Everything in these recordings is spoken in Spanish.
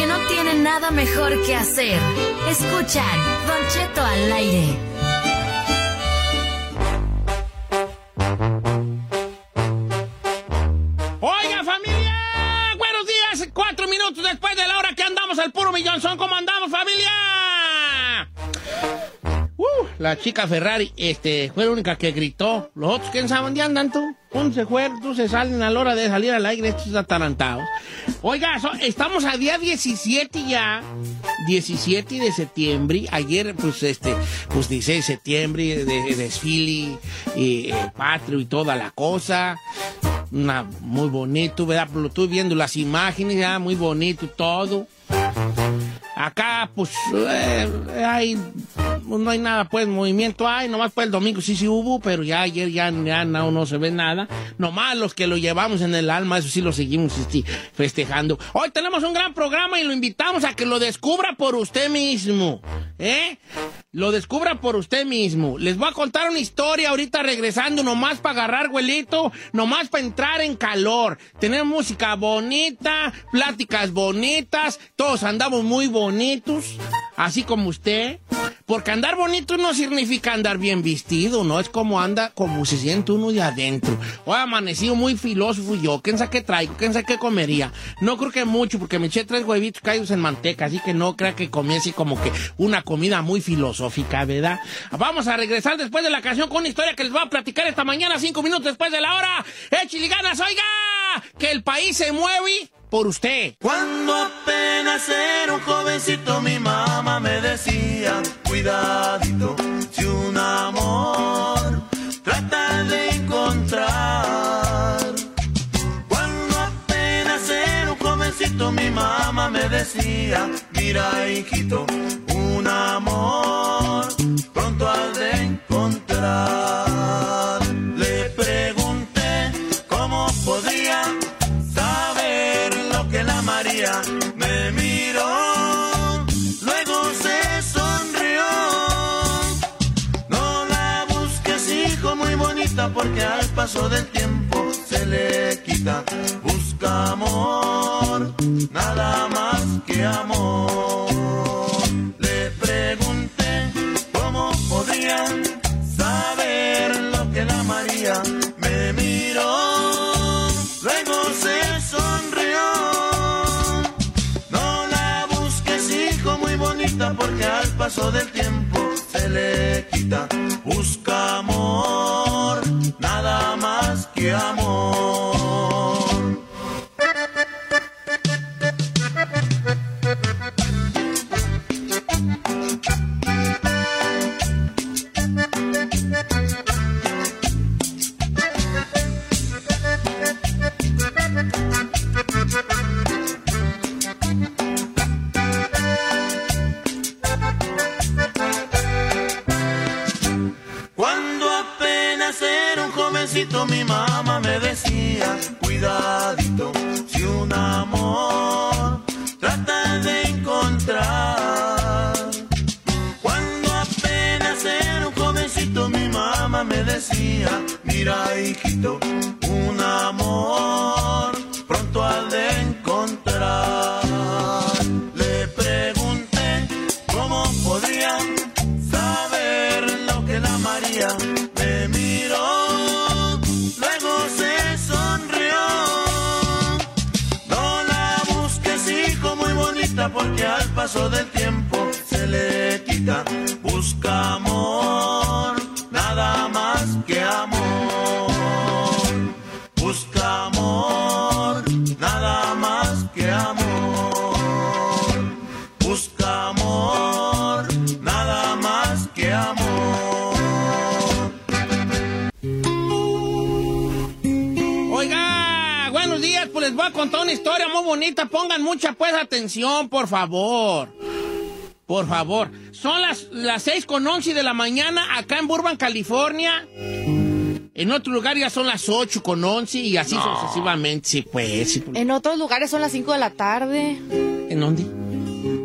que no tienen nada mejor que hacer. Escuchan Don Cheto al aire. La chica Ferrari, este, fue la única que gritó. Los otros, ¿quién sabe dónde andan tú? Uno se fue, tú se salen a la hora de salir al aire, estos atarantados. Oiga, so- estamos a día 17 ya. 17 de septiembre. Ayer, pues, este, pues 16 de septiembre, de, de desfile, y, eh, patrio y toda la cosa. Una, muy bonito, ¿verdad? Lo estoy viendo las imágenes, ya, muy bonito todo. Acá, pues, eh, hay, no hay nada, pues, movimiento hay, nomás pues el domingo sí, sí hubo, pero ya ayer ya, ya no, no se ve nada. Nomás los que lo llevamos en el alma, eso sí lo seguimos este, festejando. Hoy tenemos un gran programa y lo invitamos a que lo descubra por usted mismo, ¿eh? Lo descubra por usted mismo. Les voy a contar una historia ahorita regresando, nomás para agarrar huelito, nomás para entrar en calor. Tenemos música bonita, pláticas bonitas, todos andamos muy bonitos, así como usted. Porque andar bonito no significa andar bien vestido, ¿no? Es como anda, como se siente uno de adentro. Hoy amanecido muy filósofo yo. ¿Quién sabe qué traigo? ¿Quién sabe qué comería? No creo que mucho, porque me eché tres huevitos caídos en manteca, así que no creo que comí así como que una comida muy filosófica, ¿verdad? Vamos a regresar después de la canción con una historia que les voy a platicar esta mañana, cinco minutos después de la hora. ¡Échale ganas, oiga! Que el país se mueve por usted. Cuando apenas era un jovencito mi mamá me decía, cuidadito, si un amor trata de encontrar. Cuando apenas era un jovencito mi mamá me decía, mira hijito, un amor pronto has de encontrar. Porque al paso del tiempo se le quita. Busca amor, nada más que amor. Le pregunté cómo podría saber lo que la María me miró, luego se sonrió. No la busques, hijo, muy bonita, porque al paso del tiempo se le quita. Busca amor, nada más que amor. Cuidadito, si un amor trata de encontrar. Cuando apenas era un jovencito mi mamá me decía, mira hijito, un amor pronto has de encontrar. Le pregunté cómo podría saber lo que la María paso del tiempo se le quita. Una historia muy bonita. Pongan mucha pues atención, por favor. Por favor. Son las, las 6 con 11 de la mañana acá en Burbank, California. En otro lugar ya son las 8 con 11 y así sucesivamente. Sí, pues. sí, pues. En otros lugares son las 5 de la tarde. ¿En dónde?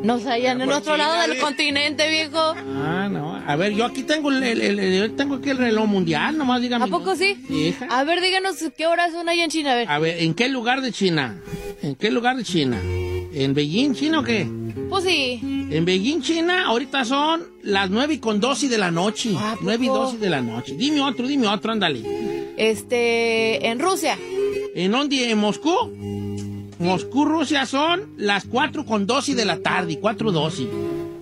No sé, allá en el otro lado del chingale. continente, viejo. Ah, no. A ver, yo aquí tengo el, el- el- el- tengo aquí el reloj mundial, nomás dígame. ¿A poco sí? Hija. A ver, díganos qué horas son ahí en China, a ver. A ver, ¿en qué lugar de China? ¿En qué lugar de China? ¿En Beijing, China o qué? Pues sí. En Beijing, China, ahorita son las 9 y con 12 de la noche. Ah, ¿a 9 y poco? 12 de la noche. Dime otro, dime otro, ándale. Este, en Rusia. ¿En dónde? ¿En Moscú? Moscú, Rusia son las 4 con 12 de la tarde, 4.12.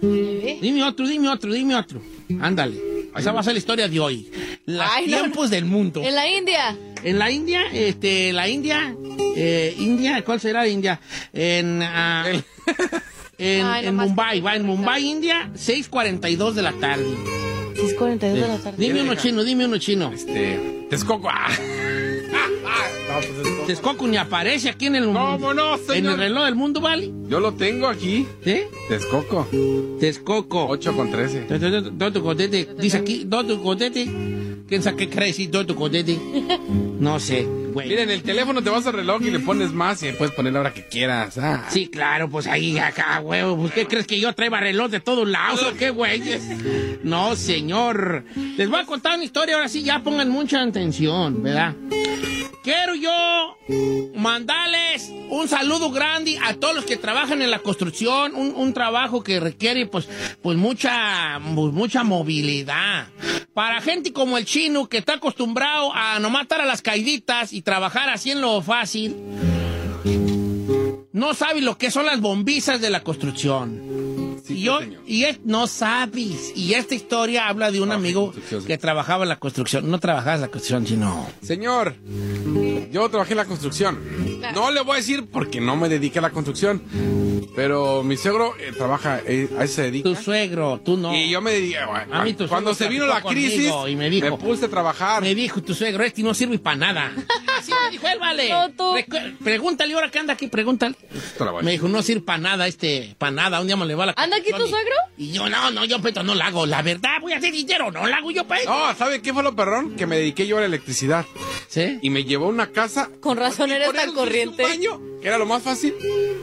¿Eh? Dime otro, dime otro, dime otro. Ándale. Esa va a ser la historia de hoy. Los Ay, no, tiempos del mundo. En la India. En la India, este, la India, eh, India, ¿cuál será India? En, ah, en, Ay, en Mumbai, va en Mumbai, India, 6.42 de la tarde. 6.42 de la tarde. Dime uno chino, dime uno chino. Este. Texcoco. Ah. Pues es- Texcoco ni aparece aquí en el, ¿Cómo no, en el señor? reloj del mundo, ¿vale? Yo lo tengo aquí. ¿Sí? Texcoco. Texcoco. 8 con 13. Doto cotete, dice aquí, Doto cotete. ¿Quién sabe qué cree decir Doto cotete? No sé, güey. Mira, en el teléfono te vas al reloj y le pones más y le puedes poner la hora que quieras. Ah. Sí, claro, pues ahí, acá, huevo. Pues, ¿Qué crees que yo traigo reloj de todos lados o qué, güeyes? No, señor. Les voy a contar una historia, ahora sí, ya pongan mucha atención, ¿verdad? Quiero yo mandarles un saludo grande a todos los que trabajan en la construcción, un, un trabajo que requiere pues, pues mucha, pues, mucha movilidad. Para gente como el chino que está acostumbrado a no matar a las caiditas y trabajar así en lo fácil, no sabe lo que son las bombizas de la construcción. Sí, y yo, y es, no sabes. Y esta historia habla de un amigo que trabajaba en la construcción. No trabajaba en la construcción, sino. Señor, yo trabajé en la construcción. No le voy a decir porque no me dediqué a la construcción. Pero mi suegro eh, trabaja, eh, a eso se dedica. Tu suegro, tú no. Y yo me dediqué. bueno, A mí tu cuando se vino la crisis, y me dijo- puse a trabajar. Me dijo tu suegro, este no sirve para nada. Así me dijo él, vale. No, Pregúntale ahora que anda aquí, pregúntale. Me dijo, no sirve para nada este, para nada. Un día me le va la ¿Anda aquí tu suegro? Y yo, no, no, yo, Petro, no la hago. La verdad, voy a hacer dinero, no la hago yo, pues. No, ¿sabe qué fue lo perrón? Que me dediqué yo a la electricidad. ¿Sí? Y me llevó a una casa. Con razón eres tan eso corriente. Un baño, que era lo más fácil.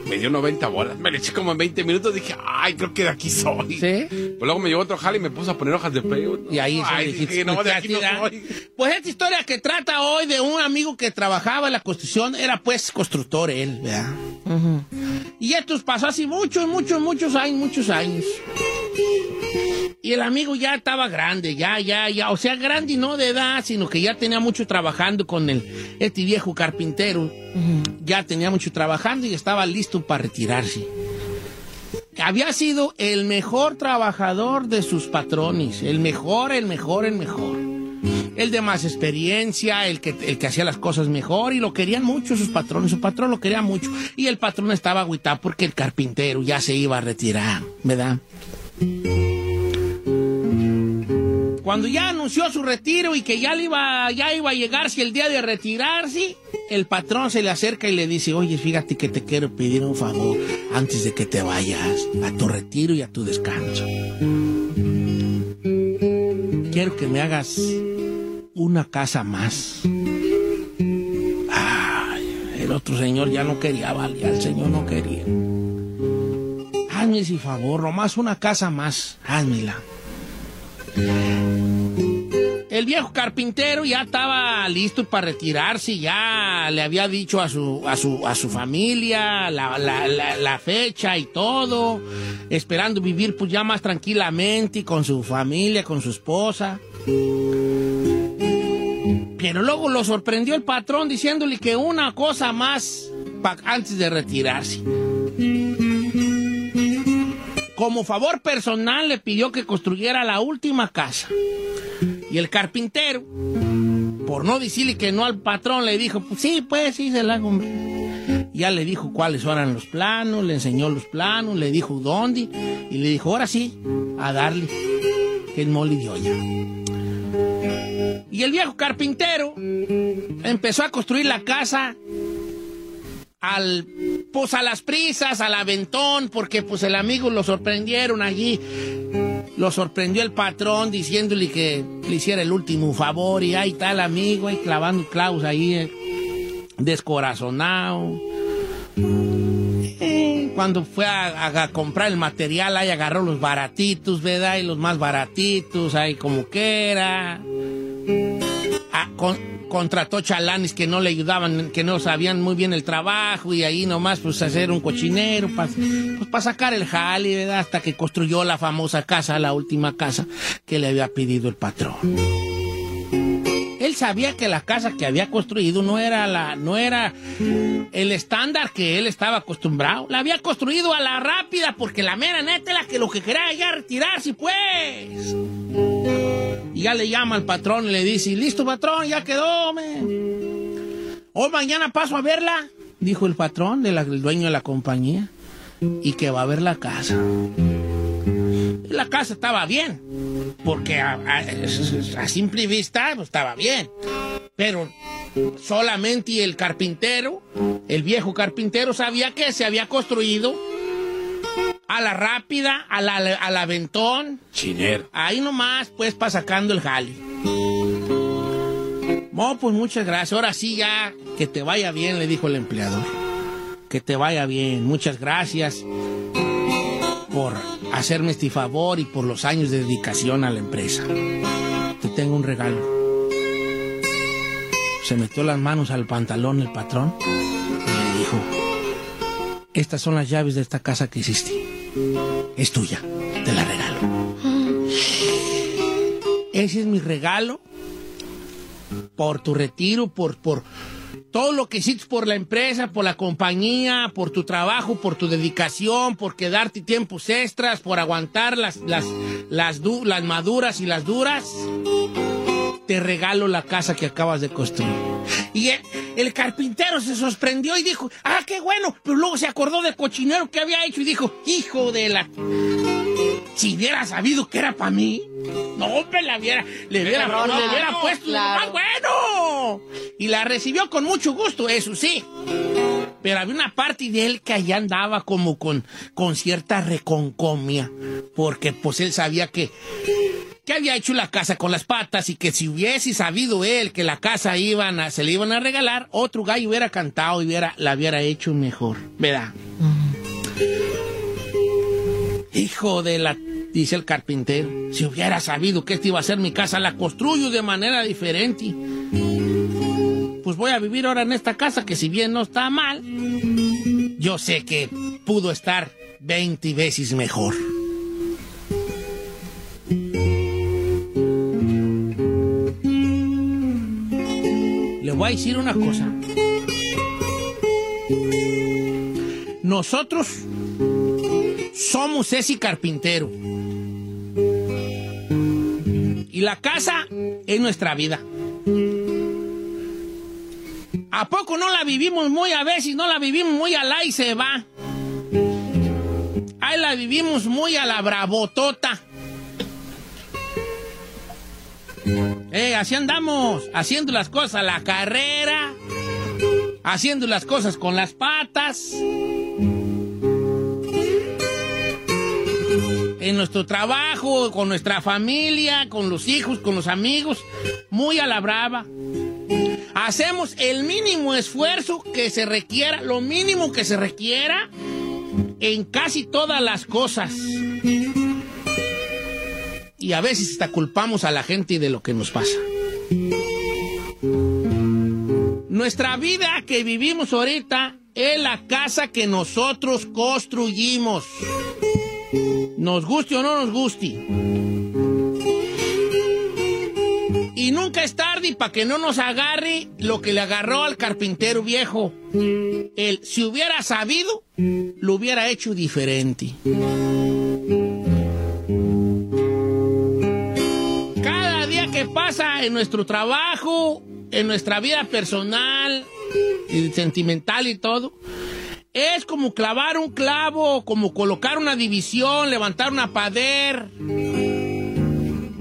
Me dio 90 bolas. Me le eché como en 20 minutos. Dije, ay, creo que de aquí soy. ¿Sí? Pues luego me llevó otro jale y me puso a poner hojas de pelo. Y ahí ay, dije, no, de aquí no soy. Pues esta historia que trata hoy de un amigo que trabajaba en la construcción, era pues constructor él, ¿verdad? Y esto pasó así muchos, muchos, muchos años, muchos años. Y el amigo ya estaba grande, ya, ya, ya, o sea, grande y no de edad, sino que ya tenía mucho trabajando con el, este viejo carpintero. Ya tenía mucho trabajando y estaba listo para retirarse había sido el mejor trabajador de sus patrones, el mejor, el mejor, el mejor. El de más experiencia, el que, el que hacía las cosas mejor y lo querían mucho sus patrones, su patrón lo quería mucho. Y el patrón estaba agüitado porque el carpintero ya se iba a retirar, ¿verdad? Cuando ya anunció su retiro y que ya, le iba, ya iba a llegarse el día de retirarse, el patrón se le acerca y le dice, oye, fíjate que te quiero pedir un favor antes de que te vayas a tu retiro y a tu descanso. Quiero que me hagas una casa más. Ay, el otro señor ya no quería, vale, ya el señor no quería. Hazme ese favor, nomás una casa más, házmela. El viejo carpintero ya estaba listo para retirarse, ya le había dicho a su, a su, a su familia la, la- la- la fecha y todo, esperando vivir pues ya más tranquilamente con su familia, con su esposa. Pero luego lo sorprendió el patrón diciéndole que una cosa más antes de retirarse. Como favor personal le pidió que construyera la última casa. Y el carpintero, por no decirle que no al patrón, le dijo, pues sí, pues sí, se la hago. Ya le dijo cuáles eran los planos, le enseñó los planos, le dijo dónde, y le dijo, ahora sí, a darle, es mole de olla. Y el viejo carpintero empezó a construir la casa al pues a las prisas, al aventón, porque pues el amigo lo sorprendieron allí. Lo sorprendió el patrón diciéndole que le hiciera el último favor y ahí el amigo ahí clavando clavos ahí eh, descorazonado. Eh, Cuando fue a, a- a comprar el material, ahí agarró los baratitos, ¿verdad? Y los más baratitos, ahí como que era. Ah, con- contrató chalanes que no le ayudaban, que no sabían muy bien el trabajo y ahí nomás pues hacer un cochinero para pues, sacar el jale, ¿verdad? Hasta que construyó la famosa casa, la última casa que le había pedido el patrón. Sabía que la casa que había construido no era la, no era el estándar que él estaba acostumbrado. La había construido a la rápida porque la mera neta era que lo que quería ya retirarse, pues. Y ya le llama al patrón y le dice, listo patrón, ya quedó, me. Hoy mañana paso a verla, dijo el patrón del el dueño de la compañía, y que va a ver la casa. La casa estaba bien, porque a, a- a simple vista pues, estaba bien, pero solamente el carpintero, el viejo carpintero, sabía que se había construido a la rápida, a la, al aventón, Chinero. Ahí nomás, pues, para sacando el jale. No, pues muchas gracias. Ahora sí ya, que te vaya bien, le dijo el empleador. Que te vaya bien. Muchas gracias por hacerme este favor y por los años de dedicación a la empresa. Te tengo un regalo. Se metió las manos al pantalón el patrón y le dijo, estas son las llaves de esta casa que hiciste. Es tuya, te la regalo. Ese es mi regalo por tu retiro, por, por todo lo que hiciste por la empresa, por la compañía, por tu trabajo, por tu dedicación, por quedarte tiempos extras, por aguantar las, las, las, du- las maduras y las duras. Te regalo la casa que acabas de construir. Y el, el carpintero se sorprendió y dijo, ah, qué bueno, pero luego se acordó del cochinero que había hecho y dijo, hijo de la... Si hubiera sabido que era para mí, no, hombre, la hubiera, le hubiera, No, le no, hubiera no, puesto claro. más bueno. Y la recibió con mucho gusto, eso sí. Pero había una parte de él que allá andaba como con, con cierta reconcomia, porque pues él sabía que, que había hecho la casa con las patas y que si hubiese sabido él que la casa iban a, se le iban a regalar, otro gallo hubiera cantado y hubiera, la hubiera hecho mejor, ¿verdad? Hijo de la... Dice el carpintero, si hubiera sabido que esta iba a ser mi casa, la construyo de manera diferente. Pues voy a vivir ahora en esta casa que si bien no está mal, yo sé que pudo estar 20 veces mejor. Le voy a decir una cosa. Nosotros somos ese carpintero. Y la casa es nuestra vida. ¿A poco no la vivimos muy a veces? No la vivimos muy a la y se va. Ahí la vivimos muy a la bravotota. Eh, así andamos, haciendo las cosas a la carrera, haciendo las cosas con las patas. En nuestro trabajo, con nuestra familia, con los hijos, con los amigos, muy a la brava. Hacemos el mínimo esfuerzo que se requiera, lo mínimo que se requiera en casi todas las cosas. Y a veces hasta culpamos a la gente de lo que nos pasa. Nuestra vida que vivimos ahorita es la casa que nosotros construimos. Nos guste o no nos guste. Y nunca es tarde para que no nos agarre lo que le agarró al carpintero viejo. Él, si hubiera sabido, lo hubiera hecho diferente. Cada día que pasa en nuestro trabajo, en nuestra vida personal sentimental y todo, es como clavar un clavo, como colocar una división, levantar una pader.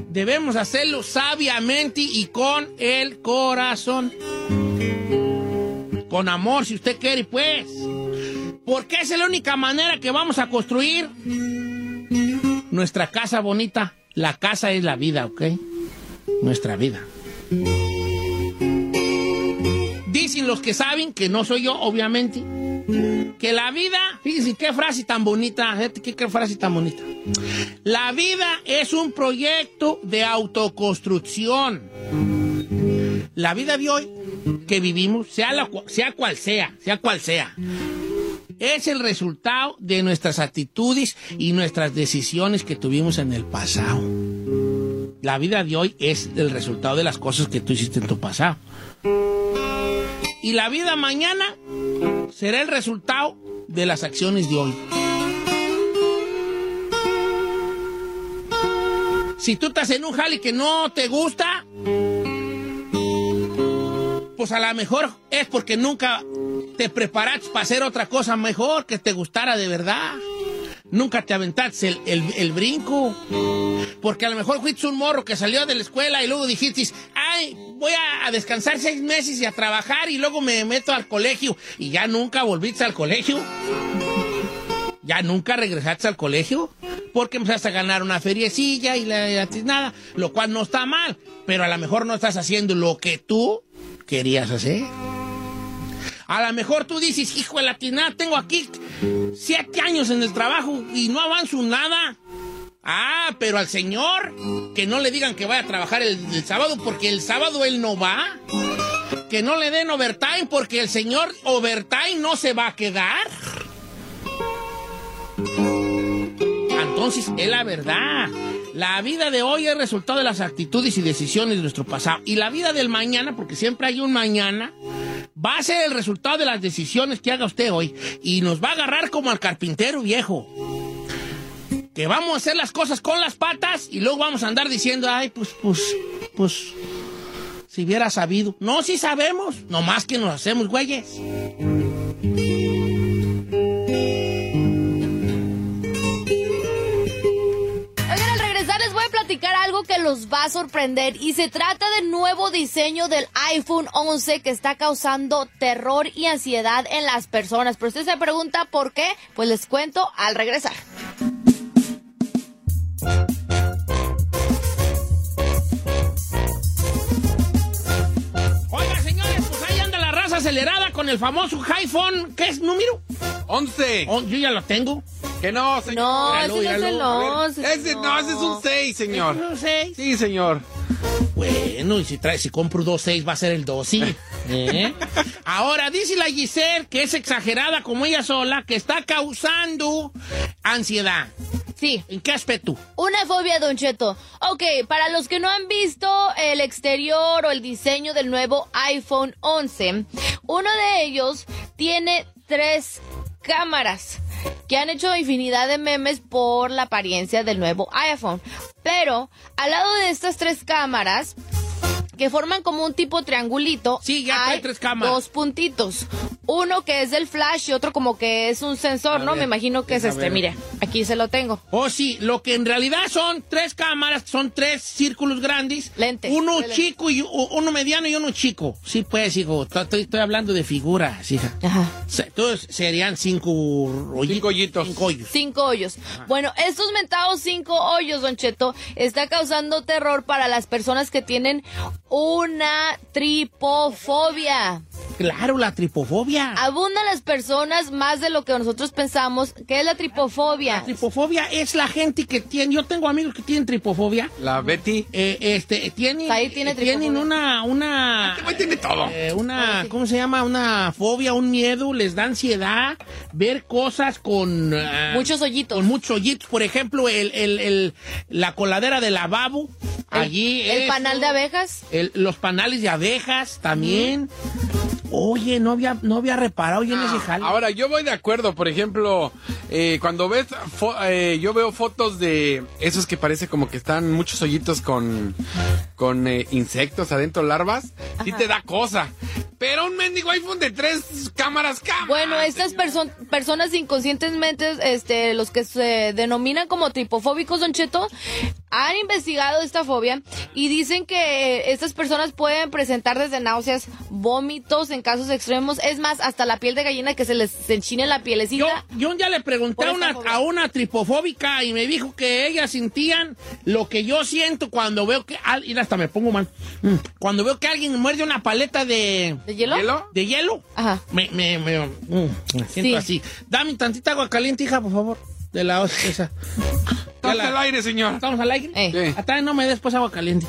Debemos hacerlo sabiamente y con el corazón. Con amor, si usted quiere, pues. Porque es la única manera que vamos a construir nuestra casa bonita. La casa es la vida, ¿ok? Nuestra vida. Dicen los que saben, que no soy yo, obviamente, que la vida, fíjense qué frase tan bonita, qué, qué frase tan bonita. La vida es un proyecto de autoconstrucción. la vida de hoy que vivimos, sea cual sea, sea cual sea, es el resultado de nuestras actitudes y nuestras decisiones que tuvimos en el pasado. La vida de hoy es el resultado de las cosas que tú hiciste en tu pasado. Y la vida mañana será el resultado de las acciones de hoy. Si tú estás en un jale que no te gusta, pues a lo mejor es porque nunca te preparaste para hacer otra cosa mejor que te gustara de verdad. Nunca te aventaste el, el- brinco. Porque a lo mejor fuiste un morro que salió de la escuela y luego dijiste, ay, voy a, descansar seis meses y a trabajar y luego me meto al colegio. Y ya nunca volviste al colegio. Ya nunca regresaste al colegio. Porque empezaste a ganar una feriecilla y la, y la nada, lo cual no está mal. Pero a lo mejor no estás haciendo lo que tú querías hacer. A lo mejor tú dices, hijo de la tinada, tengo aquí siete años en el trabajo y no avanzo nada. Ah, pero al señor, que no le digan que vaya a trabajar el, el sábado porque el sábado él no va. Que no le den overtime porque el señor overtime no se va a quedar. Entonces, es la verdad. La vida de hoy es resultado de las actitudes y decisiones de nuestro pasado. Y la vida del mañana, porque siempre hay un mañana, va a ser el resultado de las decisiones que haga usted hoy. Y nos va a agarrar como al carpintero viejo. Que vamos a hacer las cosas con las patas y luego vamos a andar diciendo, ay, pues, pues, pues, si hubiera sabido. No, si sabemos, nomás que nos hacemos güeyes. Que los va a sorprender y se trata del nuevo diseño del iPhone 11 que está causando terror y ansiedad en las personas. Pero usted se pregunta por qué, pues les cuento al regresar. Oiga, señores, pues ahí anda la raza acelerada con el famoso iPhone. ¿Qué es número? 11. Oh, yo ya lo tengo. Que no, señor. No, ese no es el A ver, 11. Ese, no, ese es un 6, señor. No sé. Sí, señor. Bueno, y si, trae, si compro dos seis va a ser el dos, sí. ¿Eh? Ahora, dice la Giselle que es exagerada como ella sola, que está causando ansiedad. Sí, ¿En qué aspecto? Una fobia, Don Cheto. Ok, para los que no han visto el exterior o el diseño del nuevo iPhone 11, uno de ellos tiene tres cámaras que han hecho infinidad de memes por la apariencia del nuevo iPhone. Pero al lado de estas tres cámaras, que forman como un tipo triangulito, Sí, ya hay tres cámaras. dos puntitos. Uno que es del flash y otro como que es un sensor, A ¿no? ver, Me imagino que es este, ver. mire, aquí se lo tengo. Oh, sí, lo que en realidad son tres cámaras, son tres círculos grandes. Lentes, Uno lentes. chico y uno mediano y uno chico. Sí, pues, hijo, to- estoy, estoy hablando de figuras, hija. Ajá. Entonces serían cinco hoyitos. Cinco hoyitos. Cinco hoyos. Cinco hoyos. Bueno, estos mentados cinco hoyos, Don Cheto, está causando terror para las personas que tienen una tripofobia. Claro, la tripofobia. Abundan las personas más de lo que nosotros pensamos. ¿Qué es la tripofobia? Tripofobia es la gente que tiene. Yo tengo amigos que tienen tripofobia. La Betty. Eh, este, tienen, Ahí tiene eh, tienen tripofobia. una, una, Este güey tiene todo. eh, una, ¿cómo se llama? Una fobia, un miedo, les da ansiedad ver cosas con... ah, Muchos hoyitos. Con muchos hoyitos. Por ejemplo, el, el, el- la coladera de lavabo. El- allí El eso. panal de abejas. El- los panales de abejas también. Oye, no había, no había reparado yo en ese jale. Ahora, yo voy de acuerdo, por ejemplo, eh, cuando ves, fo- eh, yo veo fotos de esos que parece como que están muchos hoyitos con, con eh, insectos adentro, larvas, sí te da cosa. Pero un mendigo iPhone de tres cámaras, cámaras. Bueno, estas perso- personas inconscientemente, este, los que se denominan como tripofóbicos, Don Cheto, han investigado esta fobia y dicen que estas personas pueden presentar desde náuseas, vómitos en casos extremos, es más, hasta la piel de gallina que se les se enchine la Yo, pielecita. yo un día le pregunté a una, a una tripofóbica y me dijo que ellas sentían lo que yo siento cuando veo que... al- Mira, hasta me pongo mal. Mm, Cuando veo que alguien muerde una paleta de... ¿De hielo? ¿Hielo? ¿De hielo? Ajá. Me, me, me, mm, me siento Sí. así. Dame tantita agua caliente, hija, por favor. De la esa. La- al aire, señor. ¿Estamos al aire? Eh. Sí. Hasta no me des pues agua caliente.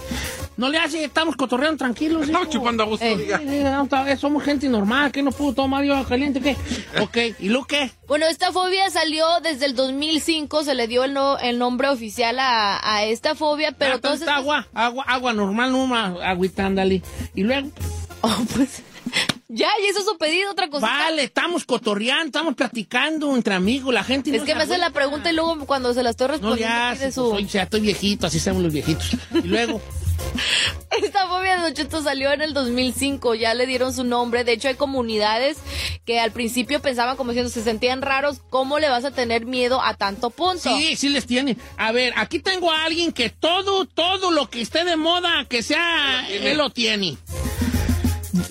No le hace, estamos cotorreando tranquilos. Estamos hijo. chupando a gusto, Eh. diga. Eh, ta- somos gente normal, que no pudo tomar yo caliente, ¿qué? Ok, ¿y lo qué? Bueno, esta fobia salió desde el 2005, se le dio el, no- el nombre oficial a, a esta fobia, pero Ah, entonces, agua, agua, agua normal, no más agüita, ándale. Y luego, Oh, pues, ya, y eso es su pedido, otra cosa. vale, estamos cotorreando, estamos platicando entre amigos, la gente. Es no que me hace la pregunta y luego cuando se la estoy No respondiendo pide pues, ya estoy viejito, así somos los viejitos. Y luego, Esta fobia de Don Cheto salió en el 2005, ya le dieron su nombre. De hecho, hay comunidades que al principio pensaban como diciendo, se sentían raros, ¿cómo le vas a tener miedo a tanto punto? sí, sí les tiene. A ver, aquí tengo a alguien que todo, todo lo que esté de moda, que sea, él lo tiene.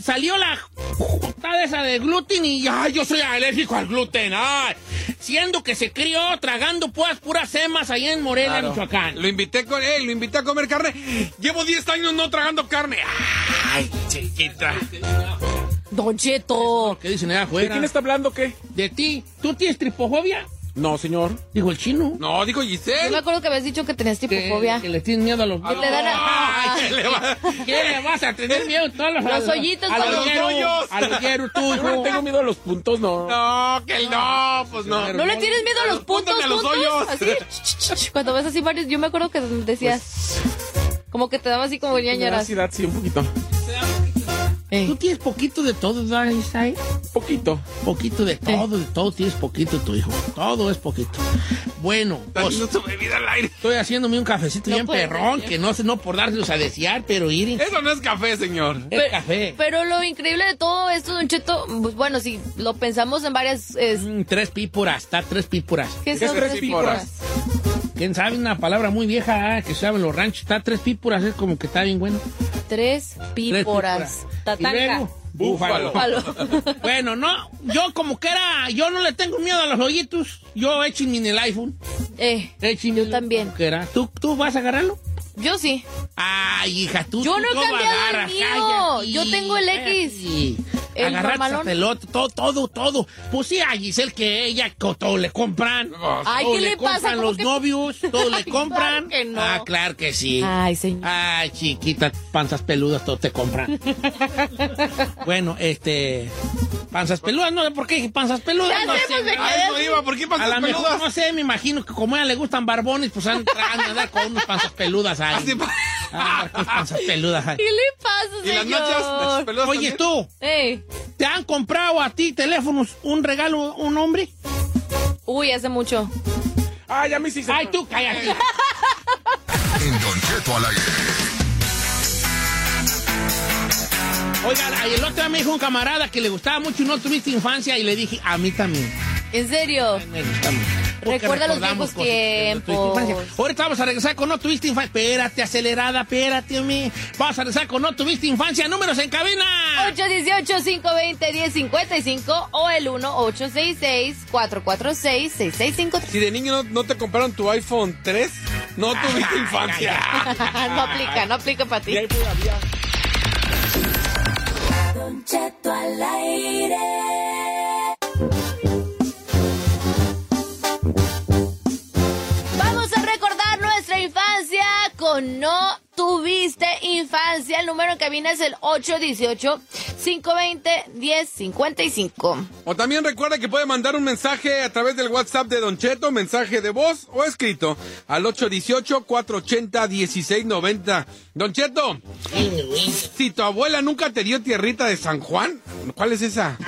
Salió la jutada esa de gluten y ay, yo soy alérgico al gluten. Ay, siendo que se crió tragando pues puras semas ahí en Morelia, Claro. Michoacán. Lo invité, con, eh, lo invité a comer carne. Llevo 10 años no tragando carne. Ay, chiquita. Don Cheto. ¿Qué dicen allá ¿De afuera? quién está hablando qué? De ti. ¿Tú tienes tripofobia? No, señor. Dijo el chino. No, dijo Yo me Giselle. acuerdo que habías dicho que tenías Que, tipofobia. que le tienes miedo a los... Que te dan a- Ay, ¿qué le va? ¿Qué le vas a tener miedo? Todos los, Los hoyitos a con los hoyos. A los tú, Yo no tengo miedo a los puntos, no. No, que no, pues no. ¿No le tienes miedo a los puntos ni a los hoyos. Así, cuando ves así varios, yo me acuerdo que decías, como que te daba así como ñañaras. Sí, sí, un poquito. Tú tienes poquito de todo, ¿verdad, Isai? Poquito. Poquito de todo, de todo tienes poquito tu hijo. Todo es poquito. Bueno, pues al aire. estoy haciéndome un cafecito No bien perrón, ser. que no sé, no por dárselos a desear, pero ir Eso no es café, señor. es café. Pero lo increíble de todo esto, Don Cheto, pues, bueno, si lo pensamos en varias... es- Mm, tres píporas, está tres píporas. ¿Qué ¿Qué son tres tres píporas? píporas? ¿Quién sabe? Una palabra muy vieja ah, que se sabe en los ranchos. Está tres píporas, es como que está bien bueno. Tres Tres píporas. Tatanca. búfalo. Palo. Bueno, no, yo como que era, yo no le tengo miedo a los hoyitos. Yo échenme en el iPhone. Eh, Échenme Yo también. como que era. ¿Tú, ¿Tú vas a agarrarlo? yo sí. Ay, hija, tú. Yo tú no he cambiado el mío. cállate, Yo tengo el X. cállate. El el otro, todo, todo, todo. Pues sí, a Giselle que ella todo le compran. Ay, Todo ¿qué le pasa? compran ¿Cómo los que- novios, todo le compran. Claro que no. Ah, claro que sí. Ay, señor. Ay, chiquita, panzas peludas, todo te compran. bueno, este. Panzas peludas, no sé por qué dije panzas peludas. Ya no sé, pues, me ¿verdad? A eso iba, ¿por qué A pasas lo mejor, no sé, me imagino que como a ella le gustan barbones, pues han han de andar con unas panzas peludas ahí. Así Ah, panzas peludas. ¿Qué le pasa, ¿Y las noches? ¿Las peludas Oye, también? tú. ¿te han comprado a ti teléfonos un regalo un hombre? Uy, hace mucho. Ah, ya me hiciste. Ay, tú, cállate. En Don Cheto al aire. Oiga, el otro día me dijo un camarada que le gustaba mucho y no tuviste infancia y le dije, a mí también. ¿En serio? Recuerda los viejos tiempos. Ahorita vamos a regresar con No Tuviste Infancia. Espérate, acelerada, espérate, hombre. Vamos a regresar con No Tuviste Infancia. Números en cabina. 818-520-1055 o el 1-866-446-6653. Si de niño no, no te compraron tu iPhone 3, no tuviste infancia. no aplica, no aplica para ti. Y ahí todavía. Vamos No Tuviste Infancia. El número en cabina es el 818-520-1055. O también recuerda que puede mandar un mensaje a través del WhatsApp de Don Cheto, mensaje de voz o escrito al 818-480-1690. Don Cheto, si tu abuela nunca te dio tierrita de San Juan, ¿cuál es esa?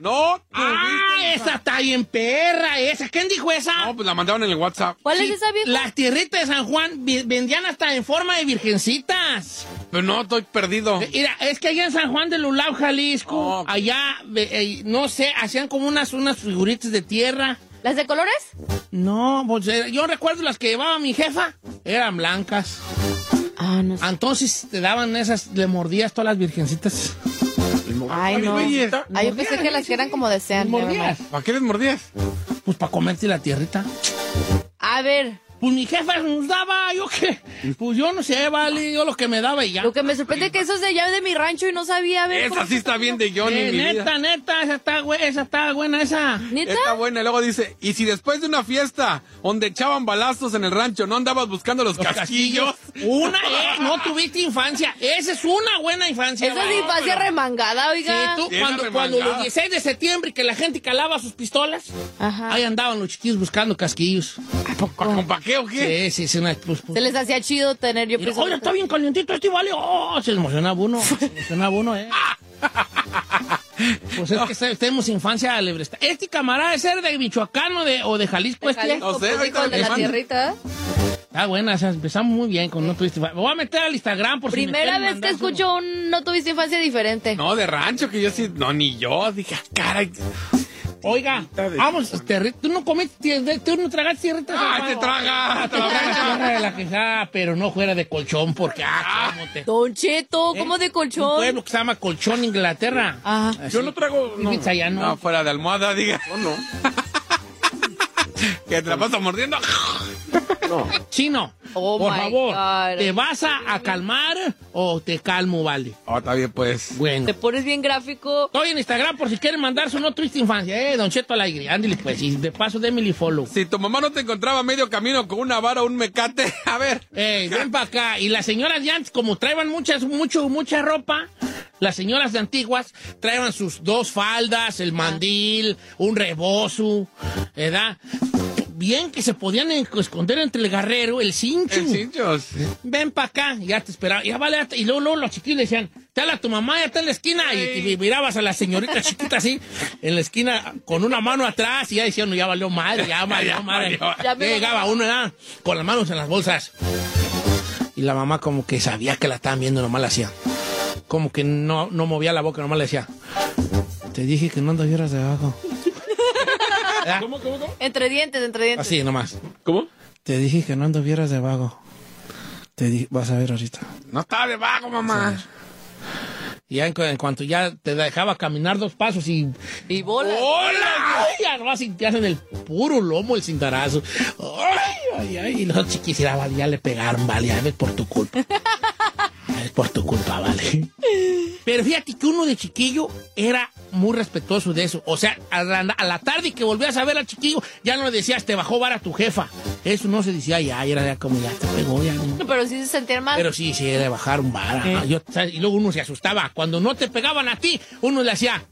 No, Ah, esa está bien perra, esa. ¿Quién dijo esa? no, pues la mandaron en el WhatsApp. ¿Cuál Sí, es esa vieja? Las tierritas de San Juan vendían hasta en forma de virgencitas. Pero no, estoy perdido. Eh, Mira, es que allá en San Juan de Lulao, Jalisco, Oh. allá, eh, eh, no sé, hacían como unas, unas figuritas de tierra. ¿Las de colores? No, pues eh, yo recuerdo las que llevaba mi jefa, eran blancas. Ah, no sé. Entonces te daban esas, le mordías todas las virgencitas. Ay, no. güeyes. Ah, yo pensé que las que eran como de ¿Les sean. mordías? ¿Para qué les mordías? Pues para comerte la tierrita. A ver, Pues mi jefa nos daba, yo qué. Pues yo no sé, vale, yo lo que me daba y ya. Lo que me sorprende es que eso es de llave de mi rancho y no sabía ver. Esa sí está bien de Johnny, Eh, mi vida. neta, neta, esa está, esa está buena, esa. ¿Neta? Está buena. Y luego dice, y si después de una fiesta donde echaban balazos en el rancho, no andabas buscando los, Los casquillos. Una, eh, no tuviste infancia. Esa es una buena infancia. Esa es infancia remangada, Sí, oiga. tú, Bien cuando, los 16 de septiembre que la gente calaba sus pistolas, Ajá. ahí andaban los chiquillos buscando casquillos. ¿Con pa' qué o qué? Sí, sí, sí, una, pues, pues, Se les hacía chido tener yo pienso- Oye, está bien calientito este, vale. Oh, se emocionaba uno. Se emocionaba uno, eh. Pues es que tenemos infancia alebre. Este camarada es ser de Michoacán o de, o de Jalisco. este. Jalisco, No sé, pues, ahorita de la tierrita. Está buena, o sea, empezamos muy bien con No Tuviste Infancia. Me voy a meter al Instagram por si me Primera vez que escucho un no tuviste infancia diferente. No, de rancho, que yo sí, no, ni yo. Dije, ah, caray. Oiga, vamos, terri- tú no comiste, tierra- tú no tragaste tierritas. ¡Ay, te traga! Tierra de la quejada, pero no fuera de colchón, porque, ah, cómo te... Don Cheto, ¿Eh? ¿cómo de Un colchón? pueblo que se llama Colchón, Inglaterra. Ah. Así. Yo no trago. No, ¿no? no, fuera de almohada, diga. No, no. que te la pasas mordiendo. Chino, Oh por favor, God. ¿te vas a, a calmar o te calmo, vale? Oh, está bien, pues. Bueno. Te pones bien gráfico. Estoy en Instagram por si quieren mandar su no triste infancia, eh, Don Cheto al aire. Ándale, pues, y de paso démele follow. Si tu mamá no te encontraba medio camino con una vara o un mecate, a ver. Ey, ven para acá. Y las señoras de antes, como traían muchas, mucho, mucha ropa, las señoras de antiguas traían sus dos faldas, el mandil, un rebozo, ¿verdad? Bien que se podían esconder entre el garrero, el cincho. El cinchos. Ven para acá, ya te esperaba, ya vale, ya te- y luego, luego los chiquillos decían, te habla tu mamá, ya está en la esquina, y, y mirabas a la señorita chiquita así, en la esquina, con una mano atrás, y ya decían, no, ya valió madre, ya valió Ya madre. Ya llegaba uno, ¿verdad? con las manos en las bolsas. Y la mamá como que sabía que la estaban viendo, nomás la hacía. Como que no, no movía la boca, nomás le decía, te dije que no anduvieras debajo. ¿Cómo, cómo, cómo? Entre dientes, entre dientes. Así, nomás. ¿Cómo? Te dije que no anduvieras de vago. Te di- vas a ver ahorita. No estaba debajo, mamá. Y ya en, cu- en cuanto ya te dejaba caminar dos pasos y... Y bola. ¡Hola! Ay, Ya no sentías en el puro lomo el cintarazo. ¡Ay, ay, ay! Y los chiquis ya le pegaron, vale, ya ves por tu culpa. Es por tu culpa, vale. Pero fíjate que uno de chiquillo era muy respetuoso de eso. O sea, a la, a la tarde que volvías a ver al chiquillo, ya no le decías, te bajó vara tu jefa. Eso no se decía ya, era como ya te pegó, ya no. Pero sí se sentían mal. Pero sí, sí, era bajar un vara. Y luego uno se asustaba. Cuando no te pegaban a ti, uno le hacía.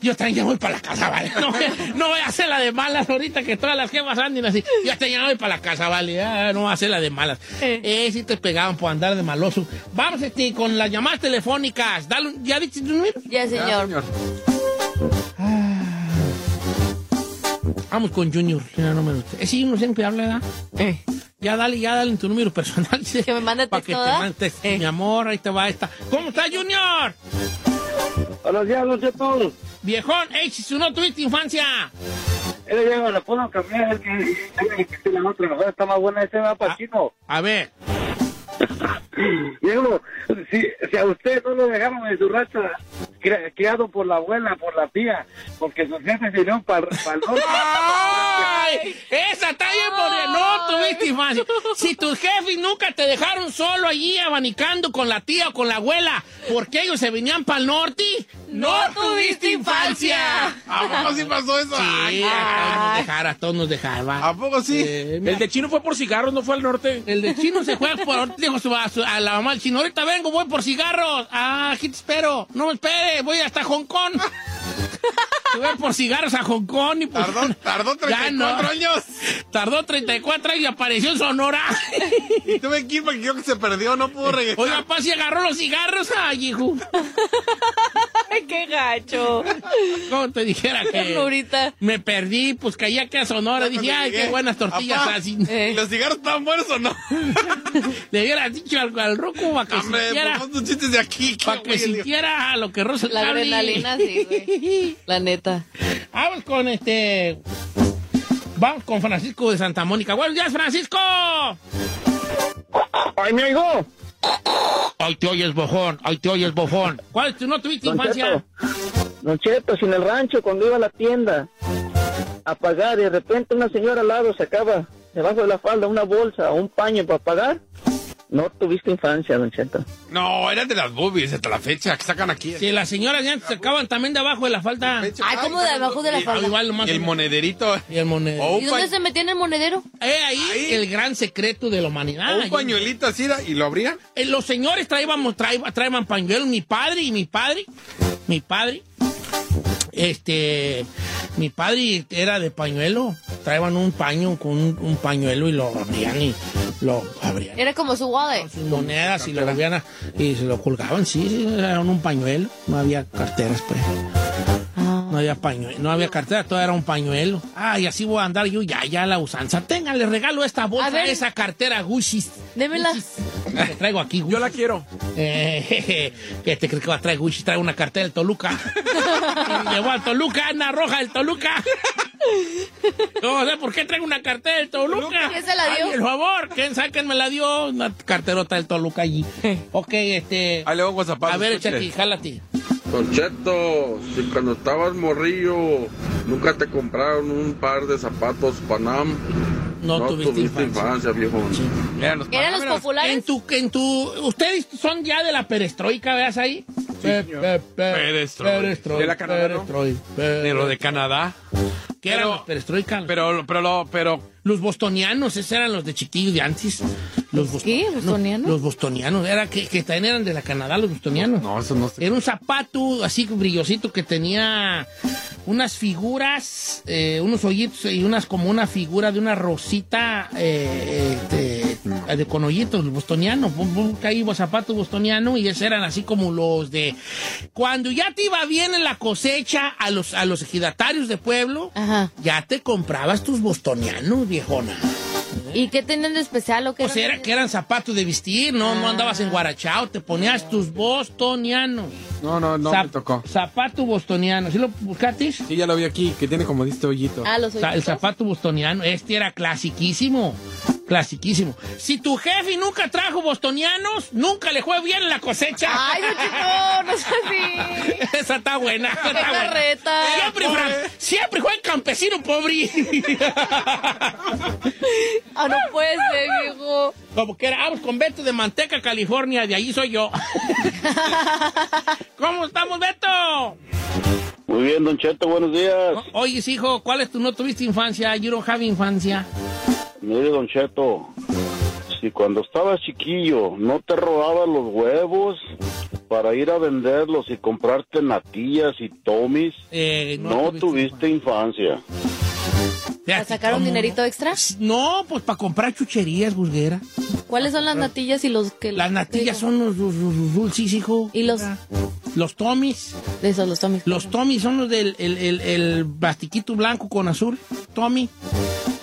Yo también ya voy para la casa, ¿vale? No, voy a- no voy a hacer la de malas ahorita que todas las jefas anden así. Yo también ya voy para la casa, ¿vale? Ya no voy a hacer la de malas. Eh. Eh, sí te pegaban por andar de maloso. Vamos este, con las llamadas telefónicas. Dale, un- ¿Ya diste tu número? Ya, Ya, señor. señor. Vamos con Junior. Tiene número. Eh, sí, uno siempre habla, ¿verdad? Eh. Ya dale, ya dale en tu número personal. Que me mande Para que texto, te ¿verdad? mandes, Eh. mi amor, ahí te va esta. ¿Cómo está, Junior? Buenos días, Don Cheto. Viejón, ey, si no tuviste infancia. Él ya la puedo cambiar, es que, es que la otra mejor está más buena, ese va para chino. A ver, Diego, si, si a usted no lo dejaron en su raza, cri- criado por la abuela, por la tía, porque sus jefes se irían para el norte. ¡Ay! Esa está bien porque no tuviste infancia. Si tus jefes nunca te dejaron solo allí abanicando con la tía o con la abuela, porque ellos se venían para el norte, no, tuviste infancia. ¿A poco sí pasó eso? Sí, Ay, a todos nos dejaron, a todos nos dejaron. ¿A poco sí? Eh, El de chino fue por cigarros, no fue al norte. el de chino se juega por ahorita dijo su- a, su- a la mamá del chino, ahorita vengo, voy por cigarros. Ah, aquí te espero. No me espere, voy hasta Hong Kong. voy por cigarros a Hong Kong y pues, Tardó, tardó Ya 34 no. años. Tardó 34 años y apareció en Sonora. Y tuve que ir porque creo que se perdió, no pudo regresar. Oiga, papá, si agarró los cigarros. Ay, hijo. Ay, qué gacho. ¿Cómo te dijera que Ternurita. me perdí? Pues caía que a Sonora. Dije, ay, llegué, qué buenas tortillas "Apá, así. Eh. ¿Los cigarros estaban buenos o no? Le hubiera dicho al, al Roco para que Hombre, sintiera, pues chistes de aquí. para que sintiera lo que Rosa La adrenalina, sí, güey. La neta. Vamos con este. Vamos con Francisco de Santa Mónica. Buenos días, Francisco. ¡Ay, mi amigo! Ay, te oyes bojón. Ay, te oyes bofón. ¿Cuál? ¿Tú no tuviste Don infancia? Cheto, Don Cheto, sin el rancho, cuando iba a la tienda a pagar y de repente una señora al lado sacaba debajo de la falda una bolsa o un paño para pagar, no tuviste infancia, Don Cheto. No, eran de las boobies hasta la fecha que sacan aquí. Si las señoras ya se sacaban también debajo de la falda. Ay, ¿cómo de abajo de la falda? Igual Y el monederito. y el ¿Y dónde se metía en el monedero? Eh, ahí, el gran secreto de la humanidad. un pañuelito así y lo abrían. Eh, los señores traíamos, traían, traían pañuelos, mi padre y mi padre, mi padre, este, mi padre era de pañuelo, traían un paño con un, un pañuelo y lo abrían y lo abrían. Era como su wallet. sus monedas y lo volvían a- y se lo colgaban, sí, sí, era un pañuelo, no había carteras pues. No había pañuelo, no había cartera, todo era un pañuelo. Ah, y así voy a andar yo ya, ya la usanza. Tengan, le regalo esta bolsa, A ver. esa cartera Gucci. Démela. Que traigo aquí, Gucci. Yo la quiero. Eh, jeje, ¿Qué te crees que va a traer Gucci? Trae una cartera del Toluca. Y Llevó al Toluca, Ana Roja del Toluca. No sé por qué traigo una cartera del Toluca. ¿Quién se la dio? Ay, el favor, ¿quién sabe quién me la dio? Una carterota del Toluca allí. Ok, este. Ahí le pongo zapatos. A ver, échate, jálate. Don Cheto, si cuando estabas morrillo nunca te compraron un par de zapatos Panam, No, no, tuviste, tuviste, infancia. infancia, viejo. Eran los ¿Eran los En populares? tu, en tu, ustedes son ya de la perestroika, ¿veas ahí? Pe- señor. pe- pe- Perestroika. perestroika, De la Canadá, ¿no? perestroika, De lo de Canadá. ¿Qué eran Pero- los perestroika? Pero, pero, lo, pero, Los bostonianos, esos eran los de chiquillos de antes. Los ¿Qué? ¿Bostonianos? Los bostonianos, era que, que también eran de la Canadá, los bostonianos. no, eso no sé. Era un zapato así brillosito que tenía unas figuras, eh, unos hoyitos y unas como una figura de una rosita eh, eh, de, de con hoyitos, el bostoniano. Caí zapatos bostoniano y esos eran así como los de cuando ya te iba bien en la cosecha a los a los ejidatarios de pueblo, Ajá. Ya te comprabas tus bostonianos, viejona. ¿Y qué tenían de especial o qué? O sea, era que eran zapatos de vestir, no, no andabas en guarachao, te ponías tus bostonianos. No, no, no Zap- me tocó. Zapato bostoniano. ¿Sí lo buscaste? Sí, ya lo vi aquí, que tiene como este hoyito. Ah, los Sa- El zapato bostoniano. Este era clasiquísimo. Clasiquísimo. Si tu jefe nunca trajo bostonianos, nunca le fue bien en la cosecha. Ay, no, chico, no es así. Esa está buena. esa está buena. Siempre, Fran, siempre fue el campesino pobre. Ah, no puede ser, viejo. Como que era, vamos con Beto de Manteca, California, de allí soy yo. ¿Cómo estamos, Beto? Muy bien, Don Cheto, buenos días. O- Oye, hijo, ¿cuál es tu no tuviste infancia? You don't have infancia. Mire, Don Cheto, si cuando estabas chiquillo no te robabas los huevos para ir a venderlos y comprarte natillas y tomis, Eh, no, tuviste infancia. ¿Para sacar un dinerito extra? No, pues para comprar chucherías, Busguera. ¿Cuáles son las natillas y los que... Las natillas son los, los- los dulces, hijo. ¿Y los...? Los tomis. De esos, los tomis. Los tomis son los del el, el, el plastiquito blanco con azul. Tommy.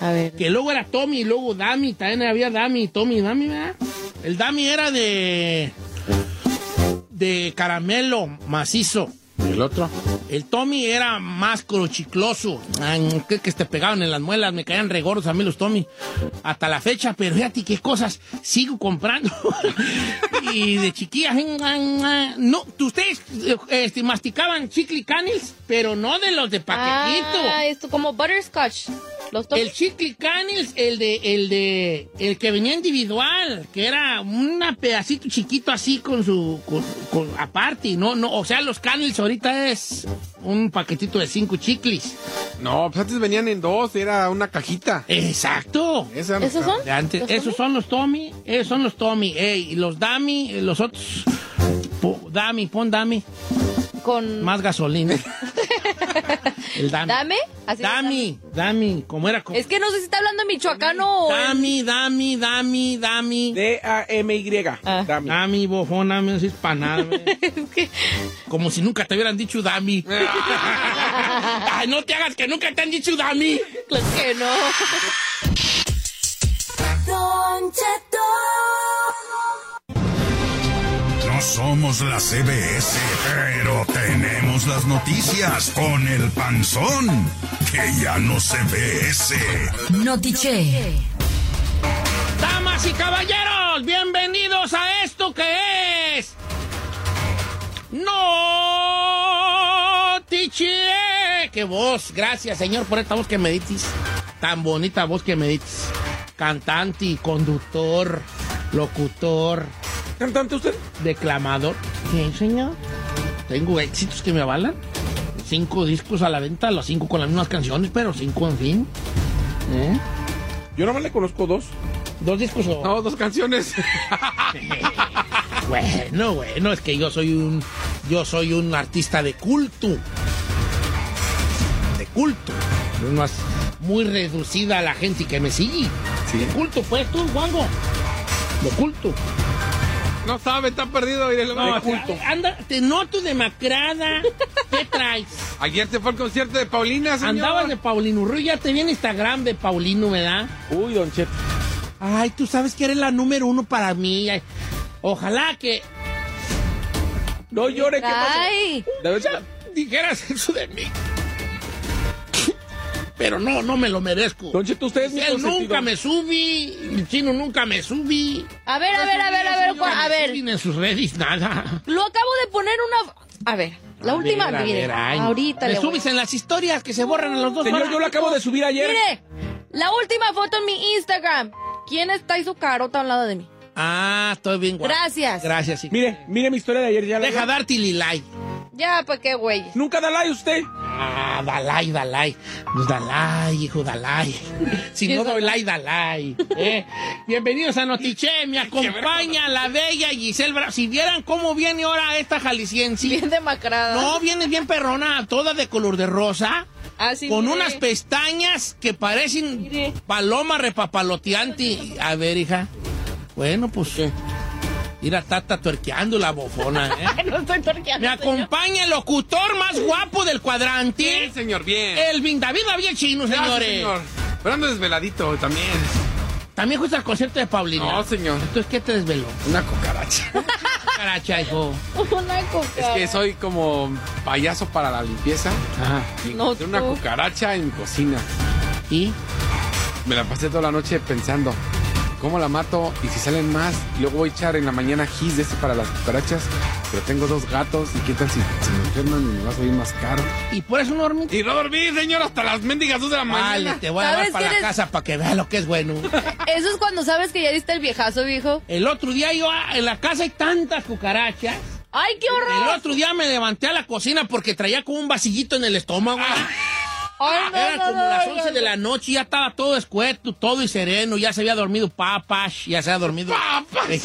A ver. Que luego era Tommy luego Dami. También había Dami Tommy Dami, ¿verdad? El Dami era de. de caramelo macizo. ¿El otro? El Tommy era más chicloso. Ay, que, que te pegaban en las muelas, me caían regordos a mí los Tommy. Hasta la fecha, pero fíjate qué cosas sigo comprando. y de chiquillas, no, ustedes eh, este, masticaban chicle canils, pero no de los de paquetito. Ah, esto como butterscotch. Los. El chicle canils, el de, el de, el que venía individual, que era un pedacito chiquito así con su, con, con- aparte, no, no, o sea, los canils ahorita es un paquetito de cinco chicles. No, pues antes venían en dos, era una cajita. Exacto. Esa- ¿Esos son? De antes. ¿Los Esos son los Tommy, esos son los Tommy, ey, y los Dami, eh, los otros, po- Dami, pon Dami, Con... más gasolina. El Dami. ¿Dame? Así de Dami, Dami, como era como... Es que no sé si está hablando michoacano o... en- Dami, Dami, Dami, Dami. D-A-M-Y. Ah. Dami. Dami, bofón, dami, no es para nada. güey. Como si nunca te hubieran dicho Dami. Ay, no te hagas que nunca te han dicho Dami. Claro que no. No somos la CBS, pero tenemos las noticias con el panzón, que ya no se ve ese. Notiche. Damas y caballeros, bienvenidos a esto que es. No, Tiche. Qué voz. Gracias, señor, por esta voz que me dices. Tan bonita voz que me dices. cantante, conductor, locutor, ¿Cantante usted? declamador. Sí, señor. Tengo éxitos que me avalan. Cinco discos a la venta, los cinco con las mismas canciones, pero cinco en fin. ¿Eh? Yo nomás le conozco dos. Dos discos o... No, dos canciones. Bueno, bueno, es que yo soy un yo soy un artista de culto. De culto. No es muy reducida la gente que me sigue. De culto, pues tú, Juango. De culto. no sabe, está perdido. mire, No, de culto. anda, te noto demacrada. ¿Qué traes? Ayer se fue al concierto de Paulina, señor. Andabas de Paulino Ruiz, ya te vi en Instagram de Paulino, ¿verdad? Uy, Don Cheto. Ay, tú sabes que eres la número uno para mí. Ay, Ojalá que No llore, ¿qué pasó? Ay, De vez- dijeras eso de mí. Pero no, no me lo merezco. Don Cheto, usted es mi Él nunca me subí, el chino nunca me subí. a ver, a ver, a ver, a ver, a ver. En sus redes, nada. Lo acabo de poner una. A ver, la última. Mire, ahorita Me le subes en las historias que se borran a los dos. Señor, yo lo acabo de subir ayer. Mire, la última foto en mi Instagram. ¿Quién está y su carota a un lado de mí? Ah, estoy bien guapo. Gracias. Gracias, sí. Mire, mire mi historia de ayer. Ya la- Deja darte lilay. Ya, pues qué güey. Nunca da like usted. Ah, dalay, dalay. Pues dalay, hijo, dalay. Si no doy like, dalay. ¿eh? Bienvenidos a Notiche. Me acompaña la bella Giselle Bra- Si vieran cómo viene ahora esta jalisciense. Bien demacrada. No, viene bien perrona, toda de color de rosa. Así Con mire. unas pestañas que parecen Mire. paloma repapaloteante. A ver, hija. Bueno, pues. Mira, está tuerqueando la bofona, ¿eh? No estoy torqueando. Me acompaña el locutor más guapo del cuadrante. Bien, señor, bien. El Vin David David Chino, Gracias, señores. señor. Pero ando desveladito también. También fuiste al concierto de Paulina. No, señor. Entonces, ¿qué te desveló? Una cucaracha. Caracha, hijo. Una coca. Es que soy como payaso para la limpieza. Ajá. Y No, encontré una cucaracha en mi cocina. ¿Y? Me la pasé toda la noche pensando, ¿cómo la mato? Y si salen más, luego voy a echar en la mañana gis de este para las cucarachas. Pero tengo dos gatos, y qué tal si se me enferman y me va a salir más caro. ¿Y por eso no dormiste? Y no dormí, señor, hasta las mendigas dos de la Vale, mañana. te voy a llevar ¿Sabes para la eres? casa para que veas lo que es bueno. Eso es cuando sabes que ya diste el viejazo, viejo. El otro día yo, ah, en la casa hay tantas cucarachas. ¡Ay, qué El horror! otro día me levanté a la cocina porque traía como un vasillito en el estómago. Ay, no, Eran no, como no, las no, 11 no. de la noche y ya estaba todo escueto, todo y sereno. Ya se había dormido papas, ya se había dormido. Eh,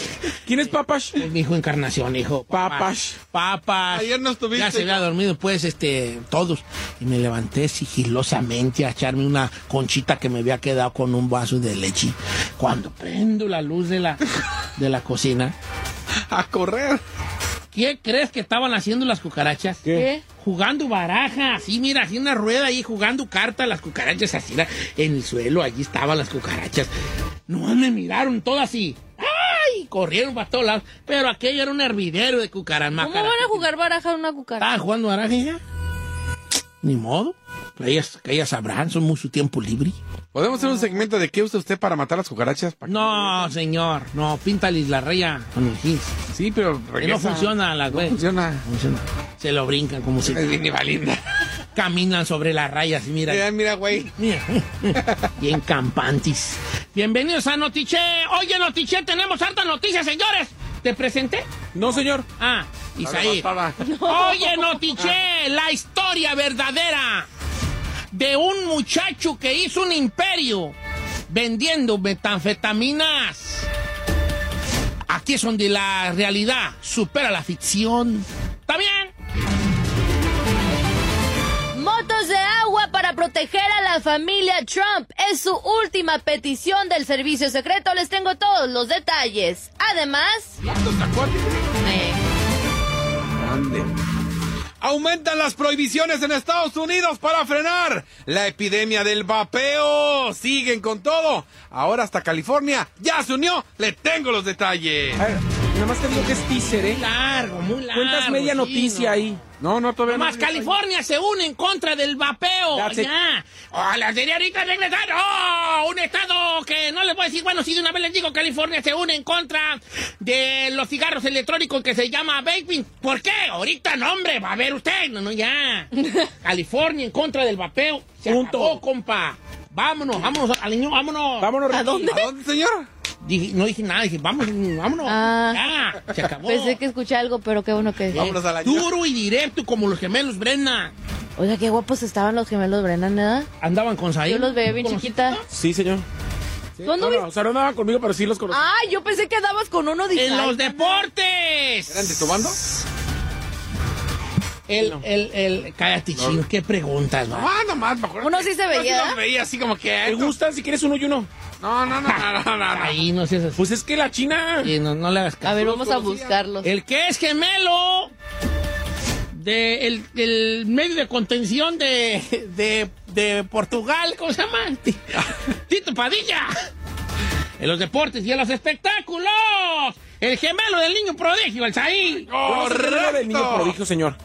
¿Quién es Papash? pues, mi hijo Encarnación, hijo. Papas. Papas. Ayer no estuviste. Ya se había dormido, pues, este, todos. Y me levanté sigilosamente a echarme una conchita que me había quedado con un vaso de leche. Cuando prendo la luz de la, de la cocina, A correr. ¿Qué crees que estaban haciendo las cucarachas? ¿Qué? Jugando baraja, así, mira, así una rueda ahí, jugando cartas, las cucarachas así, en el suelo, allí estaban las cucarachas. No me miraron todas así. ¡Ay! Corrieron para todos lados. Pero aquello era un hervidero de cucarachas. ¿Cómo van a jugar baraja una cucaracha? Estaban jugando baraja ya. Ni modo. Ellas, que ellas sabrán, son muy su tiempo libre. ¿Podemos hacer un segmento de qué usa usted para matar las cucarachas? Que- No, señor, no, píntales la raya con el gis. Sí, pero Que no regresa. funciona las No güey. funciona. No funciona. Se lo brincan como si Es bien Ivalinda. caminan sobre las rayas y mira. Mira, mira, güey. Mira, bien campantis. Bienvenidos a Notiche. Oye, Notiche, tenemos hartas noticias, señores. ¿Te presenté? No, señor. Ah, Isaí. Oye, Notiche, la historia verdadera de un muchacho que hizo un imperio vendiendo metanfetaminas. Aquí es donde la realidad supera la ficción. ¿Está bien? Motos de agua para proteger a la familia Trump es su última petición del servicio secreto. Les tengo todos los detalles. Además, eh, Grande. Aumentan las prohibiciones en Estados Unidos para frenar la epidemia del vapeo. Siguen con todo. Ahora hasta California ya se unió. Le tengo los detalles. Nada más te digo que es teaser, ¿eh? Largo, muy largo. Cuentas media sí, noticia no. ahí. No, no, todavía Más no. California se une en contra del vapeo. That's. Ya. Oh, la señorita regresaron. Oh, un estado que no les voy a decir. Bueno, sí, de una vez les digo, California se une en contra de los cigarros electrónicos que se llama vaping. ¿Por qué? Ahorita no, hombre. Va a ver usted. No, no, ya. California en contra del vapeo. Se Punto. acabó, compa. Vámonos, vámonos, al niño, vámonos. Vámonos, ¿A dónde? ¿A dónde, señor? Dije, no dije nada, dije, vamos, vámonos. Ah. Ya, se acabó. Pensé que escuché algo, pero qué bueno que... Vámonos al año. Duro y directo como los gemelos Brenna. Oiga, qué guapos estaban los gemelos Brennan, ¿verdad? Andaban con Saí. Yo los veía bien chiquita. Sí, señor. No, o sea, no andaban conmigo, pero sí los conocí. Ah, yo pensé que andabas con uno de En los deportes. ¿Eran de tu bando? El, el, el, cállate, chino, qué preguntas, ¿no? Ah, nomás, me acuerdo. Uno sí se veía. los veía así como que. ¿Te gustan si quieres uno y uno? No, no, no, no, no, no. no. Ahí no seas así. Pues es que la china. No, no le hagas caso. A ver, vamos a buscarlos. El que es gemelo de el, el medio de contención de, de, de Portugal, ¿cómo se llama? Ti- Tito Padilla. En los deportes y en los espectáculos. El gemelo del niño prodigio, el Saí. Vamos a hablar del niño prodigio, señor.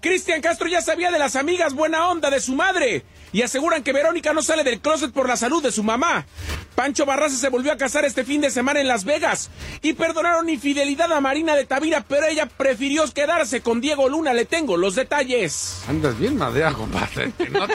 Cristian Castro ya sabía de las amigas buena onda de su madre y aseguran que Verónica no sale del closet por la salud de su mamá. Pancho Barraza se volvió a casar este fin de semana en Las Vegas y perdonaron infidelidad a Marina de Tavira, pero ella prefirió quedarse con Diego Luna. Le tengo los detalles. Andas bien madea, compadre. Te noto.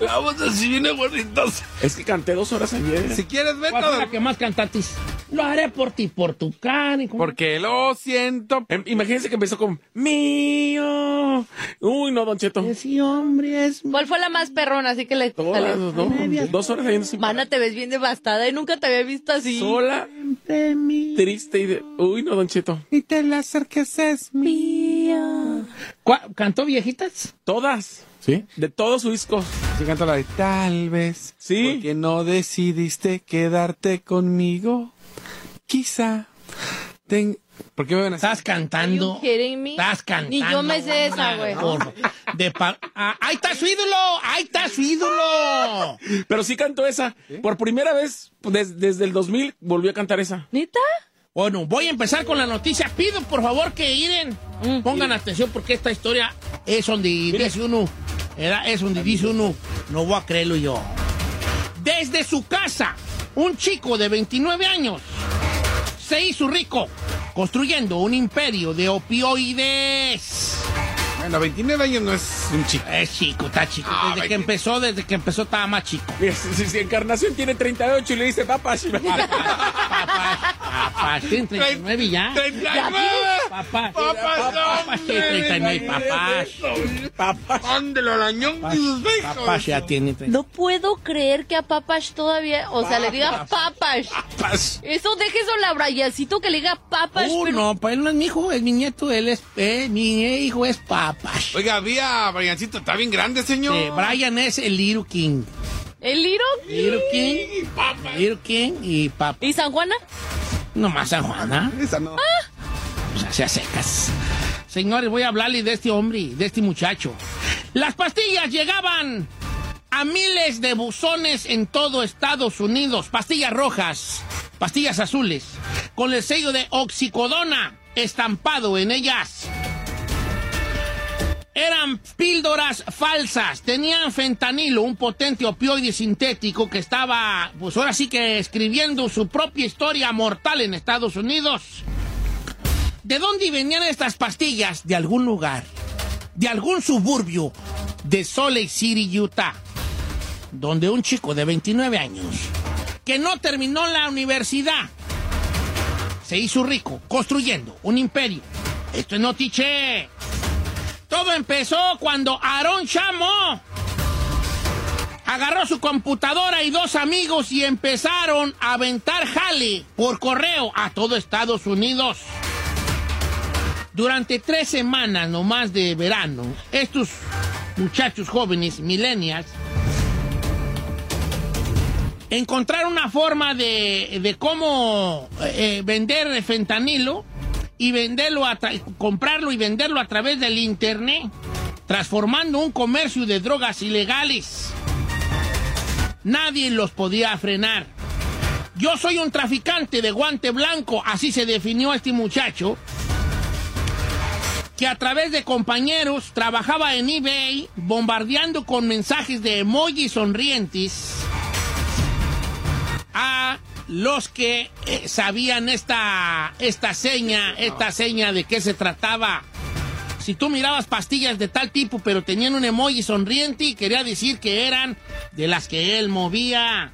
Vamos así bien aguarditos. Es que canté dos horas ayer. Si quieres, vete ¿Cuál a fue la dormir. que más cantatis? Lo haré por ti, por tu carne. ¿cómo? Porque lo siento. Em, Imagínense que empezó con mío. Uy, no, Don Cheto. Ese hombre es... ¿Cuál fue la más perrona? Así que le Todas. ¿no? Dos horas ahí sin Mana, te ves bien devastada y nunca te había visto así. Sola, triste y de... Uy, no, Don Cheto. Y te la acerques es ¿Cuá- ¿Cantó viejitas? Todas. ¿Sí? De todo su disco. Se canta la de tal vez. Sí. Porque no decidiste quedarte conmigo. Quizá. Ten... ¿Por qué me ven así? Estás cantando. Are you kidding me? Estás cantando. Ni yo me sé esa, güey. Por- De pa- Ah, ahí está su ídolo. Ahí está su ídolo. Pero sí cantó esa. Por primera vez, pues, des- desde el 2000, volvió a cantar esa. ¿Neta? Bueno, voy a empezar con la noticia. Pido por favor que iren. Pongan atención porque esta historia es donde dice uno. Era, es donde dice uno. No voy a creerlo yo. Desde su casa, un chico de 29 años se hizo rico construyendo un imperio de opioides. Bueno, 29 años no es un chico. Es chico, está chico. Ah, Desde que veinti- empezó, desde que empezó estaba más chico. Mira, si, si- si Encarnación tiene 38 y le dice papas, imagínate. Papá, papá, tiene 39 y ya. 39. Papá, Papá, papá, sí, 39, papás. Papas. Ándelo al añón. Papá ya tiene 39. No puedo creer que a Papash todavía, o sea, le diga Papash. Papas. Eso, deje eso la Briancito que le diga Papash, Uh, pero... no, pues él no es mi hijo, es mi nieto, él es, eh, mi hijo es Oiga, había Briancito, está bien grande, señor. Brian es el Little King. ¿El Liro? Little King, Little King y papá. ¿Y San Juana? Nomás San Juana. Esa no. O sea, sea secas. Señores, voy a hablarles de este hombre, de este muchacho. Las pastillas llegaban a miles de buzones en todo Estados Unidos. Pastillas rojas, pastillas azules, con el sello de oxicodona estampado en ellas. Eran píldoras falsas, tenían fentanilo, un potente opioide sintético que estaba, pues ahora sí que escribiendo su propia historia mortal en Estados Unidos. ¿De dónde venían estas pastillas? De algún lugar, de algún suburbio de Salt Lake City, Utah, donde un chico de 29 años, que no terminó la universidad, se hizo rico construyendo un imperio. Esto es notiche. Todo empezó cuando Aaron Chamo agarró su computadora y dos amigos y empezaron a aventar jale por correo a todo Estados Unidos. Durante tres semanas nomás de verano, estos muchachos jóvenes, millennials, encontraron una forma de, cómo eh, vender fentanilo y venderlo, a comprarlo y venderlo a través del internet, transformando un comercio de drogas ilegales. Nadie los podía frenar. Yo soy un traficante de guante blanco, así se definió este muchacho, que a través de compañeros trabajaba en eBay bombardeando con mensajes de emojis sonrientes a los que eh, sabían esta, esta seña, esta seña de qué se trataba. Si tú mirabas pastillas de tal tipo, pero tenían un emoji sonriente y quería decir que eran de las que él movía.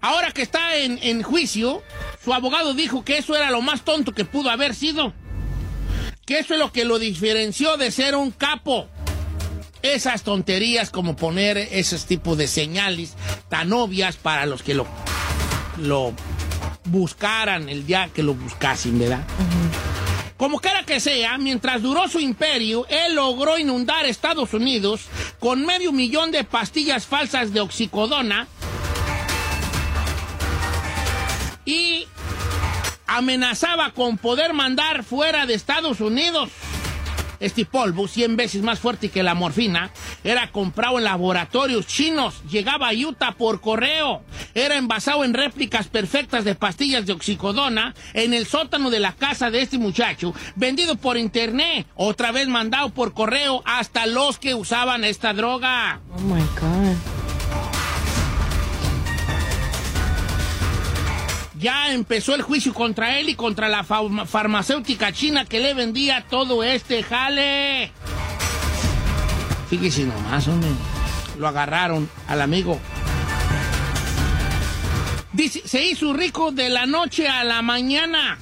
Ahora que está en, en juicio, su abogado dijo que eso era lo más tonto que pudo haber sido. Que eso es lo que lo diferenció de ser un capo. Esas tonterías como poner esos tipos de señales tan obvias para los que lo, lo buscaran el día que lo buscasen, ¿verdad? Como quiera que sea, mientras duró su imperio, él logró inundar Estados Unidos con medio millón de pastillas falsas de oxicodona y amenazaba con poder mandar fuera de Estados Unidos. Este polvo, 100 veces más fuerte que la morfina, era comprado en laboratorios chinos, llegaba a Utah por correo, era envasado en réplicas perfectas de pastillas de oxicodona en el sótano de la casa de este muchacho, vendido por internet, otra vez mandado por correo hasta los que usaban esta droga. Oh my God. Ya empezó el juicio contra él y contra la fa- farmacéutica china que le vendía todo este jale. Fíjese nomás, hombre. Lo agarraron al amigo. Dice, se hizo rico de la noche a la mañana.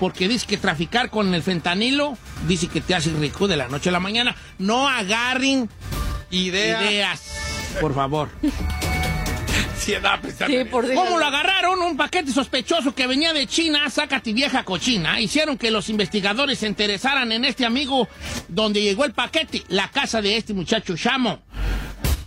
Porque dice que traficar con el fentanilo, dice que te hace rico de la noche a la mañana. No agarren Idea. ideas, por favor. Sí, por. ¿Cómo lo agarraron? Un paquete sospechoso que venía de China, sácate vieja cochina. Hicieron que los investigadores se interesaran en este amigo donde llegó el paquete, la casa de este muchacho Shamo,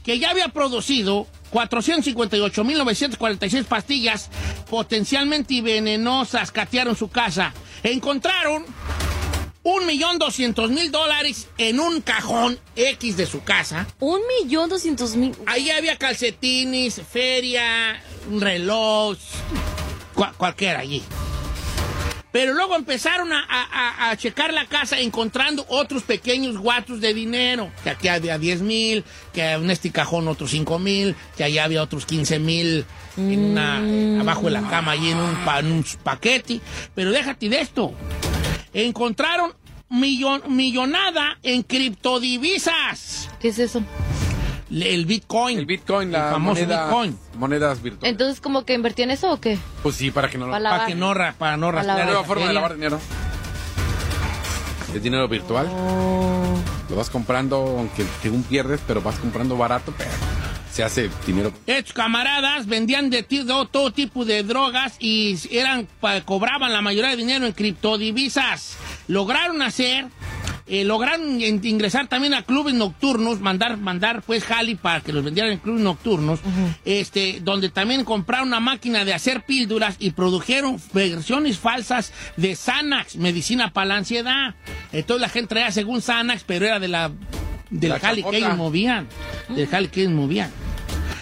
que ya había producido 458.946 pastillas potencialmente venenosas, catearon su casa. Encontraron un millón doscientos mil dólares en un cajón X de su casa. Un millón doscientos mil. Ahí había calcetines, feria, un reloj, cua- cualquiera allí. Pero luego empezaron a, a- checar la casa encontrando otros pequeños guatos de dinero. Que aquí había 10 mil, que en este cajón otros 5 mil, que allá había otros 15 mil una, abajo de la cama, allí en un, pa- en un paquete. Pero déjate de esto. Encontraron millon- millonada en criptodivisas. ¿Qué es eso? El Bitcoin. El Bitcoin, la El famoso moneda, Bitcoin. monedas virtuales. Entonces, ¿como que invertí en eso o qué? Pues sí, para que no lo... Para lavar. que no, ra- para no Para rastrear. La nueva forma de lavar dinero. Es dinero virtual. Oh. Lo vas comprando, aunque según pierdes, pero vas comprando barato, pero se hace dinero. Estos camaradas vendían de ti- de todo tipo de drogas y eran cobraban la mayoría de dinero en criptodivisas. Lograron hacer, eh, lograron in- ingresar también a clubes nocturnos, mandar, mandar pues Jali para que los vendieran en clubes nocturnos, este, donde también compraron una máquina de hacer píldoras y produjeron versiones falsas de Xanax, medicina para la ansiedad. Entonces la gente traía según Xanax, pero era de la del Jali que ellos movían, del Jali que ellos movían.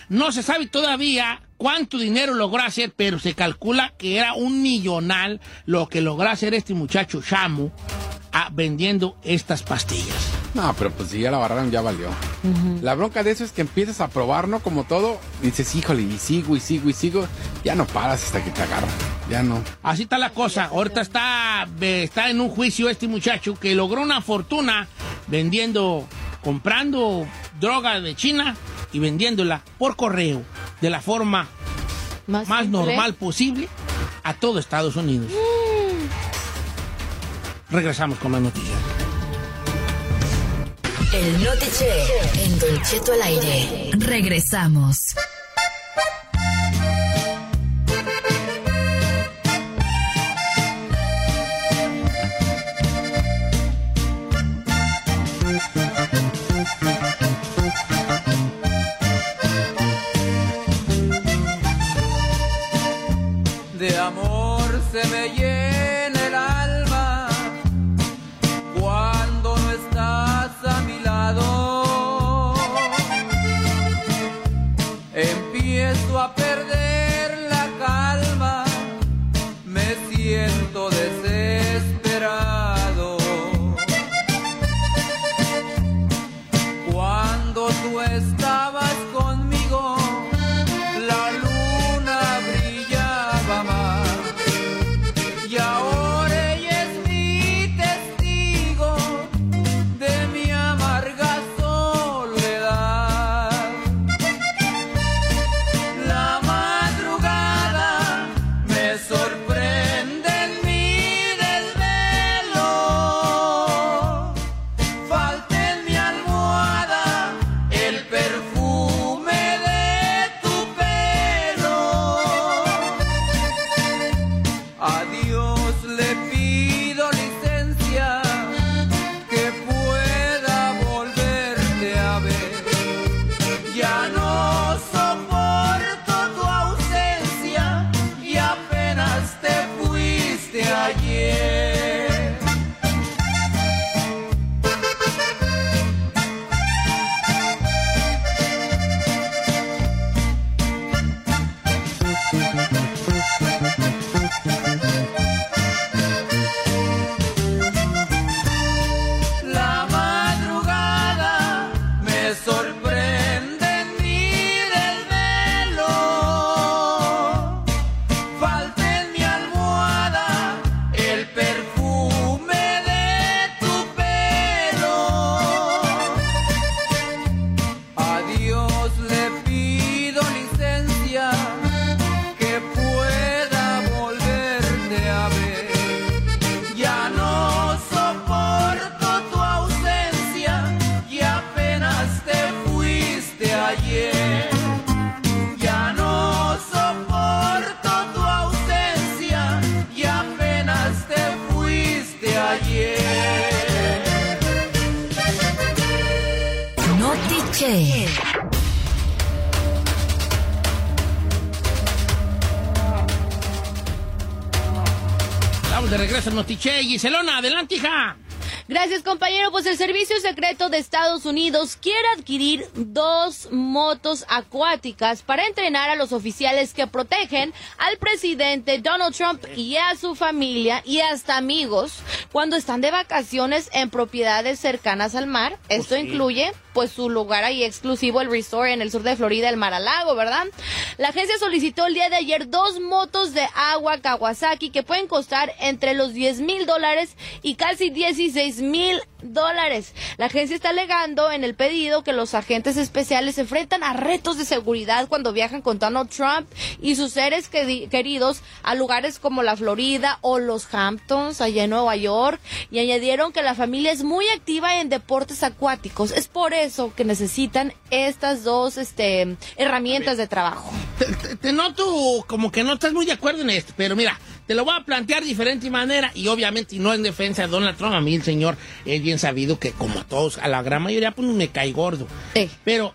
No se sabe todavía cuánto dinero logró hacer, pero se calcula que era un millonal lo que logró hacer este muchacho Shamu ah, vendiendo estas pastillas. No, pero pues si ya la agarraron, ya valió. La bronca de eso es que empiezas a probar, ¿no? Como todo, y dices, híjole, y sigo, y sigo, y sigo. Ya no paras hasta que te agarran. Ya no. Así está la cosa. Ahorita está, está en un juicio este muchacho que logró una fortuna vendiendo, comprando droga de China y vendiéndola por correo de la forma Más, normal posible a todo Estados Unidos. Regresamos con más noticias. El Notiche en Don Cheto al aire. Regresamos. De amor se me llena el alma cuando no estás a mi lado. Empiezo a Giselona, adelante, hija. Gracias, compañero. Pues el Servicio Secreto de Estados Unidos quiere adquirir dos motos acuáticas para entrenar a los oficiales que protegen al presidente Donald Trump y a su familia y hasta amigos cuando están de vacaciones en propiedades cercanas al mar. Esto incluye pues su lugar ahí exclusivo, el resort en el sur de Florida, el Mar-a-Lago, ¿verdad? La agencia solicitó el día de ayer dos motos de agua Kawasaki que pueden costar entre los 10 mil dólares y casi 16 mil dólares. La agencia está alegando en el pedido que los agentes especiales se enfrentan a retos de seguridad cuando viajan con Donald Trump y sus seres queridos a lugares como la Florida o los Hamptons, allá en Nueva York, y añadieron que la familia es muy activa en deportes acuáticos. Es por que necesitan estas dos este, herramientas de trabajo. Te, te- te noto como que no estás muy de acuerdo en esto, pero mira, te lo voy a plantear de diferente manera y obviamente y no en defensa de Donald Trump. A mí el señor es bien sabido que como a todos, a la gran mayoría, pues me cae gordo. Pero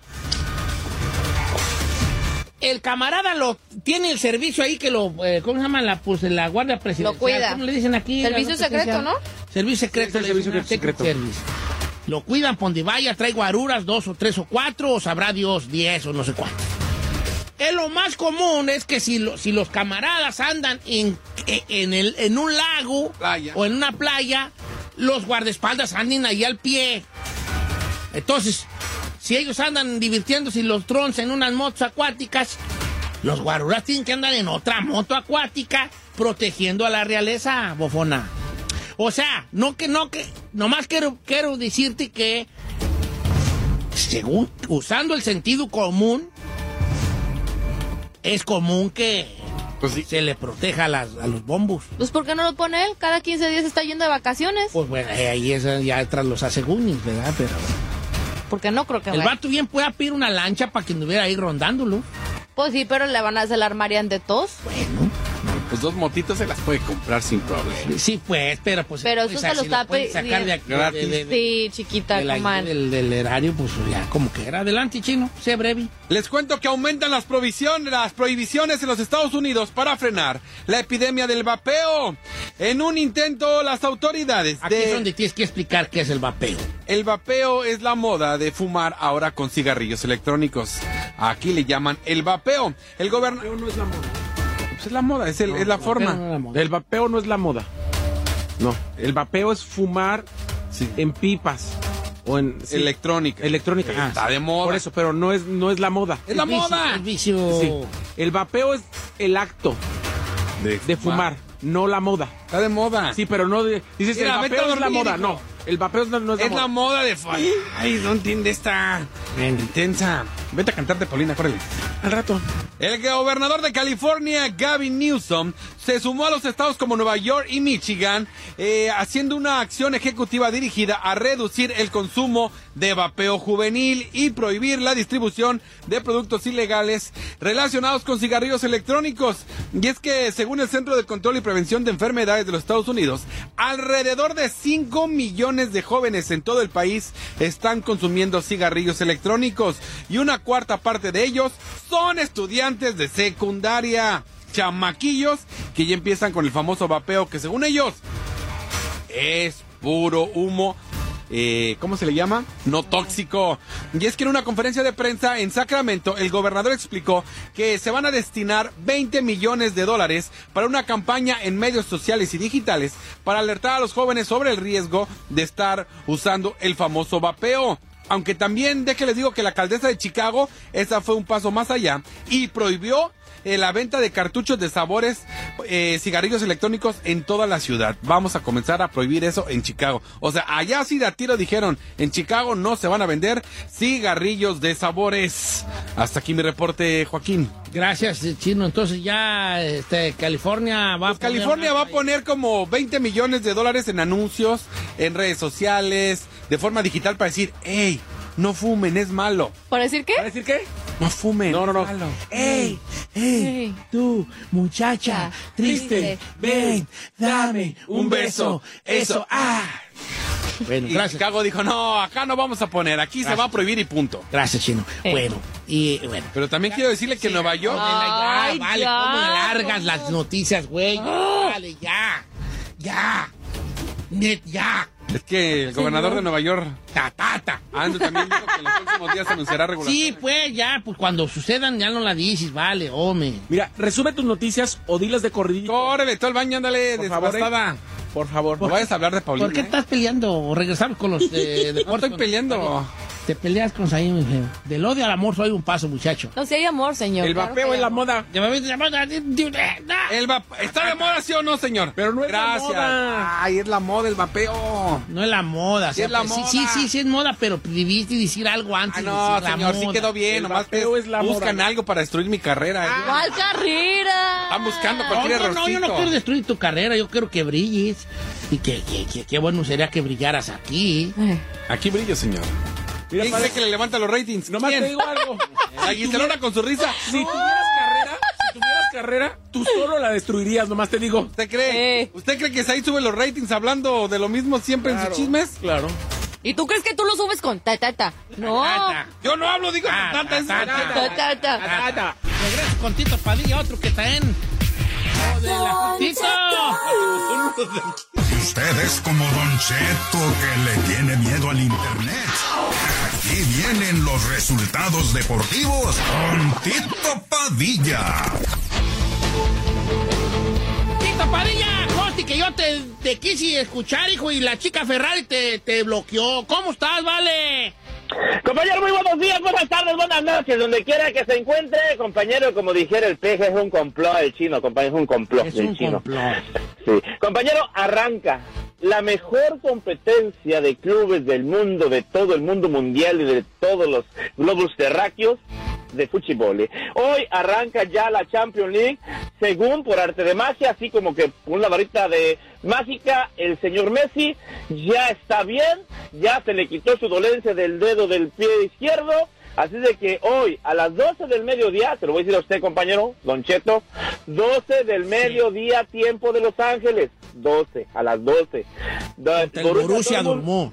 el camarada lo tiene el servicio ahí que lo, eh, ¿cómo se llama? La, pues, la Guardia Presidencial. Lo cuida. ¿Cómo le dicen aquí? Servicio secreto, ¿no? Servicio secreto. Sí, el servicio secreto. Lo cuidan por donde vaya, trae guaruras, dos o tres o cuatro, o sabrá Dios, diez o no sé cuántos. Es lo más común es que si, lo- si los camaradas andan en, en, el, en un lago o en una playa, los guardaespaldas anden ahí al pie. Entonces, si ellos andan divirtiéndose y los trons en unas motos acuáticas, los guaruras tienen que andar en otra moto acuática protegiendo a la realeza bofona. O sea, no que no que, nomás quiero, quiero decirte que según usando el sentido común, es común que se le proteja a, las- a los bombos. Pues ¿por qué no lo pone él? Cada 15 días está yendo de vacaciones. Pues bueno, eh, ahí es, ya tras los asegúnes, ¿verdad? Pero Porque no creo que el vaya. vato bien puede pedir una lancha para que anduviera ahí rondándolo. Pues sí, pero le van a hacer la armarían de tos. Pues dos motitos se las puede comprar sin problema. Sí, pues, pero pues... Pero pues, eso se lo está sacar de, pidiendo. aquí, de- de- de- Sí, chiquita, de la- coman. del, del erario, pues ya como que era. Adelante, chino, sé breve. Les cuento que aumentan las, provisiones, las prohibiciones en los Estados Unidos para frenar la epidemia del vapeo. En un intento, las autoridades Aquí es donde tienes que explicar qué es el vapeo. El vapeo es la moda de fumar ahora con cigarrillos electrónicos. Aquí le llaman el vapeo. El gobernador... no es la moda. Pues es la moda, es, el- es la forma. El vapeo no es la moda. No, el vapeo es fumar en pipas o en sí, Electrónica. electrónica. Ah, Está de moda. Por eso, pero no es no es la moda. Es la vicio, moda. El vicio. Sí. El vapeo es el acto de fumar, no la moda. Está de moda. Sí, pero no de- dices Mira, el vapeo es la moda, no. El vapeo no, no es la Es la moda de... fa- Ay, no entiende esta... Intensa. Vete a cantarte, Paulina, córrele. Al rato. El gobernador de California, Gavin Newsom, se sumó a los estados como Nueva York y Michigan, eh, haciendo una acción ejecutiva dirigida a reducir el consumo de vapeo juvenil y prohibir la distribución de productos ilegales relacionados con cigarrillos electrónicos. Y es que, según el Centro de Control y Prevención de Enfermedades de los Estados Unidos, alrededor de 5 millones de jóvenes en todo el país están consumiendo cigarrillos electrónicos y una cuarta parte de ellos son estudiantes de secundaria. Chamaquillos que ya empiezan con el famoso vapeo que según ellos es puro humo. Eh, ¿Cómo se le llama? No tóxico. Y es que en una conferencia de prensa en Sacramento, el gobernador explicó que se van a destinar 20 millones de dólares para una campaña en medios sociales y digitales para alertar a los jóvenes sobre el riesgo de estar usando el famoso vapeo. Aunque también de que les digo que la alcaldesa de Chicago, esa fue un paso más allá y prohibió eh, la venta de cartuchos de sabores, eh, cigarrillos electrónicos en toda la ciudad. Vamos a comenzar a prohibir eso en Chicago. O sea, allá sí de a tiro dijeron, en Chicago no se van a vender cigarrillos de sabores. Hasta aquí mi reporte, Joaquín. Gracias, chino. Entonces ya este, California va a Pues California va a poner como 20 millones de dólares en anuncios, en redes sociales, de forma digital para decir, hey, no fumen, es malo. ¿Por decir qué? ¿Para decir qué? No fumen. No, no, no. es malo. ¡Ey! ¡Ey! Tú, muchacha, triste, ven, dame un beso. Eso, ah. Bueno, Y gracias. Chicago dijo, no, acá no vamos a poner, aquí se va a prohibir y punto. Gracias, Chino. Eh. Bueno, y bueno. Pero también quiero decirle que Nueva York... Ya, Ay, vale, ya. ¿cómo largas las noticias, güey? Vale, ya. Ya. Net, ya. Es que el gobernador de Nueva York, Ta, ta, ta. Andrew, también dijo que en los próximos días se anunciará regulación. Sí, pues ya, pues cuando sucedan ya no la dices, vale, hombre. Mira, resume tus noticias o dilas de corridito. Córrele, todo el baño, ándale, favor, desbastada. Por favor. No vayas a hablar de Paulina. ¿Por qué ¿eh? estás peleando? Regresamos con los eh, deportes. No estoy con- peleando. Te peleas con feo. Del odio al amor soy un paso, muchacho. No, si hay amor, señor. El claro vapeo es la moda. El va- ¿Está de moda, sí o no, señor? Pero no es la Gracias. moda. Ay, es la moda, el vapeo. No es la moda. Sí es la sí, moda. Sí, sí, sí es moda, pero debiste decir algo antes Ah, de no, decir la señor, sí moda. quedó bien. El Nomás vapeo es la buscan moda. algo para destruir mi carrera. ¿eh? ¿Cuál carrera? Están buscando No, cualquier no, no, yo no quiero destruir tu carrera, yo quiero que brilles. Y que, que, bueno sería que brillaras aquí. Ay, Aquí brillo, señor. Mira, ¿Quién padre, cree que le levanta los ratings? nomás ¿Quién? te digo algo. La Giselona con su risa. Si tuvieras carrera, si tuvieras carrera, tú solo la destruirías, nomás te digo. ¿Usted cree? Eh. ¿Usted cree que ahí sube los ratings hablando de lo mismo siempre en sus chismes? Claro. ¿Y tú crees que tú lo subes con ta ta ta? No. Yo no hablo, digo, Ah, tanta ta, ta, Ta ta ta. Ata. Regreso con Tito Padilla, otro que está en. ¡Oh, de la- ¡Tito! Usted es como Don Cheto que le tiene miedo al internet. Aquí vienen los resultados deportivos con Tito Padilla. Tito Padilla, Costi, que yo te, te quise escuchar, hijo, y la chica Ferrari te bloqueó. ¿Cómo estás, vale? Compañero, muy buenos días, buenas tardes, buenas noches, donde quiera que se encuentre, compañero, como dijera el peje, es un complot del chino, compañero, es un complot Es del un chino. complot. Sí. Compañero, arranca la mejor competencia de clubes del mundo, de todo el mundo mundial y de todos los globos terráqueos de fútbol. Hoy arranca ya la Champions League, según por arte de magia, así como que con una varita de mágica, el señor Messi ya está bien, ya se le quitó su dolencia del dedo del pie izquierdo, Así de que hoy, a las 12 del mediodía, se lo voy a decir a usted, compañero, Don Cheto, 12 del mediodía, tiempo de Los Ángeles. 12, a las 12. Da- El Borussia Dortmund.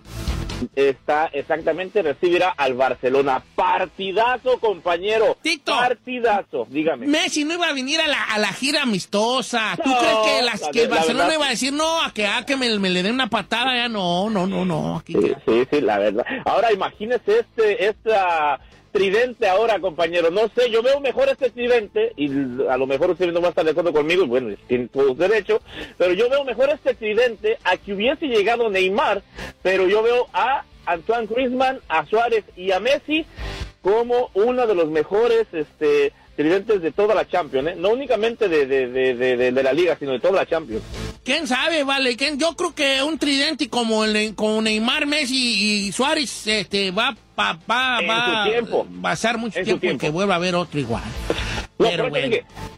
Está exactamente, recibirá al Barcelona. Partidazo, compañero. Tito. Partidazo, dígame. Messi no iba a venir a la, a la gira amistosa. ¿Tú No, crees que, las, la que el Barcelona verdad- iba a decir no, a que, a que me, me le den una patada? Ya no, no, no, no. Aquí Sí, sí, sí, la verdad. Ahora imagínese este, esta tridente ahora, compañero. No sé, yo veo mejor este tridente, y a lo mejor usted no va a estar de acuerdo conmigo, y bueno, tiene todo derecho, pero yo veo mejor este tridente a que hubiese llegado Neymar, pero yo veo a Antoine Griezmann, a Suárez y a Messi como uno de los mejores, este tridentes de toda la Champions, ¿eh? no únicamente de, de, de, de, la liga, sino de toda la Champions. ¿Quién sabe, vale? ¿Quién? Yo creo que un tridente como el como Neymar, Messi y Suárez este, va, pa- va, En va, va a pasar mucho En tiempo, en tiempo. que vuelva a haber otro igual. No, Pero bueno.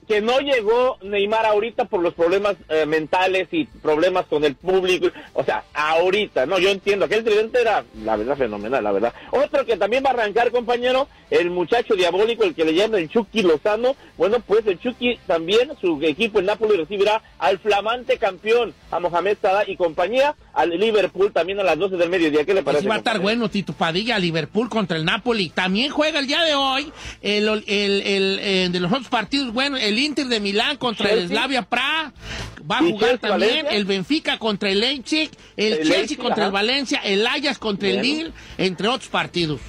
Que no llegó Neymar ahorita por los problemas eh, mentales y problemas con el público. O sea, ahorita, no, yo entiendo. Aquel tridente era, la verdad, fenomenal, la verdad. Otro que también va a arrancar, compañero, el muchacho diabólico, el que le llaman el Chucky Lozano. Bueno, pues el Chucky también, su equipo en Nápoles recibirá al flamante campeón, a Mohamed Salah y compañía, al Liverpool también a las 12 del mediodía. ¿Qué le parece? Así va a estar compañero? bueno, Tito Padilla, Liverpool contra el Napoli. También juega el día de hoy el, el, el, eh, de los otros partidos, bueno, el Inter de Milán contra el. Slavia Praga. Va a ¿Y jugar Chelsea, también Valencia? el Benfica contra el Leipzig, el, El Chelsea Leipzig, contra el. Valencia, el Ajax contra el. Lille, entre otros partidos.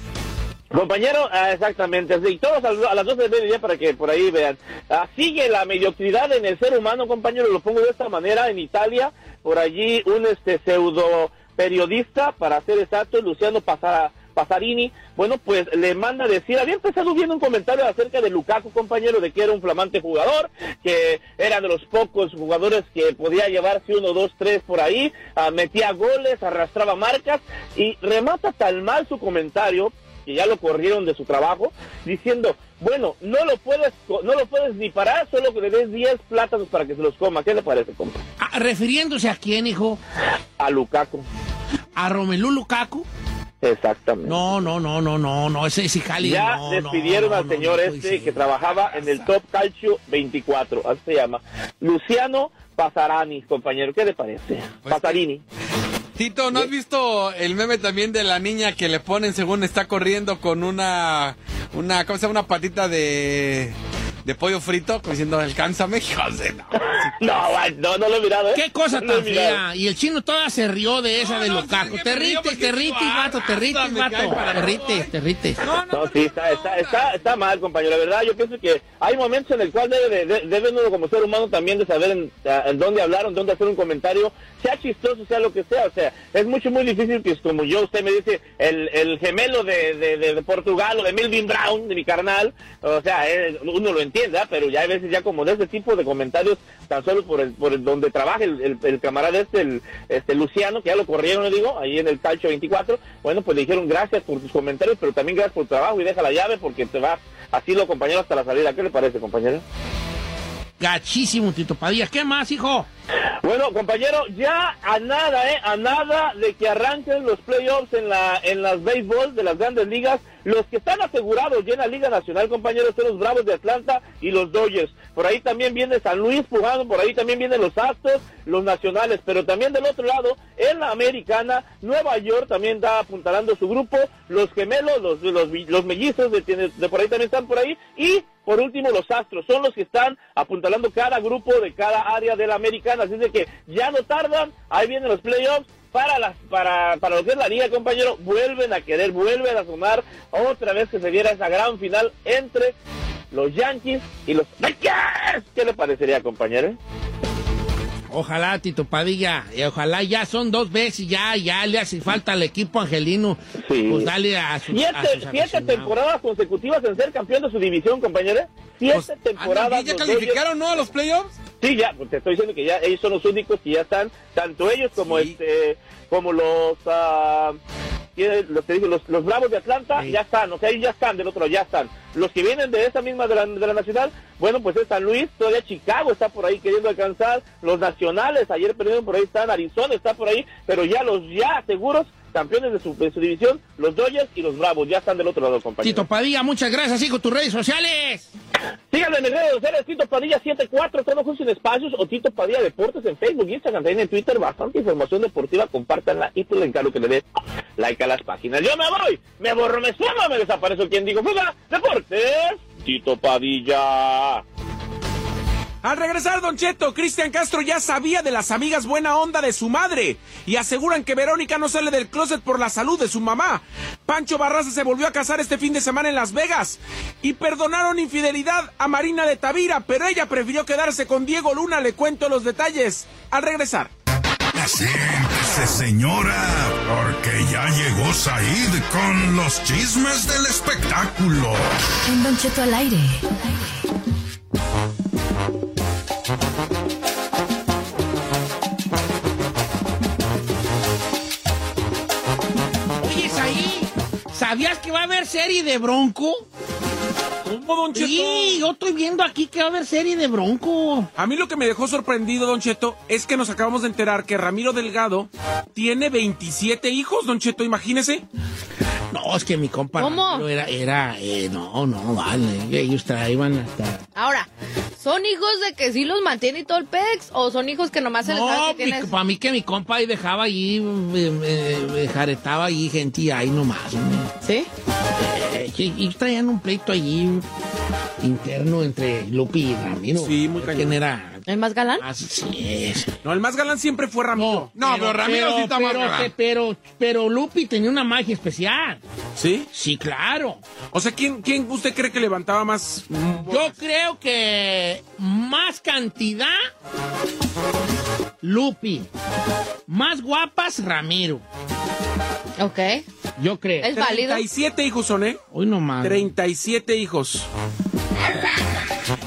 Compañero, ah, exactamente, así, todos a, las 12 del mediodía para que por ahí vean. Ah, sigue la mediocridad en el ser humano, compañero, lo pongo de esta manera, en Italia, por allí un este pseudo periodista, para ser exacto, Luciano Pasa- Pasarini, bueno, pues le manda a decir, había empezado viendo un comentario acerca de Lukaku, compañero, de que era un flamante jugador, que era de los pocos jugadores que podía llevarse uno, dos, tres por ahí, ah, metía goles, arrastraba marcas, y remata tan mal su comentario, que ya lo corrieron de su trabajo, diciendo, bueno, no lo puedes no lo puedes ni parar, solo que le des 10 plátanos para que se los coma. ¿Qué le parece, compa? Ah, refiriéndose a quién, hijo, A Lukaku. a Romelu Lukaku. Exactamente. No, no, no, no, no, no, ese sí, Cali. ya no, despidieron no, al no, señor este que trabajaba en el Top Calcio 24, así se llama. Luciano Pasarani, compañero. ¿Qué le parece? Pues Pasarini. Tito, ¿no has visto el meme también de la niña que le ponen según está corriendo con una, una, ¿cómo se llama? Una patita de, de pollo frito, como diciendo, alcánzame, hijos de... No, No, no, no lo he mirado, ¿eh? Qué cosa tan fea. Y el chino toda se rió de esa de no, los cacos. Te rites, te rites, vato, te rites, me vato. Te no, rites, te rites. No, sí, está, está, está, está mal, compañero. La verdad, yo pienso que hay momentos en el cual debe, de- de- debe uno como ser humano también de saber en, en dónde hablar, en dónde hacer un comentario, sea chistoso, sea lo que sea. O sea, es mucho, muy difícil que como yo, usted me dice, el, el gemelo de, de, de- Portugal o de Melvin Brown, de mi carnal, o sea, eh, uno lo entiende, ¿ah? pero ya hay veces ya como de ese tipo de comentarios, tan solo por el, por el donde trabaja el, el, camarada este, el, este Luciano, que ya lo corrieron, le digo, ahí en el Calcio 24, bueno, pues le dijeron gracias por tus comentarios, pero también gracias por tu trabajo y deja la llave porque te va así lo compañero hasta la salida. ¿Qué le parece, compañero? Gachísimo, Tito Padilla. ¿Qué más, hijo? Bueno, compañero, ya a nada, ¿eh? A nada de que arranquen los playoffs en la en las béisbol de las grandes ligas. Los que están asegurados ya en la Liga Nacional, compañeros, son los Bravos de Atlanta y los Dodgers. Por ahí también viene San Luis jugando, por ahí también vienen los Astros, los Nacionales. Pero también del otro lado, en la Americana, Nueva York también está apuntalando su grupo. Los gemelos, los, los, mellizos, de, de por ahí también están por ahí. Y por último, los Astros son los que están apuntalando cada grupo de cada área de la americana. Así de que ya no tardan, ahí vienen los playoffs. Para, las, para, para lo que es la liga, compañero, vuelven a querer, vuelven a sonar otra vez que se diera esa gran final entre los Yankees y los Dodgers. ¿Qué le parecería, compañero? Ojalá, Tito Padilla. y ojalá ya son dos veces, ya, ya le hace falta al equipo angelino. Sí. Pues dale a sus, a Siete, sus siete temporadas consecutivas en ser campeón de su división, compañero. Siete Pues, temporadas. ¿Ya calificaron, no, a los playoffs? Sí, ya, pues te estoy diciendo que ya ellos son los únicos que ya están, tanto ellos como Sí. este, como los, ¿quién- los, te digo, los, los Bravos de Atlanta Sí. ya están, o sea, ellos ya están del otro, lado, ya están. Los que vienen de esa misma de la, de la nacional, bueno, pues es San Luis, todavía Chicago está por ahí queriendo alcanzar, los nacionales, ayer perdieron por ahí están, Arizona está por ahí, pero ya los ya seguros campeones de su, de su división, los Dodgers y los Bravos, ya están del otro lado, compañeros. Tito Padilla, muchas gracias, hijo. Tus redes sociales. Síganme en mis redes sociales, Tito Padilla 74, todo juntos sin espacios, o Tito Padilla Deportes en Facebook, Instagram, también en Twitter, bastante información deportiva, compártanla y pues le encargo que le dé like a las páginas. Yo me voy, me borro, me sumo, me desaparezco. quien digo, fuga, Deportes, Tito Padilla. Al regresar, Don Cheto, Cristian Castro ya sabía de las amigas buena onda de su madre y aseguran que Verónica no sale del closet por la salud de su mamá. Pancho Barraza se volvió a casar este fin de semana en Las Vegas y perdonaron infidelidad a Marina de Tavira, pero ella prefirió quedarse con Diego Luna. Le cuento los detalles al regresar. Siéntese, señora, porque ya llegó Said con los chismes del espectáculo. En Don Cheto al aire. ¿Sabías que va a haber serie de Bronco? ¿Cómo, Don Cheto? Sí, yo estoy viendo aquí que va a haber serie de Bronco. A mí lo que me dejó sorprendido, Don Cheto, es que nos acabamos de enterar que Ramiro Delgado tiene 27 hijos, Don Cheto, imagínese. No, es que mi compa ¿Cómo? Ramiro era, era eh, no, no, vale. Ellos traían hasta... Ahora, ¿son hijos de que sí los mantiene y todo el pex? ¿O son hijos que nomás se les No, que tienes? para mí que mi compa ahí dejaba ahí, eh, eh, jaretaba ahí gente ahí nomás. ¿Sí? Eh, y, y traían un pleito allí interno entre Lupi y Ramiro. Sí, muy ¿Quién era? ¿El más galán? Así es. No, el más galán siempre fue Ramiro. No, pero Ramiro sí está más pero, galán. pero, pero Lupi tenía una magia especial. ¿Sí? Sí, claro. O sea, ¿quién, quién usted cree que levantaba más? Yo creo que más cantidad, Lupi. Más guapas, Ramiro. Ok. Yo creo. ¿Es válido? 37 hijos son, ¿eh? Hoy nomás. 37 hijos.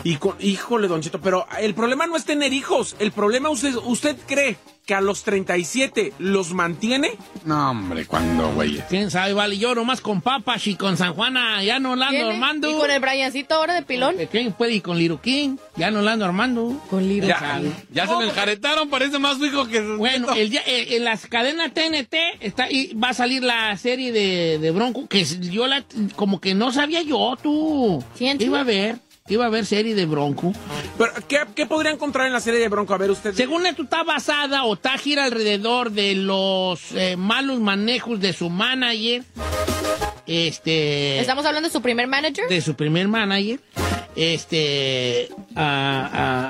Y con, híjole, Don Cheto, pero el problema no es tener hijos. El problema, usted, ¿usted cree que a los 37 los mantiene? No, hombre, ¿cuándo, güey? ¿Quién sabe? Vale, yo nomás con Papas y con San Juana, ya no la ando ¿Tiene? armando. ¿Y con el Briancito ahora de pilón? ¿Quién puede? Y con Liru King, ya no la ando armando. Con Liru Ya, ya se le enjaretaron, parece más su hijo que... Bueno, el día- eh, en las cadenas TNT está, y va a salir la serie de, de Bronco, que yo la, como que no sabía yo, tú. ¿Quién, iba a ver, que iba a haber serie de Bronco. Pero, ¿qué, qué podría encontrar en la serie de Bronco? A ver, usted. Según esto está basada o está gira alrededor de los eh, malos manejos de su manager. Este. ¿Estamos hablando de su primer manager? de su primer manager. Este.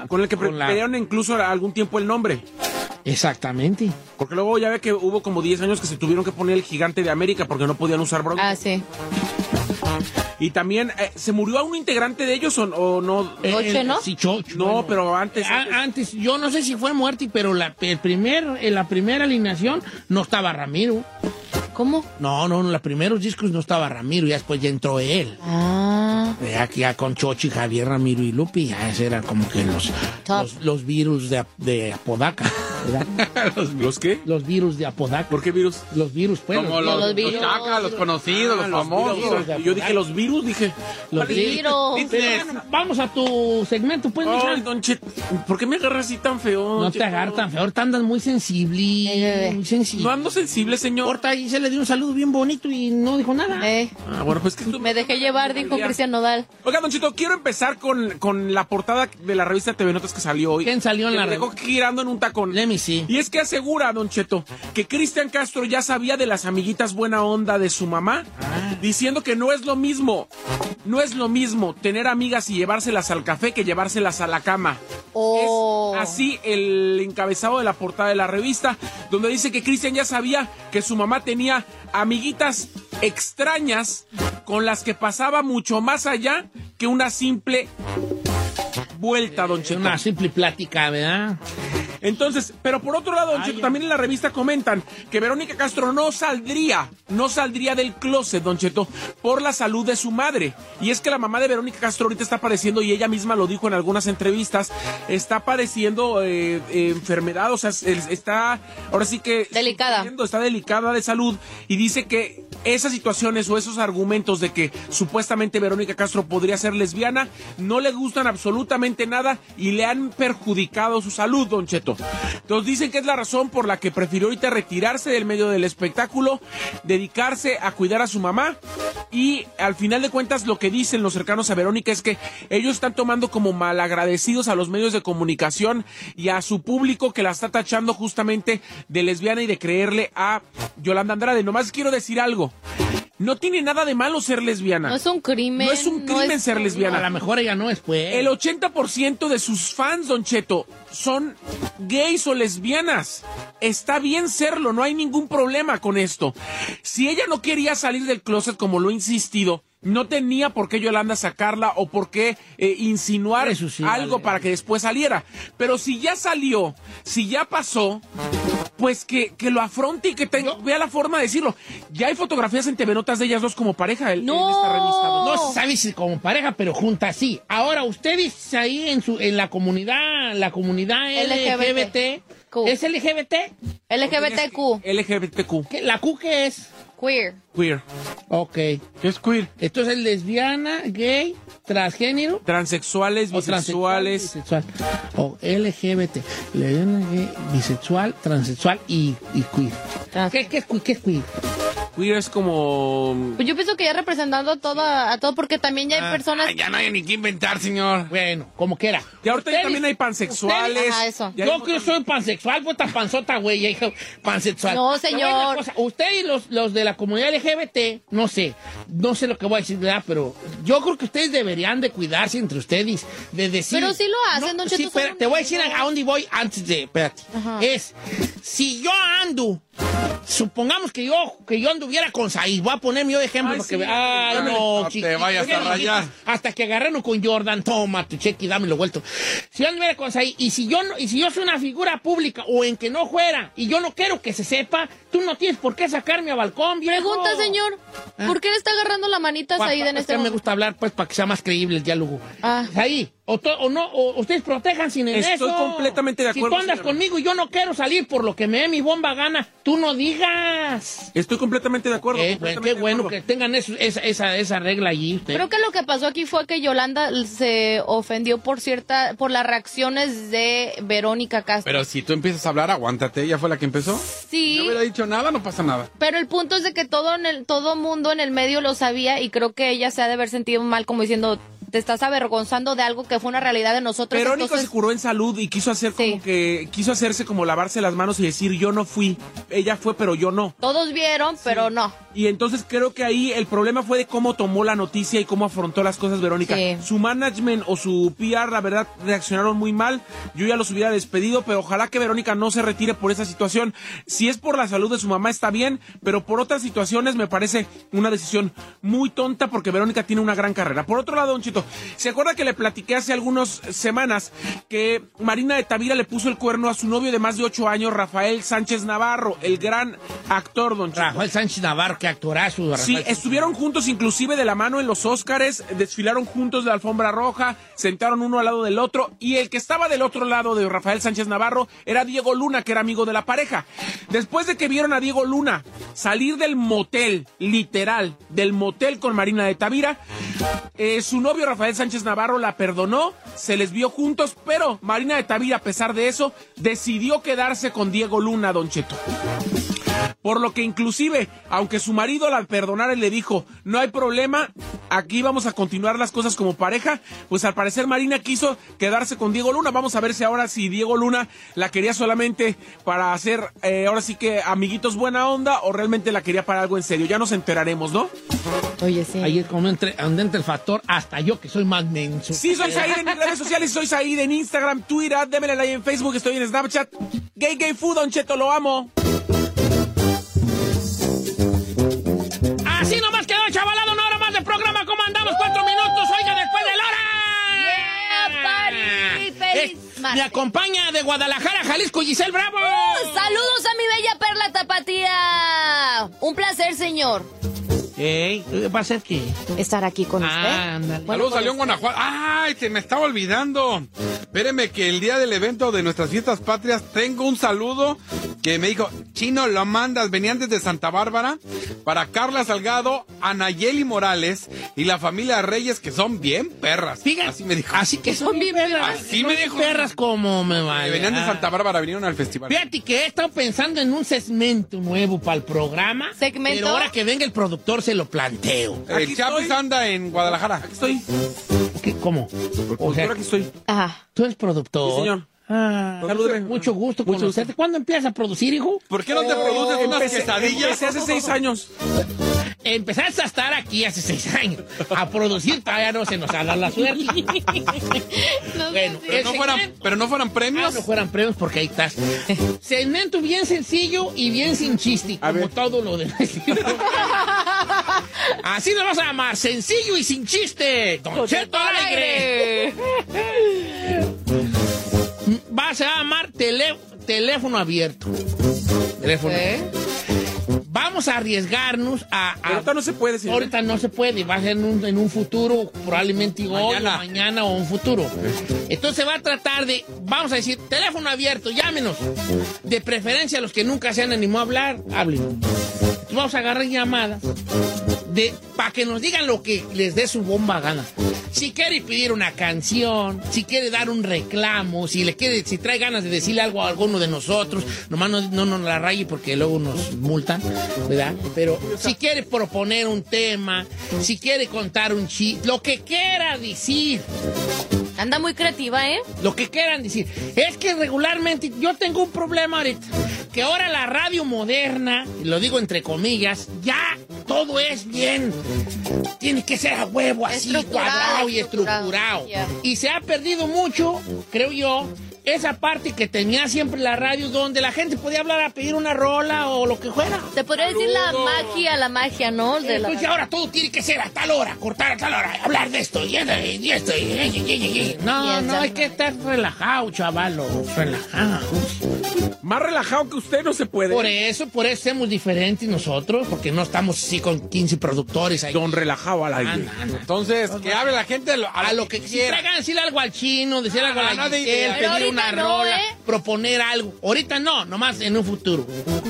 Con el que con la- pelearon incluso algún tiempo el nombre. Exactamente. Porque luego ya ve que hubo como 10 años que se tuvieron que poner el gigante de América porque no podían usar Bronco. Ah, sí. Y también, eh, ¿se murió a un integrante de ellos o, o no? Eh, Choche, el- ¿no? Sí, Choche. No, bueno. pero antes. A- antes, yo no sé si fue muerte, pero la, el primer, en la primera alineación no estaba Ramiro. ¿Cómo? No, no, en los primeros discos no estaba Ramiro, ya después ya entró él. Ah. Ya, ya con Chochi, Javier, Ramiro y Lupi, ya ese eran como que los, Top. los, los virus de, de Apodaca. ¿verdad? ¿Los, los qué? los virus de Apodaca. ¿Por qué virus? Los virus, pues. Como los, los, los los, virus. conocidos, Ah, los los famosos. virus. Yo dije los virus, dije. los virus. Vamos a tu segmento, pues, Ay, don Chet, ¿por qué me agarras así tan feo? No te agarras tan feo, ahorita andas muy sensible. Eh, muy sensible. No ando sensible, señor. Ahorita ahí se le dio un saludo bien bonito y no dijo nada. Eh, Ah, bueno, pues que tú- me dejé llevar, dijo Cristian Nodal. Oiga, Don Chito, quiero empezar con, con la portada de la revista TV Notas que salió hoy. ¿Quién salió en Que la me dejó revista? girando en un tacón. Let me see. Y es que asegura, Don Cheto, que Cristian Castro ya sabía de las amiguitas buena onda de su mamá, Ah. diciendo que no es lo mismo, no es lo mismo tener amigas y llevárselas al café que llevárselas a la cama. Oh. Es así el encabezado de la portada de la revista, donde dice que Cristian ya sabía que su mamá tenía amiguitas extrañas con las que pasaba mucho más allá que una simple vuelta, don Cheto. Una simple plática, ¿verdad? Entonces, pero por otro lado, don ay. también en la revista comentan que Verónica Castro no saldría, no saldría del closet, don Cheto, por la salud de su madre. Y es que la mamá de Verónica Castro ahorita está padeciendo, y ella misma lo dijo en algunas entrevistas, está padeciendo eh, eh, enfermedad, o sea, es- es- está ahora sí que... Delicada. Está delicada de salud y dice que esas situaciones o esos argumentos de que supuestamente Verónica Castro podría ser lesbiana no le gustan absolutamente nada y le han perjudicado su salud, don Cheto. Entonces dicen que es la razón por la que prefirió ahorita retirarse del medio del espectáculo, dedicarse a cuidar a su mamá y al final de cuentas lo que dicen los cercanos a Verónica es que ellos están tomando como malagradecidos a los medios de comunicación y a su público que la está tachando justamente de lesbiana y de creerle a Yolanda Andrade. Nomás quiero decir algo. No tiene nada de malo ser lesbiana. No es un crimen. No es un no crimen es- ser lesbiana. A lo mejor ella no es, pues. El 80% de sus fans, Don Cheto, son gays o lesbianas. Está bien serlo, no hay ningún problema con esto. Si ella no quería salir del closet, como lo he insistido, no tenía por qué Yolanda sacarla o por qué eh, insinuar sí, algo para que después saliera. Pero si ya salió, si ya pasó, pues que, que lo afronte y que tenga, vea la forma de decirlo. Ya hay fotografías en TV Notas de ellas dos como pareja en, No. en esta revista. don No se sabe si como pareja, pero juntas sí. Ahora, ustedes ahí en su en la comunidad, la comunidad LGBT. LGBT, Q. ¿es LGBT? LGBTQ. LGBTQ. ¿Qué- ¿La Q qué es? Queer. Queer. Ok. ¿Qué es queer? Entonces, lesbiana, gay, transgénero. Transexuales, O transexual, bisexuales. bisexual. O LGBT. Lesbiana, gay, bisexual, transexual y, y queer. Trans- ¿Qué, qué es, queer? ¿Qué es queer? Queer es como. Pues yo pienso que ya representando a todo, a todo, porque también ya hay personas. Ay, ya no hay ni que inventar, señor. Bueno, como quiera. Y ahorita ya también hay pansexuales. Ajá, eso. Hay- Yo que soy pansexual, puta panzota, güey, pansexual. No, señor. cosa, Ustedes, los, los de la comunidad LGBT, no sé, no sé lo que voy a decir, ¿verdad? Pero yo creo que ustedes deberían de cuidarse entre ustedes, de decir... Pero sí lo hacen, don sí, espera, te voy a decir a, a dónde voy antes de... Espérate. Ajá. Es, si yo ando, supongamos que yo, que yo anduviera con Said, voy a ponerme yo de ejemplo Ay, porque... sí. Ay, Dámele. no, te chiquito, vayas a ya dijiste, rayar. Hasta que agarraron con Jordan, toma tu cheque y dámelo vuelto. Si yo anduviera con Said, y si yo no, y si yo soy una figura pública o en que no fuera, y yo no quiero que se sepa, tú no tienes por qué sacarme a balcón, viejo. Pregunta, señor. Ah. ¿Por qué le está agarrando la manita a Said en es este que me momento? gusta hablar, pues, para que sea más creíble el diálogo. Ah. Ahí, o, to- o no, o ustedes protejan sin Estoy eso. completamente de acuerdo, Si tú andas señor. conmigo y yo no quiero salir por lo que me dé mi bomba gana, tú no digas. Estoy completamente de acuerdo. Eh, completamente qué de bueno acuerdo. que tengan eso- esa, esa, esa regla allí. Creo que lo que pasó aquí fue que Yolanda se ofendió por cierta, por las reacciones de Verónica Castro. Pero si tú empiezas a hablar, aguántate. ¿Ella fue la que empezó? sí, No hubiera dicho nada, no pasa nada. pero el punto es de que todo en el, todo mundo en el medio lo sabía y creo que ella se ha de haber sentido mal como diciendo, te estás avergonzando de algo que fue una realidad de nosotros. Verónica entonces- se curó en salud y quiso hacer como que quiso hacerse como lavarse las manos y decir yo no fui, ella fue pero yo no. Todos vieron, pero no. Y entonces creo que ahí el problema fue de cómo tomó la noticia y cómo afrontó las cosas Verónica. Sí. Su management o su PR, la verdad, reaccionaron muy mal. Yo ya los hubiera despedido, pero ojalá que Verónica no se retire por esa situación. Si es por la salud de su mamá está bien, pero por otras situaciones me parece una decisión muy tonta porque Verónica tiene una gran carrera. Por otro lado, Don Chito, ¿se acuerda que le platiqué hace algunas semanas que Marina de Tavira le puso el cuerno a su novio de más de ocho años, Rafael Sánchez Navarro, el gran actor, Don Chito? Rafael Sánchez Navarro, que actorazo. Sí, Rafael. estuvieron juntos inclusive de la mano en los Óscares, desfilaron juntos de la alfombra roja, sentaron uno al lado del otro y el que estaba del otro lado de Rafael Sánchez Navarro era Diego Luna, que era amigo de la pareja. Después de que vieron a Diego Luna salir del motel, literal, del motel con Marina de Tavira, eh, su novio Rafael Sánchez Navarro la perdonó, se les vio juntos, pero Marina de Tavira, a pesar de eso, decidió quedarse con Diego Luna, Don Cheto. Por lo que inclusive, aunque su marido la perdonara y le dijo, no hay problema, aquí vamos a continuar las cosas como pareja, pues al parecer Marina quiso quedarse con Diego Luna. Vamos a ver si ahora si Diego Luna la quería solamente para hacer, eh, ahora sí que amiguitos buena onda o realmente la quería para algo en serio. Ya nos enteraremos, ¿no? Oye, sí. Ahí es cuando entre, donde entra el factor, hasta yo que soy más menso. Sí, soy Said en mis redes sociales, soy Said en Instagram, Twitter, démele like en Facebook, estoy en Snapchat. Gay Gay Food, Don Cheto, lo amo. Chavalado, una hora más de programa. ¿Cómo andamos? Cuatro minutos, oiga, después de la hora. Yeah, party, feliz Eh, me acompaña de Guadalajara, Jalisco, Giselle Bravo. Uh, Saludos a mi bella perla tapatía. Un placer, señor, Ey, ¿va a ser qué? estar aquí con Ah, usted. ándale. Bueno, Saludos a pues, León, Guanajuato. ¡Ay! Se me estaba olvidando. Espéreme que el día del evento de nuestras fiestas patrias tengo un saludo que me dijo, Chino, lo mandas. Venían desde Santa Bárbara para Carla Salgado, Anayeli Morales y la familia Reyes que son bien perras. Fíjate, Así me dijo. Así que son bien perras. Así Son me dijo. perras como me Que vale. venían de. Santa Bárbara, vinieron al festival. Fíjate que he estado pensando en un segmento nuevo para el programa. ¿Segmento? Pero ahora que venga el productor se lo planteo. El Chapis anda en Guadalajara. Aquí estoy. ¿Qué- ¿Cómo? O sea, aquí estoy. Ajá. tú eres productor. Sí, señor. Ah, Salúdeme. mucho gusto Mucho conocerte. ¿Cuándo empiezas a producir, hijo? ¿Por qué no te produces unas Empecé, quesadillas? empecé hace seis años. Empezaste a estar aquí hace seis años. A producir todavía no se nos ha dado la suerte. bueno, Pero no, fueran, pero no fueran Ah, premios. no fueran premios porque ahí estás. Segmento bien sencillo y bien sin chiste, A como ver. todo lo de Así nos vamos a llamar, sencillo y sin chiste. Don Cheto al aire. Va a llamar tele- teléfono abierto. Teléfono. Vamos a arriesgarnos a, ahorita no se puede, señor. Ahorita no se puede, va a ser en un, en un futuro, probablemente hoy Mañana. o mañana o un futuro. Entonces va a tratar de, vamos a decir, teléfono abierto, llámenos. De preferencia los que nunca se han animado a hablar, hablen. Vamos a agarrar llamadas de para que nos digan lo que les dé su bomba gana. Si quiere pedir una canción, si quiere dar un reclamo, si le quiere, si trae ganas de decirle algo a alguno de nosotros, nomás no, no nos la raye porque luego nos multan, ¿verdad? Pero si quiere proponer un tema, si quiere contar un chiste, lo que quiera decir, Anda muy creativa, ¿eh? lo que quieran decir. Es que regularmente yo tengo un problema ahorita. Que ahora la radio moderna, y lo digo entre comillas, ya todo es bien. Tiene que ser a huevo, así, cuadrado y estructurado. Ya. Y se ha perdido mucho, creo yo, esa parte que tenía siempre la radio donde la gente podía hablar a pedir una rola o lo que fuera. Te podría decir la magia, la magia, ¿no? De la- Entonces ahora todo tiene que ser a tal hora, cortar a tal hora, hablar de esto y esto y esto. y- No, no, hay que estar relajado, chavalo, relajado. Más relajado que usted no se puede. Por eso, por eso somos diferentes nosotros, porque no estamos así con 15 productores ahí. Don relajado al aire. Anda, anda. Entonces, que hable la gente a lo, A lo que si traigan decirle algo al chino, decirle algo a la de- Pero pedir una no, rola, ¿eh? proponer algo. Ahorita no, nomás en un futuro.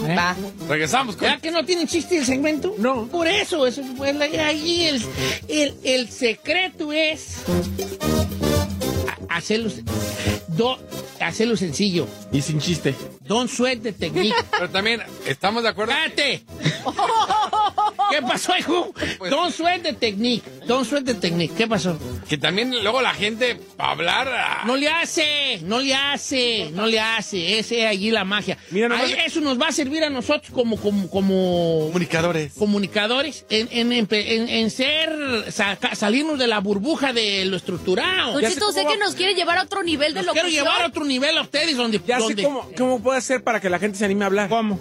¿Eh? Va. Regresamos con... ¿Ya que no tienen chiste el segmento? No. Por eso, eso fue la- ahí el, el, el secreto es hacerlo, do- hacerlo sencillo. Y sin chiste. Don't sweat the technique. Pero también, ¿estamos de acuerdo? ¡Cállate! ¿Qué pasó, hijo? Pues- Don't sweat the technique. Don't sweat the technique. ¿Qué pasó? Que también luego la gente, para hablar... ah, No le hace, no le hace, no le hace. Ese es allí la magia. Mira, nomás- Ahí eso nos va a servir a nosotros como, como, como Comunicadores. comunicadores en, en, en- en ser, saca- salirnos de la burbuja de lo estructurado. Don Ya sé que nos quiere llevar a otro nivel de Los quiero locución. llevar a otro nivel a ustedes donde... Ya sé cómo, cómo puede hacer para que la gente se anime a hablar. ¿Cómo?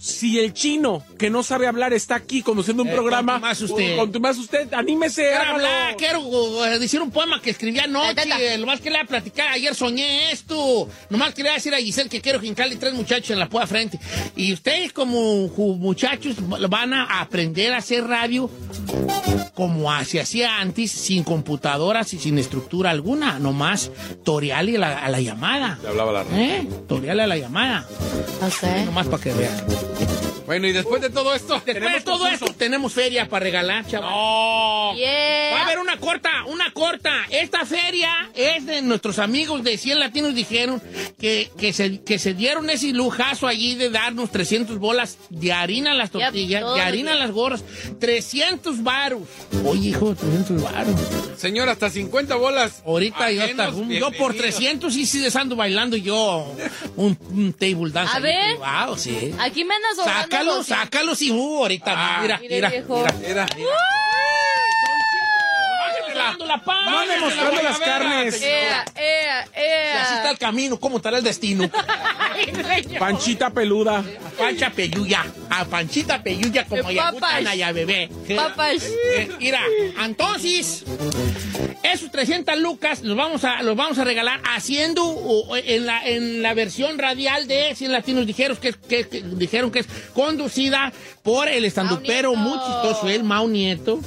Si el chino que no sabe hablar está aquí conduciendo un Eh, programa, contumaz usted. contumaz usted, anímese, Quiero hablar, quiero eh, decir un poema que escribí anoche. Ta, ta, ta. eh, Nomás quería platicar. Ayer soñé esto. Nomás quería decir a Giselle que quiero jincarle tres muchachos en la pueda frente. Y ustedes, como muchachos, van a aprender a hacer radio como se hacía antes, sin computadoras y sin estructura alguna. Nomás torearle a la, a la llamada. Le hablaba la ¿Eh? Torearle a la llamada. Ok. Nomás para que vean. Bueno, y después de todo esto... Después de todo esto, tenemos feria para regalar, chaval. ¡No! Yeah. Va a haber una corta, una corta. Esta feria es de nuestros amigos de 100 Latinos dijeron que, que, se, que se dieron ese lujazo allí de darnos 300 bolas de harina a las tortillas, de harina a las gorras, 300 varos. Oye, hijo, 300 varos. Señor, hasta 50 bolas. Ahorita yo, hasta- yo por bienvenido. 300 y sí ando bailando yo un, un table dance. A ahí ver. privado, sí. Aquí me andas Sácalo, sácalo, sí, uh, ahorita. Ah, mira, mire, mira, viejo. mira. Bájale la pan. No ande mostrando las carnes. Ea, ea, Y así está ea. el camino, ¿cómo estará el destino? Panchita peluda. A Pancha Peyuya, a Panchita Peyuya como ya gustan allá, bebé. Papas. Eh, mira, entonces, esos 300 lucas los vamos a, los vamos a regalar haciendo o, en, la, en la versión radial de 100 Latinos dijeron que, es- que, que dijeron que es conducida por el estandupero muy chistoso, el Mau Nieto.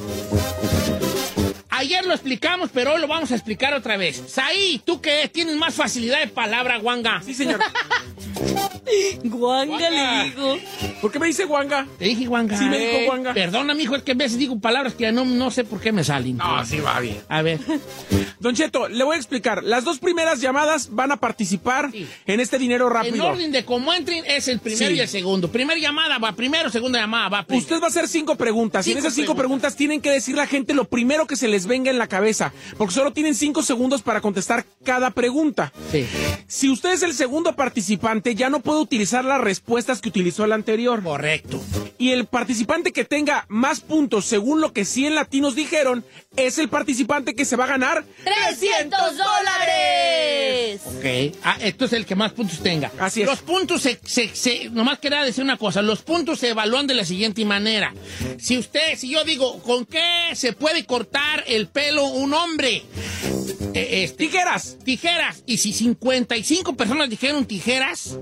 Ayer lo explicamos, pero hoy lo vamos a explicar otra vez. Saí, ¿tú qué? ¿Tienes más facilidad de palabra, Wanga? Sí, señor. Guanga le digo. ¿Por qué me dice guanga? Te dije Wanga. Sí, me dijo Wanga. Perdona, mijo, es que a veces digo palabras que no, no sé por qué me salen. No, sí va bien. A ver. Don Cheto, le voy a explicar. Las dos primeras llamadas van a participar Sí. en este dinero En rápido. orden de cómo entren es el primero Sí. y el segundo. Primera llamada va primero, segunda llamada va primero. Usted va a hacer cinco preguntas y en esas cinco preguntas. preguntas. tienen que decir la gente lo primero que se les venga en la cabeza, porque solo tienen cinco segundos para contestar cada pregunta. Sí. Si usted es el segundo participante, ya no puede utilizar las respuestas que utilizó el anterior. Correcto. Y el participante que tenga más puntos según lo que 100 latinos dijeron, es el participante que se va a ganar 300 dólares. Ok. Ah, esto es el que más puntos tenga. Así es. Los puntos se, se, se- nomás quería decir una cosa, los puntos se evalúan de la siguiente manera. Si usted, si yo digo, ¿con qué se puede cortar el pelo un hombre? Eh, este, tijeras. tijeras. Y si 55 personas dijeron tijeras,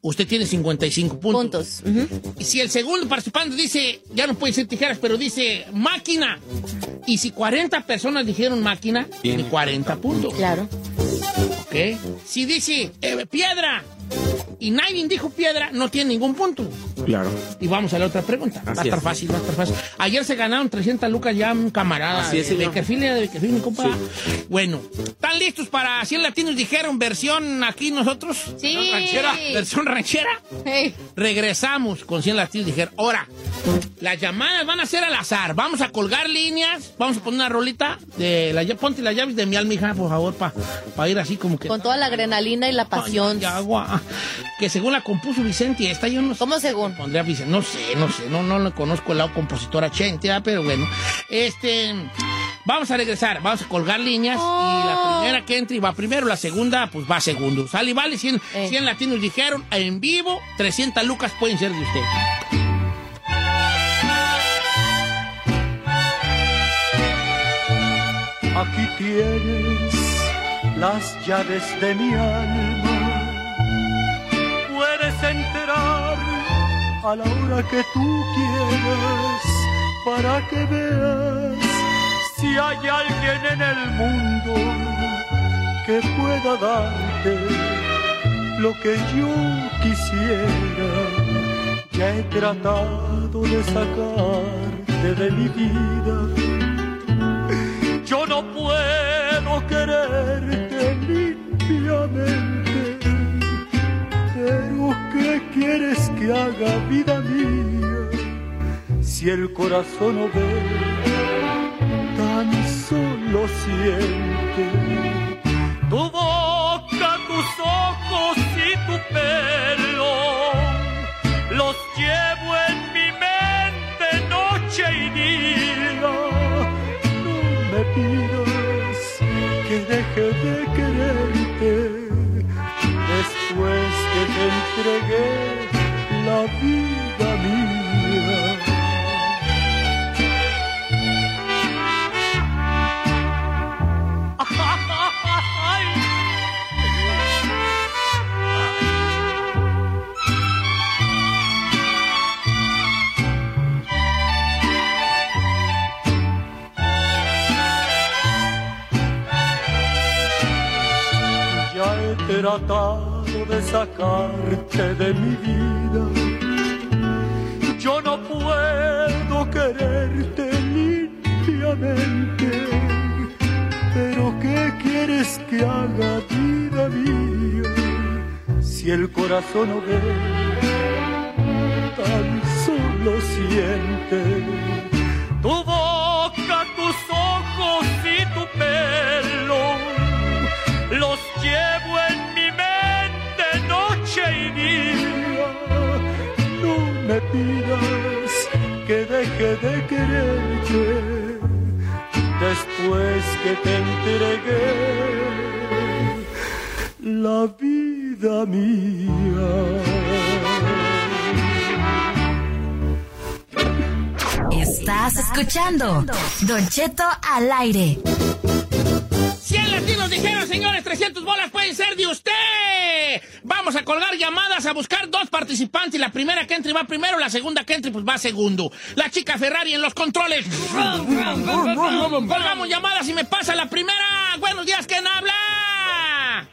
usted tiene 55 puntos. Puntos. Y si el segundo participante dice, ya no puede ser tijeras, pero dice máquina. Y si 40 personas dijeron máquina, tiene 40 puntos. Claro. ¿Ok? Si dice eh, piedra y nadie dijo piedra, no tiene ningún punto. Claro. Y vamos a la otra pregunta. va a estar es. fácil, va a estar fácil. Ayer se ganaron 300 lucas ya un camarada Así es, de señor. Beckerfield, de Beckerfield, mi compa. Bueno, ¿están listos para 100 latinos dijeron versión aquí nosotros? Sí. ¿Ranchera? ¿Versión ranchera? Hey. Regresamos con 100 latinos dijeron. Ahora, las llamadas van a ser al azar. Vamos a colgar líneas. Vamos a poner una rolita de la ponte las llaves de mi almija, por favor, para ir así como que. Con toda la adrenalina y la pasión. Ay, agua. Que según la compuso Vicente, esta yo no sé. ¿Cómo según? Pondría Vicente, no sé, no sé, no, no lo conozco el lado compositor a Chente, ¿verdad? pero bueno. Este, vamos a regresar, vamos a colgar líneas y la primera que entre va primero, la segunda pues va segundo. Sale y vale, 100, Eh. 100 latinos dijeron en vivo, 300 lucas pueden ser de usted. Aquí tienes las llaves de mi alma. Puedes a la hora que tú quieras para que veas si hay alguien en el mundo que pueda darte lo que yo quisiera. Ya he tratado de sacarte de mi vida yo no puedo quererte limpiamente, ¿qué quieres que haga vida mía si el corazón no ve tan solo lo siente. Tu boca, tus ojos y tu pelo los llevo en mi mente noche y día. No me pidas que deje de entregué la vida mía. Ya he tratado de sacarte de mi vida. Yo no puedo quererte limpiamente. Pero ¿qué quieres que haga, vida mía? Si el corazón no ve, tan solo siente. Tu boca, tus ojos y tu pelo los llevo en me pidas que deje de quererte después que te entregué la vida mía. Estás escuchando Don Cheto al aire. 100 latinos dijeron, señores, 300 bolas pueden ser de usted. Vamos a colgar llamadas a buscar dos participantes. La primera que entre va primero, la segunda que entre pues va segundo. La chica Ferrari en los controles. Colgamos llamadas y me pasa la primera. Buenos días, ¿quién habla?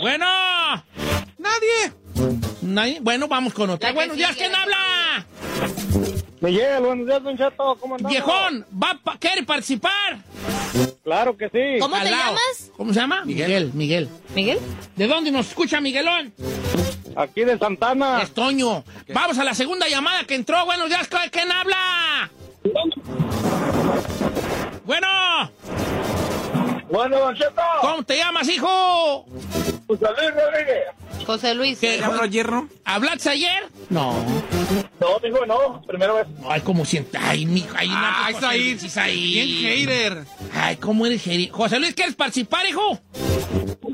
Bueno. Nadie. Nadie. Bueno, vamos con otra. Buenos días, ¿quién habla? Miguel, buenos días, Don Cheto, ¿cómo andamos? Viejón, ¿va pa- ¿quiere participar? Claro que sí. ¿Cómo te lado. llamas? ¿Cómo se llama? Miguel. Miguel. ¿Miguel? ¿De dónde nos escucha Miguelón? Aquí de Santana. Es Toño. Vamos a la segunda llamada que entró. Buenos días, ¿quién habla? Bueno. Bueno, Don Cheto. ¿Cómo te llamas, hijo? José Luis Rodríguez. José Luis. ¿Qué? hierro? ¿Hablaste ayer? No. No, dijo no, primera vez. Ay, como siente. Ay, mi Ay, Ah, José Isaí. Luis, Isaí. Bien hater. Ay, ¿cómo eres hater? José Luis, ¿quieres participar, hijo?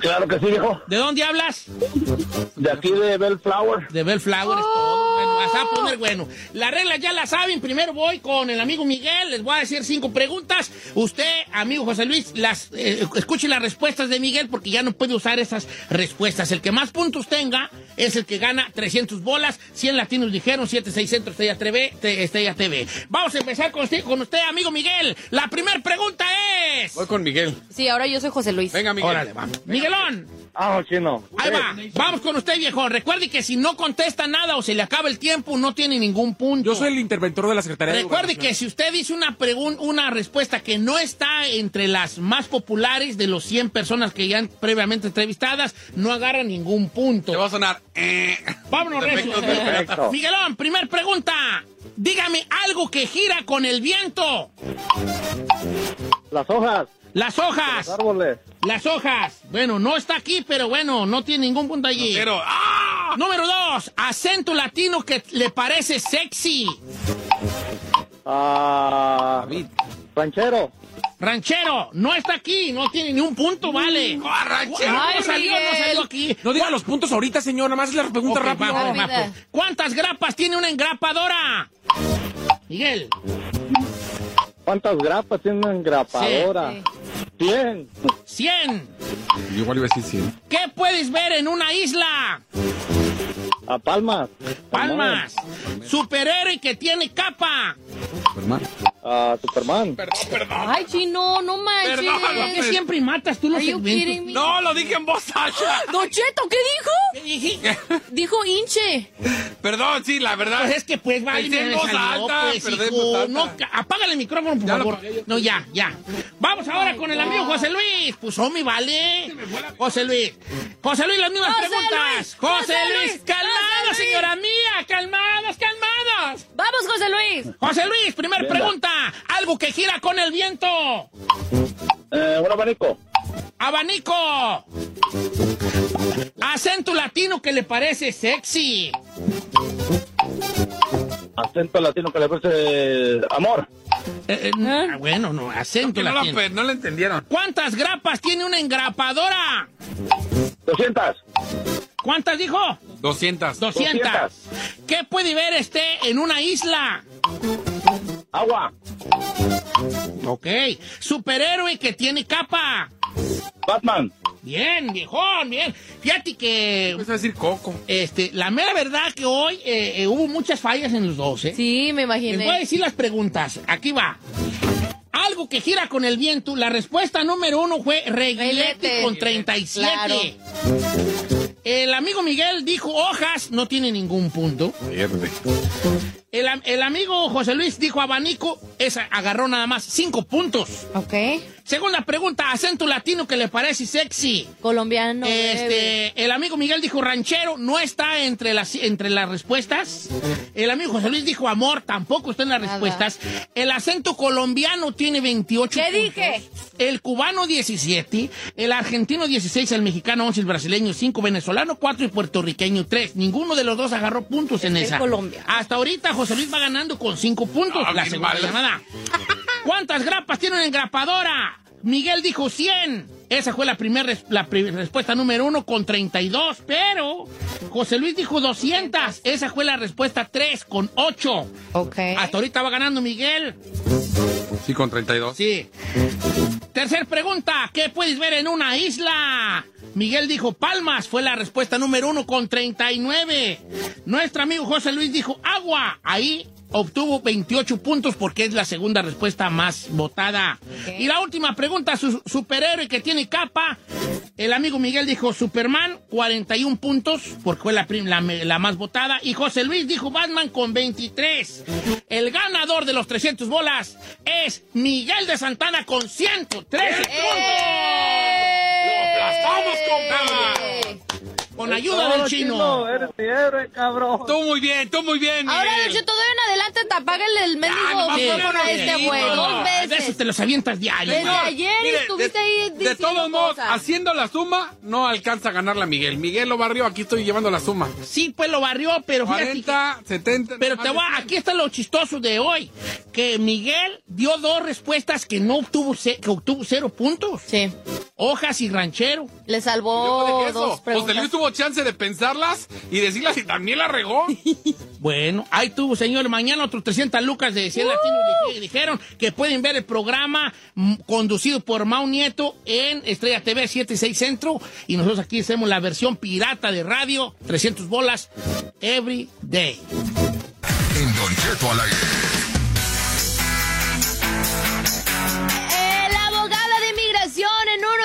Claro que sí, viejo. ¿De dónde hablas? De aquí de Bellflower. De Bellflower es todo. Bueno, vas a poner bueno. Las reglas ya las saben. Primero voy con el amigo Miguel. Les voy a decir cinco preguntas. Usted, amigo José Luis, las eh, escuche las respuestas de Miguel porque ya no puede usar esas respuestas. El que más puntos tenga es el que gana 300 bolas. 100 latinos dijeron, 76 centros Estrella TV. Estrella TV. Vamos a empezar con usted, con usted, amigo Miguel. La primera pregunta es... Voy con Miguel. Sí, ahora yo soy José Luis. Venga, Miguel. Órale, vamos. Miguelón. Ah, chino. Ahí va. Vamos con usted, viejo. Recuerde que si no contesta nada o se le acaba el tiempo, no tiene ningún punto. Yo soy el interventor de la Secretaría de Recuerde que si usted dice una, pregun- una respuesta que no está entre las más populares de los 100 personas que ya han previamente entrevistadas, no agarra ningún punto. Te va a sonar. eh. Vámonos, Perfecto, recio. perfecto. Miguelón, primer pregunta. Dígame algo que gira con el viento. Las hojas, Las hojas. los árboles. Las hojas. Bueno, no está aquí, pero bueno, no tiene ningún punto allí. Pero, ¡ah! Número dos, acento latino que le parece sexy. Ah, ranchero. Ranchero, no está aquí, no tiene ni un punto, vale. ¡Ah, ranchero! No Ay, salió, no salió aquí. No diga los puntos ahorita, señor. Nada más la pregunta Ok, rápido. vamos, Rápida. vamos. ¿Cuántas grapas tiene una engrapadora? Miguel. ¿Cuántas grapas tiene una engrapadora? Cien. 100. Yo igual iba a decir 100. ¿Qué puedes ver en una isla? A palmas. Palmas. Superhéroe que tiene capa. Superman. A Superman. Perdón, perdón. Ay, chino, no manches. Perdón, ¿Por qué siempre matas tú los segmentos? me? No, lo dije en voz alta. Don Cheto, ¿qué dijo? ¿Qué dije? Dijo hinche. Perdón, sí, la verdad. Pues es que pues vale, Pensé en me voz alta, pues, perdón, en hijo. voz alta. No, apágale el micrófono, por Ya favor. No, ya, ya. Vamos ahora con el amigo José Luis. Pues, homie, vale. José Luis. José Luis, las mismas José preguntas. Luis, José José Luis, Luis, Luis. señora mía. Calmados, calmados. Vamos, José Luis. José Luis, primer Venga. pregunta. Algo que gira con el viento. Eh, un abanico. Abanico. Acento latino que le parece sexy. Acento latino que le parece amor. Eh, eh, ah, bueno, no, acento No, la, latino. no la entendieron. ¿Cuántas grapas tiene una engrapadora? 200. ¿Cuántas dijo? 200. 200. 200. ¿Qué puede ver este en una isla? Agua. Ok. Superhéroe que tiene capa. Batman. Bien, viejón, bien. Fíjate que Vas a decir Coco. este, la mera verdad que hoy eh, eh, hubo muchas fallas en los dos, ¿eh? Sí, me Les voy a imaginé. decir las preguntas. Aquí va. Algo que gira con el viento. La respuesta número uno fue reguilete Reguilete. con 37. Claro. El amigo Miguel dijo hojas, no tiene ningún punto. Verde. El, el amigo José Luis dijo abanico, esa agarró nada más cinco puntos. Ok. Segunda pregunta, acento latino que le parece sexy. Colombiano. bebé. Este, el amigo Miguel dijo ranchero, no está entre las, entre las respuestas. El amigo José Luis dijo amor, tampoco está en las Nada. respuestas. El acento colombiano tiene 28 ¿Qué puntos. dije? El cubano 17, el argentino 16, el mexicano 11, el brasileño 5, venezolano 4 y puertorriqueño 3. Ninguno de los dos agarró puntos en esa. colombiano. Hasta ahorita José Luis va ganando con 5 puntos. Ah, la segunda mal. llamada. ¿Cuántas grapas tiene una engrapadora? Miguel dijo 100. Esa fue la primera la respuesta número uno con 32. Pero José Luis dijo 200. Esa fue la respuesta 3 con 8. Ok. Hasta ahorita va ganando Miguel. Sí, con 32. Sí. Tercer pregunta. ¿Qué puedes ver en una isla? Miguel dijo Palmas. Fue la respuesta número uno con 39. Nuestro amigo José Luis dijo agua. Ahí obtuvo 28 puntos porque es la segunda respuesta más votada. Y la última pregunta, su superhéroe que tiene capa. El amigo Miguel dijo Superman, 41 puntos, porque fue la, la, la más votada. Y José Luis dijo Batman con 23. El ganador de los 300 bolas es Miguel de Santana con 113 puntos. ¡Eh! ¡Lo aplastamos, compa! Con ayuda del chino. Eres mi héroe, cabrón. Tú muy bien, tú muy bien. Ahora, Miguel. de hecho, todo en adelante te apágale el mendigo Ah, micrófono a este güey. Dos De eso veces. te los avientas diario. Desde güey. ayer Mire, estuviste de, ahí de todos modos, haciendo la suma, no alcanza a ganar la Miguel. Miguel lo barrió, aquí estoy llevando la suma. Sí, pues lo barrió, pero fíjate que- 40, 70. Pero te voy, 100. aquí está lo chistoso de hoy, que Miguel dio dos respuestas que no obtuvo, ce- que obtuvo cero puntos. Sí. Hojas y ranchero. Le salvó dos José preguntas. Luis tuvo chance de pensarlas y decirlas y también la regó. Bueno, ahí tuvo, señor. Mañana otros 300 lucas de 100 latinos dije- dijeron que pueden ver el programa mm, conducido por Mau Nieto en Estrella TV 76 Centro. Y nosotros aquí hacemos la versión pirata de radio, 300 bolas, every day. En Don Cheto al aire.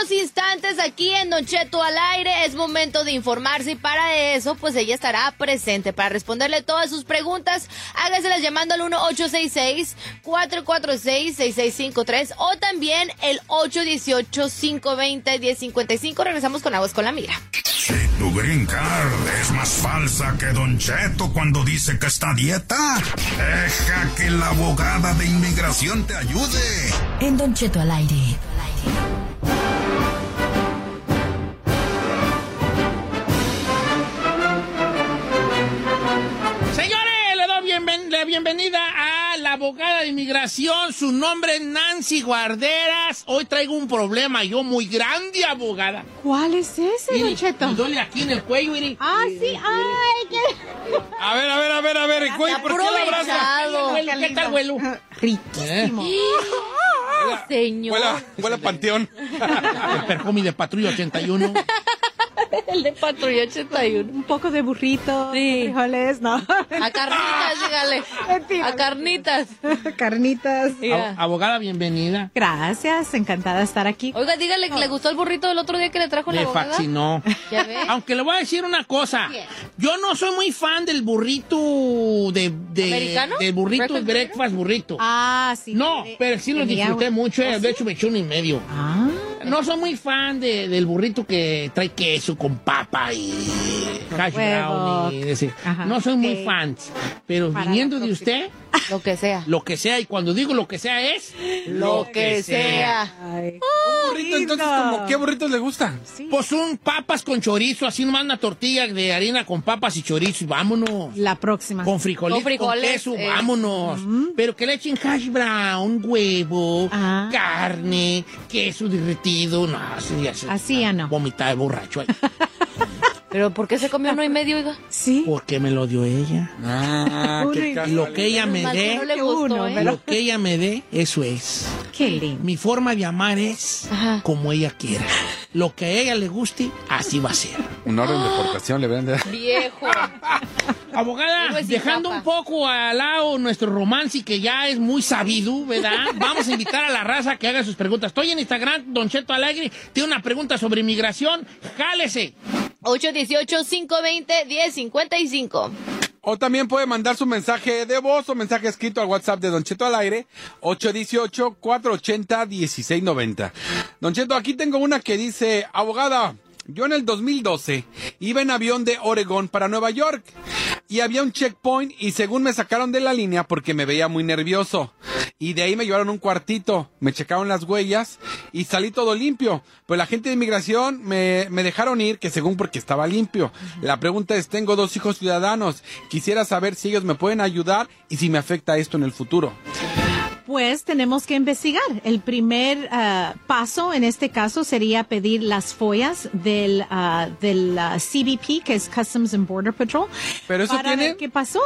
Unos instantes aquí en Don Cheto al aire. Es momento de informarse y para eso, pues ella estará presente para responderle todas sus preguntas. Hágaselas llamando al 1-866-446-6653 o también el 818-520-1055. Regresamos con Aguas con la Mira. Si tu green card es más falsa que Don Cheto cuando dice que está a dieta, deja que la abogada de inmigración te ayude. En Don Cheto al aire. La bienvenida a la abogada de inmigración. Su nombre es Nancy Guarderas. Hoy traigo un problema, yo muy grande, abogada. ¿Cuál es ese, Don Cheto? Me duele aquí en el cuello, Iri. Ah, sí, ay, qué... A ver, a ver, a ver, a ver, güey, ¿por qué la abraza? ¿Qué tal, güelo? Riquísimo. Señor. Huele, a- huele a panteón. El perfume de Patrulla 81. El de Patrulla 81. Un poco de burrito, Sí. frijoles, no. A carnitas, dígale. Mentira. A carnitas. Carnitas. Abogada, bienvenida. Gracias, encantada de estar aquí. Oiga, dígale que le gustó el burrito del otro día que le trajo la Le abogada. fascinó. ¿Ya ve? Aunque le voy a decir una cosa. Bien. Yo no soy muy fan del burrito de... de ¿Americano? Del burrito, ¿Breakfast breakfast, burrito. Ah, sí. No, pero sí lo disfruté mucho. ¿Oh, De sí? hecho, me eché uno y medio. Ah, no soy muy fan de- del burrito que trae queso con papa y hash huevo. brown. y ese. Ajá. no soy muy Sí. fan. Pero Para viniendo de usted, Lo que sea. lo que sea. Y cuando digo lo que sea es Lo que sea. Un burrito, entonces, ¿como qué burritos le gustan? Pues un papas con chorizo, así nomás una tortilla de harina con papas y chorizo y vámonos. La próxima. Con frijoles, Con frijoles, queso, eh. vámonos. Pero que le echen hash brown, huevo, Ah. carne, queso derretido. No, así ya se- Así ya no. Vomitar de borracho ahí. ¿Pero por qué se comió uno y medio, oiga? Sí. Porque me lo dio ella. Ah, qué. Lo que ella me dé, ¿eh? lo que ella me dé, eso es. Qué lindo. Mi forma de amar es Ajá. como ella quiera. Lo que a ella le guste, así va a ser. Un orden de deportación le ven de... Viejo. Abogada, dejando un poco al lado nuestro romance que ya es muy sabido, ¿verdad? Vamos a invitar a la raza que haga sus preguntas. Estoy en Instagram, Don Cheto Alegre, tiene una pregunta sobre inmigración, jálese. 818-520-1055. O también puede mandar su mensaje de voz o mensaje escrito al WhatsApp de Don Cheto al aire, 818-480-1690. Don Cheto, aquí tengo una que dice, abogada, yo en el 2012 iba en avión de Oregón para Nueva York y había un checkpoint y según me sacaron de la línea porque me veía muy nervioso. Y de ahí me llevaron un cuartito, me checaron las huellas y salí todo limpio. Pues la gente de inmigración me, me dejaron ir, que según porque estaba limpio. La pregunta es, tengo dos hijos ciudadanos. Quisiera saber si ellos me pueden ayudar y si me afecta esto en el futuro. Pues tenemos que investigar. El primer ah, paso en este caso sería pedir las follas del, ah, del ah, CBP, que es Customs and Border Patrol. Pero eso para tiene- ver qué pasó.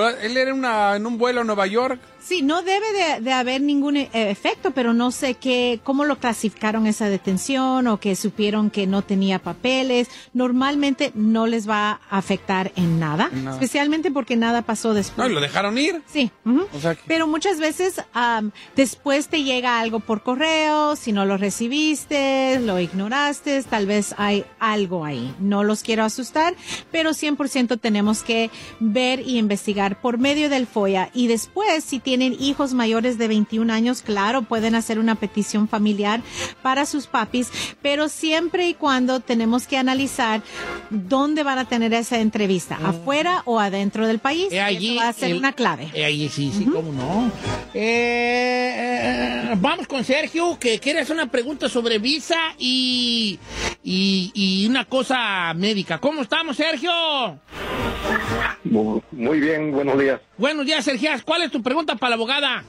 Él era una, en un vuelo a Nueva York. Sí, no debe de, de haber ningún eh, efecto, pero no sé qué, cómo lo clasificaron esa detención o que supieron que no tenía papeles. Normalmente no les va a afectar en nada, Nada. especialmente porque nada pasó No, después. y lo dejaron ir. Sí. ujú. O sea que- Pero muchas veces después te llega algo por correo, si no lo recibiste, lo ignoraste, tal vez hay algo ahí. No los quiero asustar, pero 100% tenemos que ver y investigar por medio del FOIA. Y después, si tienen hijos mayores de 21 años, claro, pueden hacer una petición familiar para sus papis, pero siempre y cuando tenemos que analizar dónde van a tener esa entrevista, afuera o adentro del país. Eh, allí Eso va a ser el- una clave. Eh, allí sí, sí, cómo no. Eh, eh, vamos con Sergio, que quiere hacer una pregunta sobre visa y, y, y una cosa médica. ¿Cómo estamos, Sergio? Mu- Muy bien, buenos días. Buenos días, Sergio. ¿Cuál es tu pregunta para la abogada?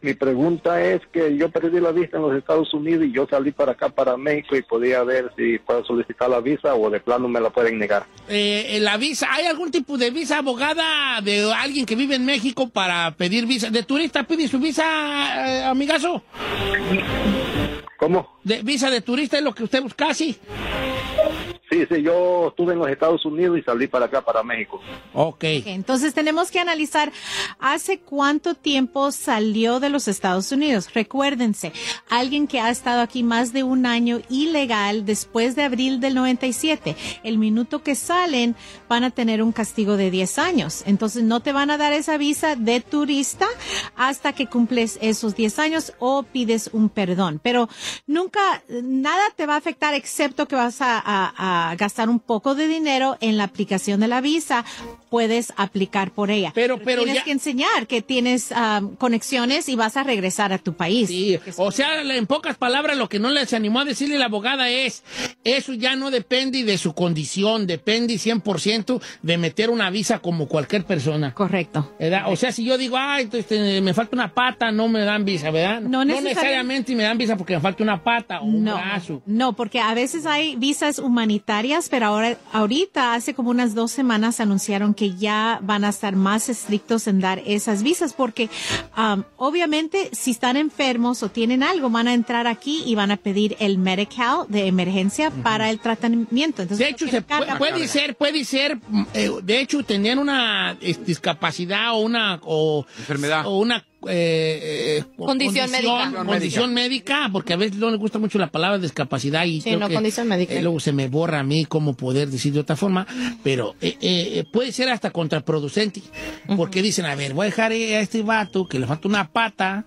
Mi pregunta es que yo perdí la visa en los Estados Unidos y yo salí para acá, para México, y podía ver si puedo solicitar la visa o de plano me la pueden negar. Eh, la visa, ¿hay algún tipo de visa abogada de alguien que vive en México para pedir visa? ¿De turista pide su visa, eh, amigazo? ¿Cómo? ¿De visa de turista es lo que usted busca, sí? Sí, sí, yo estuve en los Estados Unidos y salí para acá, para México. Ok. Ok, Entonces tenemos que analizar hace cuánto tiempo salió de los Estados Unidos. Recuérdense, alguien que ha estado aquí más de un año ilegal después de abril del 97, el minuto que salen van a tener un castigo de 10 años. Entonces no te van a dar esa visa de turista hasta que cumples esos 10 años o pides un perdón. Pero nunca, nada te va a afectar excepto que vas a, a- a gastar un poco de dinero en la aplicación de la visa. Puedes aplicar por ella. Pero, pero tienes ya- que enseñar que tienes am, conexiones y vas a regresar a tu país. Sí, o sea, en pocas palabras, lo que no les animó a decirle la abogada es, eso ya no depende de su condición, depende 100% de meter una visa como cualquier persona. Correcto. ¿Verdad? O sea, si yo digo, ay, este, me falta una pata, no me dan visa, ¿verdad? No necesariamente- necesariamente me dan visa porque me falta una pata o un No, brazo. no, porque a veces hay visas humanitarias, pero ahora, ahorita, hace como unas dos semanas anunciaron que ya van a estar más estrictos en dar esas visas, porque am, obviamente si están enfermos o tienen algo, van a entrar aquí y van a pedir el Medical de emergencia para el tratamiento. Entonces, De hecho, se puede, puede ser, puede ser, eh, de hecho, tener una eh, discapacidad o una o Enfermedad. o una eh, eh, Condición médica. condición médica, porque a veces no le gusta mucho la palabra discapacidad y Sí, creo no, que, condición médica. eh, luego se me borra a mí cómo poder decir de otra forma, pero eh, eh, puede ser hasta contraproducente, porque dicen, a ver, voy a dejar a este vato que le falta una pata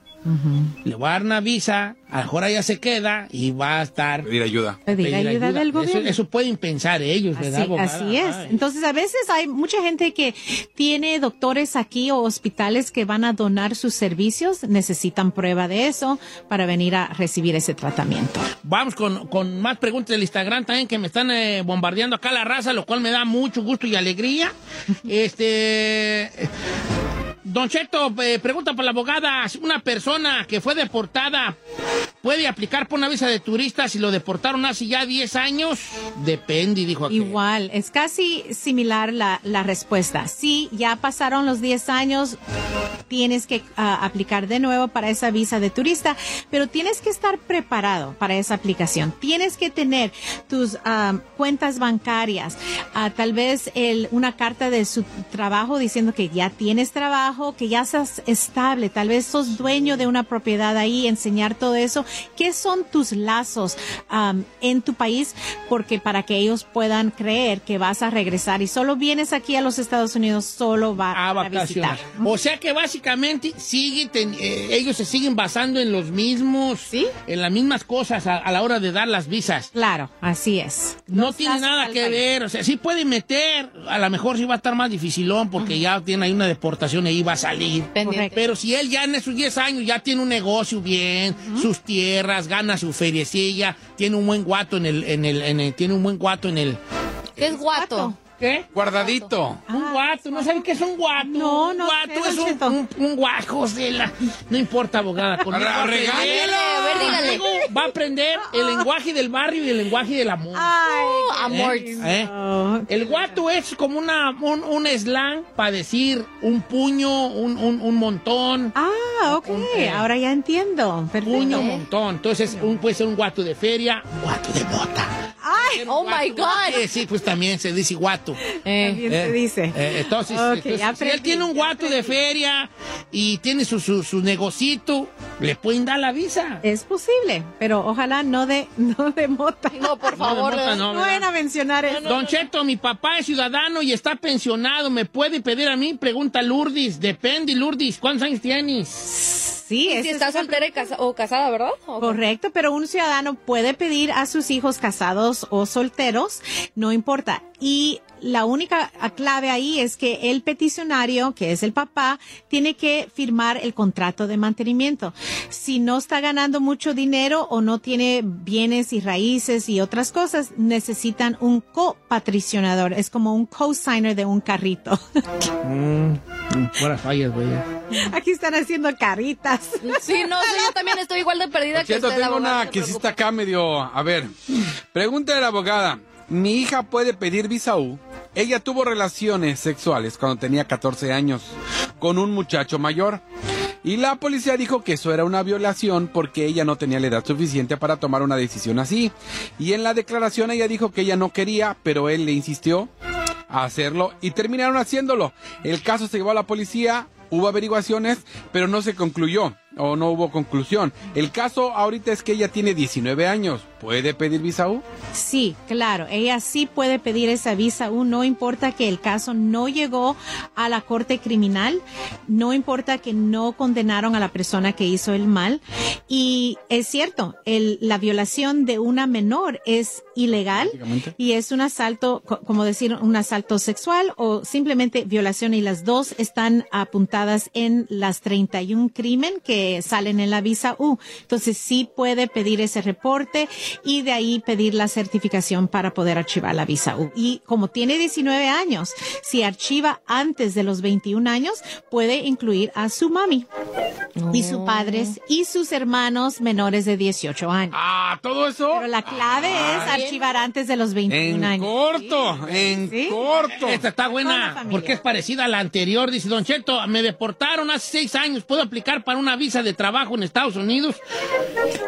le voy a dar una visa, a lo mejor ella se queda y va a estar... Pedir ayuda. Pedir ayuda del Eso, gobierno. eso pueden pensar ellos, ¿verdad, Así, abogada? así es. Ay. Entonces, a veces hay mucha gente que tiene doctores aquí o hospitales que van a donar sus servicios, necesitan prueba de eso para venir a recibir ese tratamiento. Vamos con, con más preguntas del Instagram también que me están eh, bombardeando acá la raza, lo cual me da mucho gusto y alegría. este. Don Cheto, eh, pregunta para la abogada, si una persona que fue deportada puede aplicar por una visa de turista si lo deportaron hace ya 10 años? Depende, dijo aquí. Igual, es casi similar la, la respuesta. Sí, ya pasaron los 10 años, tienes que ah, aplicar de nuevo para esa visa de turista, pero tienes que estar preparado para esa aplicación. Tienes que tener tus ah, cuentas bancarias, ah, tal vez una carta de su trabajo diciendo que ya tienes trabajo, que ya estás estable, tal vez sos dueño de una propiedad ahí, enseñar todo eso. ¿Qué son tus lazos am, en tu país? Porque para que ellos puedan creer que vas a regresar y solo vienes aquí a los Estados Unidos, solo va a a visitar. O sea que básicamente sigue ten- eh, ellos se siguen basando en los mismos, en las mismas cosas a, a la hora de dar las visas. Claro, así es. No tiene nada que ver, o sea, sí puede meter, a lo mejor sí va a estar más dificilón porque ya tiene ahí una deportación ahí va a salir. Pero si él ya en esos 10 años ya tiene un negocio bien, sus tierras, gana su feriecilla, tiene un buen guato en el, en el, en el- tiene un buen guato en el... ¿Qué es guato? ¿Qué? Guardadito. Un guato, ¿no saben qué es un guato? No, un no guato sé, es un, un, un guajo, Cela. No importa, abogada. Con va a aprender- regálelo. A ver, dígale. Luego Va a aprender el lenguaje del barrio y el lenguaje del amor. Ay, amor. ¿Eh? ¿Eh? El guato es como una, un, un slang para decir un puño, un, un, un montón. Ah, ok, eh, ahora ya entiendo. Perfecto. Puño, montón. Entonces, un, puede ser un guato de feria, un guato de bota. Ay, Oh my God. Eh, sí, pues también se dice guato. también se Eh, dice. eh, entonces, Ok, entonces, si él tiene un guato de feria y tiene su, su, su negocito, le pueden dar la visa. Es posible, pero ojalá no de, no de mota. No, por No, favor. mota no, No vayan a mencionar eso. Don Cheto, mi papá es ciudadano y está pensionado. ¿Me puede pedir a mí? Pregunta Lourdes. Depende, Lourdes. ¿Cuántos años tienes? Sí, si es está soltera casa- o casada, ¿verdad? Correcto, pero un ciudadano puede pedir a sus hijos casados o solteros, no importa. Y la única clave ahí es que el peticionario, que es el papá, tiene que firmar el contrato de mantenimiento. Si no está ganando mucho dinero o no tiene bienes y raíces y otras cosas, necesitan un copatricionador. Es como un co-signer de un carrito. Fuera fallas, güey. Aquí están haciendo caritas. Sí, no, sí, yo también estoy igual de perdida Por que cierto, usted, tengo una que sí está acá medio... A ver, pregunta de la abogada. Mi hija puede pedir visa U. Ella tuvo relaciones sexuales cuando tenía 14 años con un muchacho mayor. Y la policía dijo que eso era una violación porque ella no tenía la edad suficiente para tomar una decisión así. Y en la declaración ella dijo que ella no quería, pero él le insistió a hacerlo y terminaron haciéndolo. El caso se llevó a la policía, hubo averiguaciones, pero no se concluyó o no hubo conclusión. El caso ahorita es que ella tiene 19 años. ¿Puede pedir visa U? Sí, claro, ella sí puede pedir esa visa U, no importa que el caso no llegó a la corte criminal, no importa que no condenaron a la persona que hizo el mal. Y es cierto, el- la violación de una menor es ilegal y es un asalto, co- como decir, un asalto sexual o simplemente violación y las dos están apuntadas en las 31 crimen que salen en la visa U. Entonces sí puede pedir ese reporte y de ahí pedir la certificación para poder archivar la visa U. Y como tiene 19 años, si archiva antes de los 21 años, puede incluir a su mami y sus padres y sus hermanos menores de 18 años. Ah, todo eso. Pero la clave es archivar antes de los 21 En años. corto, en Sí. corto. Esta está buena porque es parecida a la anterior. Dice Don Cheto, me deportaron hace seis años. ¿Puedo aplicar para una visa de trabajo en Estados Unidos?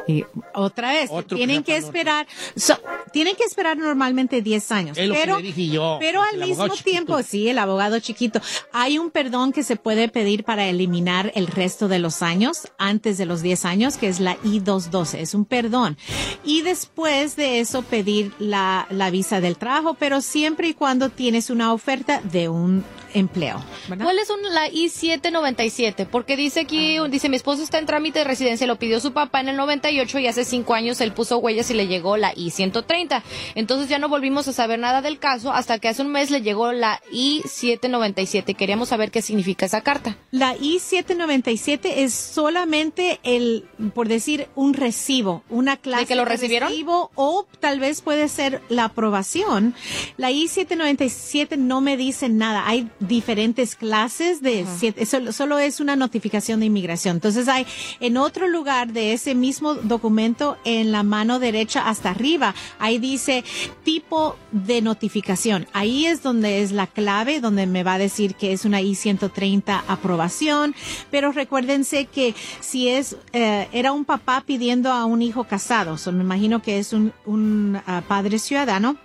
Y otra vez, Otro tienen que esperar, so- tienen que esperar normalmente 10 años. Es lo que pero, le dije yo, pero al mismo chiquito. tiempo, sí, el abogado chiquito, hay un perdón que se puede pedir para eliminar el resto de los años, antes de los 10 años, que es la I-212, es un perdón. Y después de eso pedir la, la visa del trabajo, pero siempre y cuando tienes una oferta de un empleo. ¿verdad? ¿Cuál es un- la I-797? Porque dice aquí, dice, mi esposo está en trámite de residencia, lo pidió su papá en el 98 y hace cinco años él puso huellas y le llegó la I-130. Entonces ya no volvimos a saber nada del caso hasta que hace un mes le llegó la I-797. Queríamos saber qué significa esa carta. La I-797 es solamente el, por decir, un recibo, una clase que lo recibieron? recibo o tal vez puede ser la aprobación. La I-797 no me dice nada. Hay diferentes clases de siete- solo, solo es una notificación de inmigración. Entonces hay en otro lugar de ese mismo documento en la mano derecha hasta arriba, ahí dice tipo de notificación. Ahí es donde es la clave, donde me va a decir que es una I-130 aprobación. Pero recuérdense que si es, eh, era un papá pidiendo a un hijo casado, so me imagino que es un, un ah, padre ciudadano.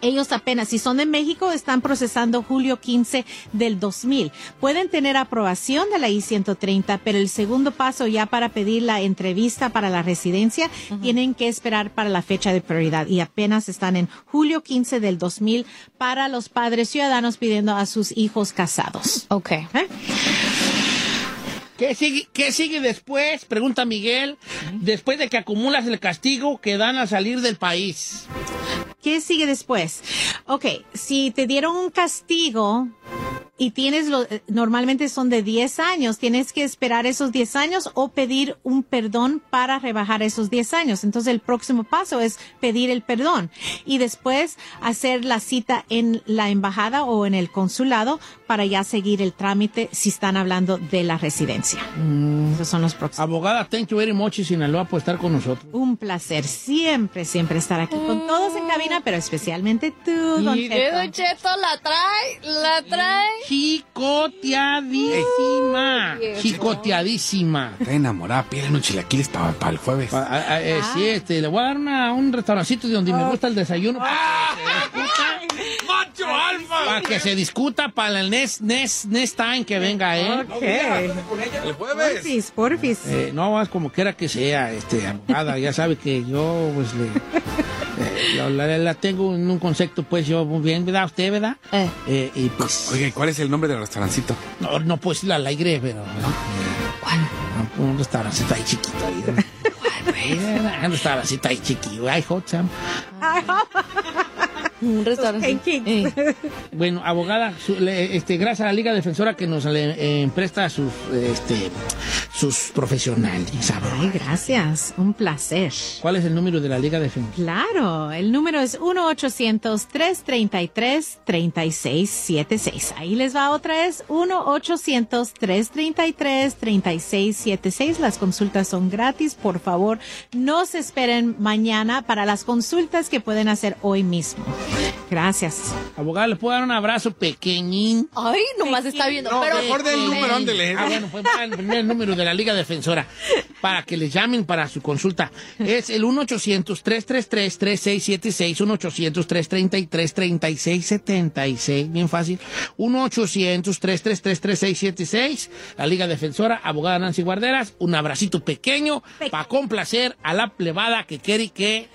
Ellos apenas, si son de México, están procesando julio 15 del 2000. Pueden tener aprobación de la I-130, pero el segundo paso ya para pedir la entrevista para la residencia, tienen que esperar para la fecha de prioridad y apenas están en julio 15 del 2000 para los padres ciudadanos pidiendo a sus hijos casados. Ok. ¿Qué sigue, ¿Qué sigue después? Pregunta Miguel. Después de que acumulas el castigo que dan al salir del país. ¿Qué sigue después? Ok, si te dieron un castigo y tienes lo, eh, normalmente son de 10 años, tienes que esperar esos 10 años o pedir un perdón para rebajar esos 10 años. Entonces el próximo paso es pedir el perdón y después hacer la cita en la embajada o en el consulado para ya seguir el trámite si están hablando de la residencia. Esos son los próximos. Abogada, thank you very much, Sinaloa, por estar con nosotros. Un placer siempre, siempre estar aquí con todos en cabina, pero especialmente tú, Don Y- Cheto. Don Cheto la trae, la trae. Chicoteadísima. Uy, Chicoteadísima. Está enamorada, pídele unos chilaquiles para el jueves. Ah, ah, eh, Sí, este, le voy a dar una- un restaurancito de donde me gusta el desayuno. ¡Macho alfa! Para que se discuta para el next, next, next time que venga, ¿eh? El jueves. Porfis, porfis. Eh, no, es como quiera que sea, este, abogada, ya sabe que yo, pues, le, la, la- la tengo en un concepto, pues, yo muy bien, ¿verdad? Usted, ¿verdad? Eh, y pues, ¿y cuál es el nombre del restaurancito? no, no puedo decirle al aire, pero, ¿cuál? Un restaurancito ahí chiquito, ahí, ¿verdad? Un restaurancito ahí chiquito, ay, hot Sam. Un restaurante. Bueno, abogada, su- le- este, gracias a la Liga Defensora que nos le, eh, presta sus, este, sus profesionales. Ay, gracias. Un placer. ¿Cuál es el número de la Liga Defensora? Claro, el número es 1-800-333-3676. Ahí les va otra vez, 1-800-333-3676. Las consultas son gratis. Por favor, no se esperen mañana para las consultas que pueden hacer hoy mismo. Gracias. Abogada, ¿le puedo dar un abrazo pequeñín? Ay, nomás está viendo. No, pero mejor del número, ándele. Ah, bueno, pues el primer número de la Liga Defensora para que les llamen para su consulta. Es el 1-800-333-3676, 1-800-333-3676, bien fácil. 1-800-333-3676, la Liga Defensora, abogada Nancy Guarderas, un abracito pequeño para complacer a la plebada que quiere que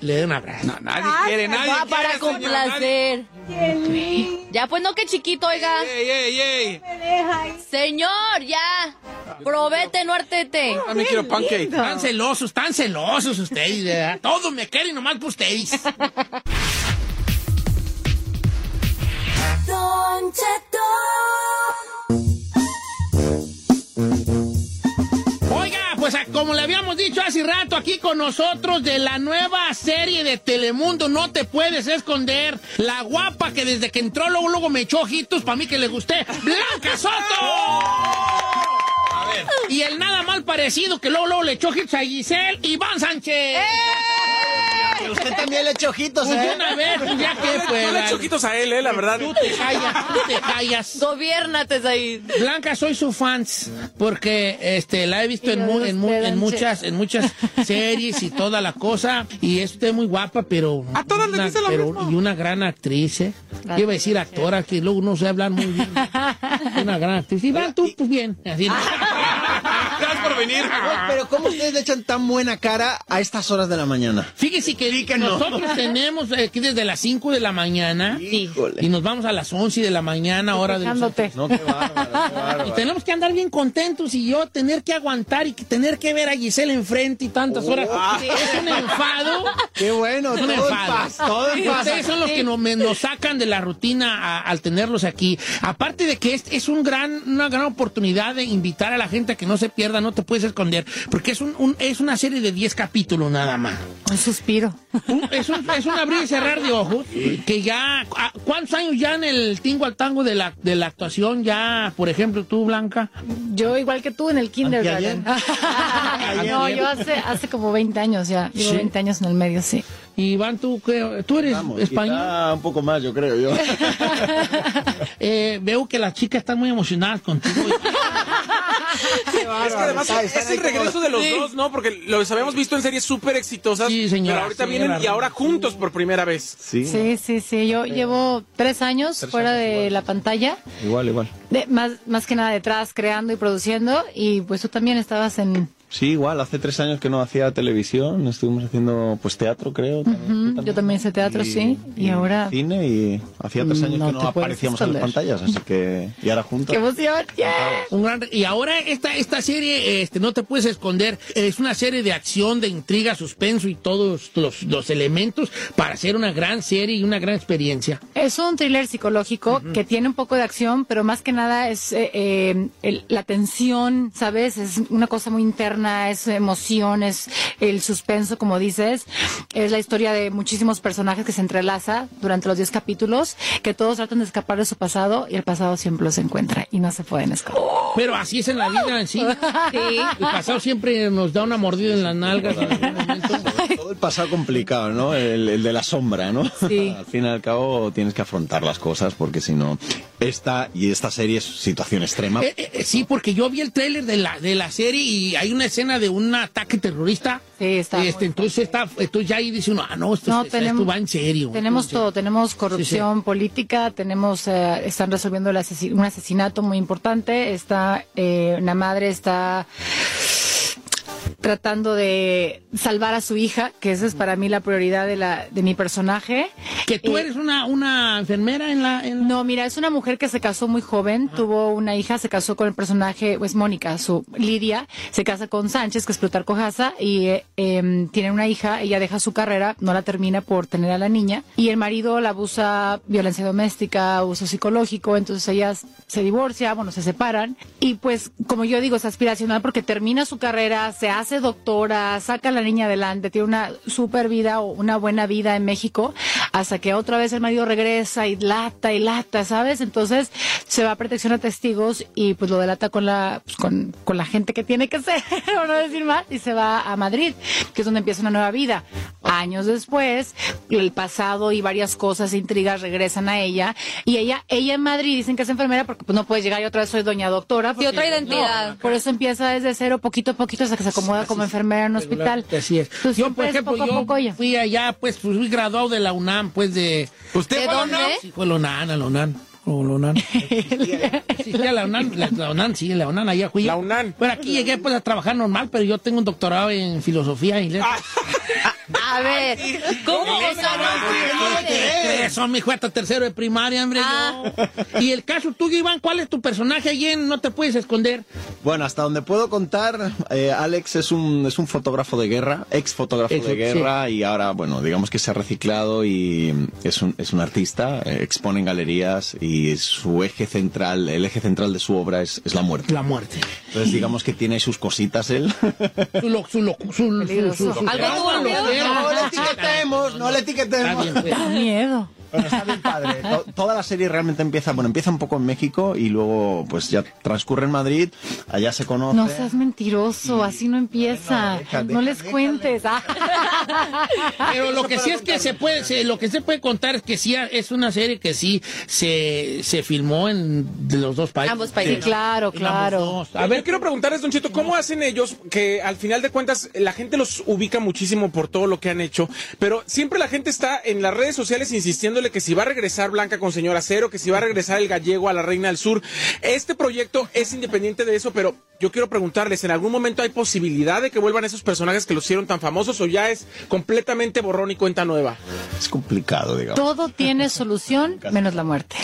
le dé un abrazo. No, nadie quiere, nadie Va para señor, complacer. Ya, pues no que chiquito, oiga. ¡Ey, ey, ey! Señor, ya. Probete, no artete. También quiero pancake. Tan celosos, tan celosos ustedes, ¿verdad? Todos me quieren nomás por ustedes. Don Cheto. Oiga, pues a- como le habíamos dicho hace rato aquí con nosotros de la nueva serie de Telemundo, no te puedes esconder, la guapa que desde que entró luego, luego me echó ojitos para mí que le gusté, Blanca Soto. Y el nada mal parecido que luego, luego le echó ojitos a Giselle, Iván Sánchez. Usted también le echó ojitos, Pues ¿eh? una vez, pues ya que Yo pues. le echo ojitos a él, eh, la verdad. Tú te callas, tú te callas. Gobiérnate, ahí. Blanca, soy su fans porque este la he visto en, yo mu- en, mu- en muchas en muchas series y toda la cosa y es usted muy guapa, pero A todas una, dice lo pero- mismo. y una gran actriz, ¿eh? Yo iba a decir actora que luego no sé hablar muy bien. una gran actriz. Y va tú pues bien, así. Gracias por venir. Pero ¿cómo ustedes le echan tan buena cara a estas horas de la mañana? Fíjese que nosotros tenemos eh, aquí desde las 5 de la mañana y nos vamos a las 11 de la mañana, hora de los... No, qué bárbaro, qué bárbaro. Y tenemos que andar bien contentos y yo tener que aguantar y tener que ver a Giselle enfrente y tantas horas. Es un enfado. Qué bueno, Es un todo en enfado. paz, todo en Sí, paz. Ustedes son los que me- nos sacan de la rutina a- al tenerlos aquí. Aparte de que es, es un gran, una gran oportunidad de invitar a la gente a que no se pierda, no te puedes esconder, porque es, un, un- es una serie de 10 capítulos nada más. Un suspiro. Un- es, un, es un abrir y cerrar de ojos que ya... ¿a- ¿Cuántos años ya en el tingo al tango de la, de la actuación ya, por ejemplo, tú, Blanca? Yo igual que tú en el kindergarten. no, yo hace, hace como 20 años ya. Llevo Sí. 20 años en el medio, sí. Y Iván, ¿tú, qué- tú eres español? Quizá un poco más, yo creo yo. Eh, veo que las chicas están muy emocionadas contigo. Es que además Está- es el regreso de los Sí. dos, ¿no? Porque los habíamos visto en series súper exitosas. Sí, señora, Pero ahorita sí, vienen y ahora juntos por primera vez. Sí, Sí, sí, sí. Yo llevo tres años Tres fuera años de igual. la pantalla. igual, igual. De- más, más que nada detrás, creando y produciendo. Y pues tú también estabas en... Sí, igual, hace tres años que no hacía televisión, estuvimos haciendo pues teatro, creo. también. Yo también hice teatro, Y- sí. Y, ahora... Cine y hacía tres años No que no aparecíamos en las pantallas, así que... Y ahora juntos. ¡Qué emoción! ¡Yeah! Un gran- y ahora esta, esta serie, este, no te puedes esconder, es una serie de acción, de intriga, suspenso y todos los, los elementos para hacer una gran serie y una gran experiencia. Es un thriller psicológico que tiene un poco de acción, pero más que nada es eh, eh, el- la tensión, ¿sabes? Es una cosa muy interna, es emoción, es el suspenso, como dices. Es la historia de muchísimos personajes que se entrelaza durante los 10 capítulos, que todos tratan de escapar de su pasado y el pasado siempre los encuentra y no se pueden escapar. Pero así es en la vida en sí. El pasado siempre nos da una mordida en las nalgas en. Todo el pasado complicado, ¿no? El, el de la sombra, ¿no? Sí. al fin y al cabo tienes que afrontar las cosas porque si no, esta y esta serie es situación extrema. Eh, eh, eh, sí, porque yo vi el tráiler de la, de la serie y hay una escena de un ataque terrorista. Sí, está Este, entonces, está, entonces ya ahí dice uno, ah, no, esto, No, esto- tenemos- esto va en serio. Tenemos Entonces, todo, tenemos corrupción política, tenemos, eh, están resolviendo el asesi- un asesinato muy importante, está, eh, una madre está tratando de salvar a su hija, que esa es para mí la prioridad de la de mi personaje. Que tú Eh, eres una, una enfermera en la... en la- No, mira, es una mujer que se casó muy joven, tuvo una hija, se casó con el personaje, pues Mónica, su Lidia, se casa con Sánchez, que es Plutarco Jasa, y eh, em, tiene una hija, ella deja su carrera, no la termina por tener a la niña, y el marido la abusa violencia doméstica, abuso psicológico, entonces ellas se divorcia, bueno, se separan, y pues, como yo digo, es aspiracional porque termina su carrera, se hace doctora, saca a la niña adelante, tiene una super vida o una buena vida en México, hasta que otra vez el marido regresa y lata y lata, ¿sabes? Entonces se va a protección a testigos y pues lo delata con la, pues, con, con la gente que tiene que ser, o no decir más, y se va a Madrid, que es donde empieza una nueva vida. Años después, el pasado y varias cosas, intrigas regresan a ella, y ella, ella en Madrid dicen que es enfermera porque pues no puede llegar y otra vez soy doña doctora. porque- otra identidad. No, por eso empieza desde cero, poquito a poquito, hasta que se acomoda como enfermera en un hospital. Así es. Yo, por ejemplo, poco yo poco fui allá, pues, pues, fui graduado de la UNAM, pues, de... ¿Usted ¿De fue a la dónde? UNAM? Sí, fue la UNAM, a la UNAM. O la UNAM. Sí, a la UNAM, la, la UNAM, sí, la UNAM, allá fui. La UNAM. Bueno, aquí llegué, pues, a trabajar normal, pero yo tengo un doctorado en filosofía y letras. A ver, ¿cómo? O sea, no. Eso, mi hasta tercero de primaria, hombre. Ah. yo. Y el caso tuyo, Iván, ¿cuál es tu personaje allí en No te puedes esconder? Bueno, hasta donde puedo contar, eh, Alex es un, es un fotógrafo de guerra, ex fotógrafo Eso, de guerra, y ahora, bueno, digamos que se ha reciclado y es un, es un artista, eh, expone en galerías y su eje central, el eje central de su obra es, es la muerte. La muerte. Entonces, digamos que tiene sus cositas él. Su, lo- su, lo- su, su, su, su- su- ¿Algo Ah, turbio? lo veo. No le etiquetemos, no le etiquetemos. pues. Da miedo. Bueno, está bien padre. To- Toda la serie realmente empieza, bueno, empieza un poco en México y luego pues ya transcurre en Madrid, allá se conoce. No seas mentiroso, así no empieza. Deja, no les déjale. cuentes. Ah. Pero lo que sí es que se puede, se- lo que se puede contar es que sí es una serie que sí se, se filmó en los dos países. Ambos países. Sí, claro, claro. A ver, quiero preguntarles, Don Cheto, ¿cómo hacen ellos que al final de cuentas la gente los ubica muchísimo por todo lo que han hecho, pero siempre la gente está en las redes sociales insistiéndole que si va a regresar Blanca con Señora Cero, que si va a regresar el gallego a la Reina del Sur. Este proyecto es independiente de eso, pero yo quiero preguntarles, ¿en algún momento hay posibilidad de que vuelvan esos personajes que los hicieron tan famosos o ya es completamente borrón y cuenta nueva? Es complicado, digamos. Todo tiene solución menos la muerte.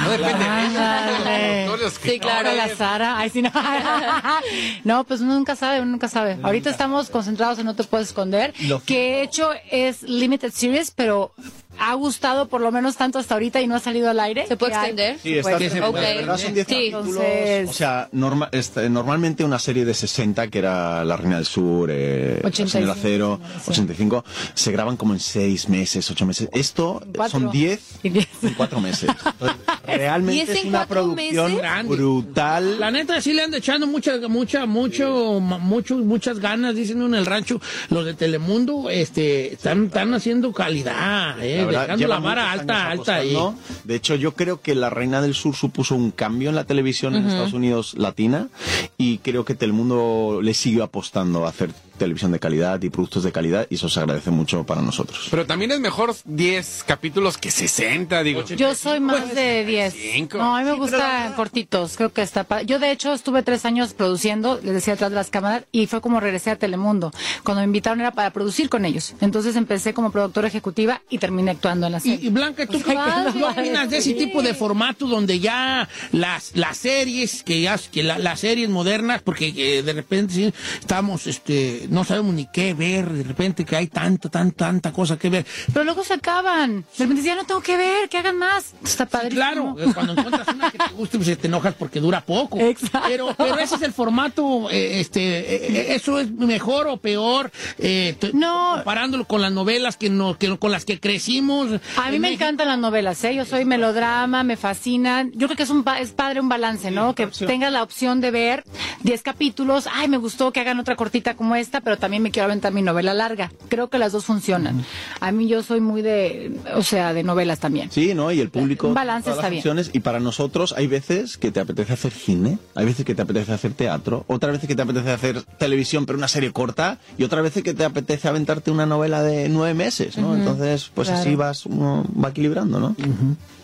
No depende Ándale. Todos los Sí, claro, la Sara. Ay, sí, no. no, pues uno nunca sabe, uno nunca sabe. Ahorita estamos concentrados en No Te Puedes Esconder. Lo- Que he hecho es Limited Series, pero ha gustado por lo menos tanto hasta ahorita y no ha salido al aire. ¿Se puede extender? Sí, está, Pues, de ok. verdad son 10 Sí. capítulos. Entonces- O sea, norma- este, normalmente una serie de 60, que era La Reina del Sur, eh, 85, Señora Cero, sí. 85, se graban como en 6 meses, 8 meses. Esto Cuatro. son 10 Y diez. en 4 meses. Entonces, realmente ¿Diez es una producción meses? brutal. La neta sí le ando echando mucha, mucha, mucho, mucho, muchas ganas, dicen uno en el rancho. Los de Telemundo, este, están, están haciendo calidad, eh, La verdad, dejando la vara alta, alta ahí. De hecho, yo creo que La Reina del Sur supuso un cambio en la televisión en Estados Unidos latina y creo que Telemundo le sigue apostando a hacer televisión de calidad y productos de calidad y eso se agradece mucho para nosotros. Pero también es mejor 10 capítulos que 60, digo. Yo soy más de 10. Cinco. No, a mí me gustan cortitos, creo que está pa- Yo de hecho estuve tres años produciendo, les decía atrás de las cámaras, y fue como regresé a Telemundo. Cuando me invitaron era para producir con ellos. Entonces empecé como productora ejecutiva y terminé actuando en la serie. Y, y Blanca, ¿tú O qué, opinas de ese tipo de formato donde ya las, las series, que ya que la- las series modernas, porque eh, de repente sí, estamos, este, no sabemos ni qué ver, de repente que hay tanto, tan, tanta cosa que ver. Pero luego se acaban. De repente ya no tengo que ver, que hagan más. Está padrísimo. Claro, eh, cuando encuentras una que te guste, pues te enojas porque dura poco. Exacto. Pero, pero ese es el formato, eh, este, eh, eh, eso es mejor o peor, eh, No. comparándolo con las novelas que, no, que con las que crecimos. A mí me México. encantan las novelas, ¿eh? Yo soy melodrama, me fascinan. Yo creo que es un es padre un balance, ¿no? Que tengas la opción de ver 10 capítulos. Ay, me gustó que hagan otra cortita como esta, pero también me quiero aventar mi novela larga. Creo que las dos funcionan. A mí yo soy muy de, o sea, de novelas también. Sí, ¿no? Y el público. Un balance está bien. funciones. Y para nosotros hay veces que te apetece hacer cine, hay veces que te apetece hacer teatro, otras veces que te apetece hacer televisión, pero una serie corta, y otras veces que te apetece aventarte una novela de nueve meses, ¿no? Entonces, pues claro. así vas, uno va equilibrando, ¿no? Ye-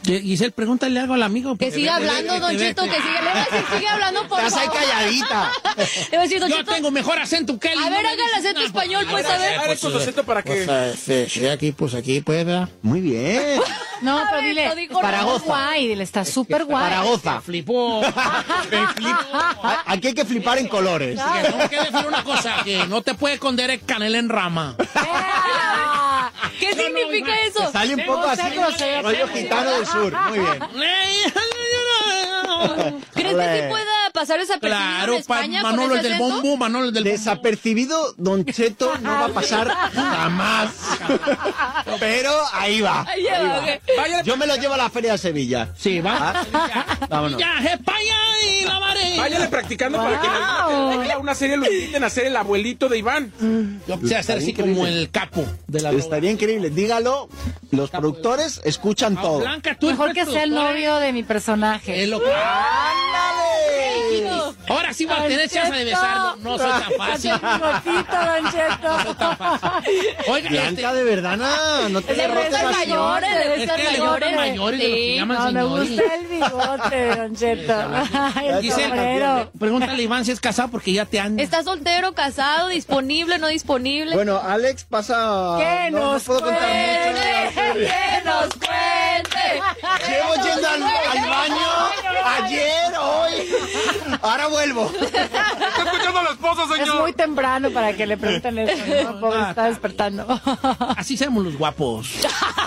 Giselle, pregúntale algo al amigo. Que siga hablando, Don Cheto, que siga, le voy a decir, sigue hablando, por Estás ahí favor. calladita. Le voy a decir, Don Yo tengo mejor acento que él. a ver, haga el acento español, pues, pues, a ver. Con su acento para que... Pues, eh, sí, aquí, pues aquí, pues, ¿verdad? Muy bien. No, pero dile. Rafa. guay, dile, está súper guay. Zaragoza. Flipó. Aquí hay que flipar en colores. Que no que decir una cosa, que no te puede esconder el canela en rama. ¿Qué significa eso? Sale un poco No así, rollo gitano del sur. Muy bien. ¿Crees que sí pueda pasar esa Claro, en España pa- con Manolo ese el del acento? bombo, Manolo el del bombo. Desapercibido, Don Cheto no va a pasar jamás. Pero ahí va. Ahí Yo me lo llevo a la Feria de Sevilla. Sí, va. Ah, Vámonos. Ya, España y la mare. váyale practicando para que en el- una serie lo inviten a ser el abuelito de Iván. Yo quise hacer así como el capo de la Estaría increíble. Dígalo, los productores escuchan Ah, todo. Blanca, tú Mejor que sea el novio de mi personaje. Es lo que- Ahora sí va a tener chance de besarlo. No soy tan fácil. Bigotito, Don Cheto. Oiga, Blanca, este, de verdad, no, no te Le rotes mayores, es que le mayores. mayores de los que llaman No, me gusta el bigote, Don Cheto. Giselle, pregúntale a Iván si es casado porque ya te han... ¿Está soltero, casado, disponible, no disponible? Bueno, Alex pasa. No, no nos puedo contar mucho. cuente, que nos cuente. Llevo yendo al, al baño ayer, hoy. Ahora vuelvo. Está escuchando a la esposa, Es señor. muy temprano para que le pregunten eso. ¿no? Pobre, está despertando. Así somos los guapos.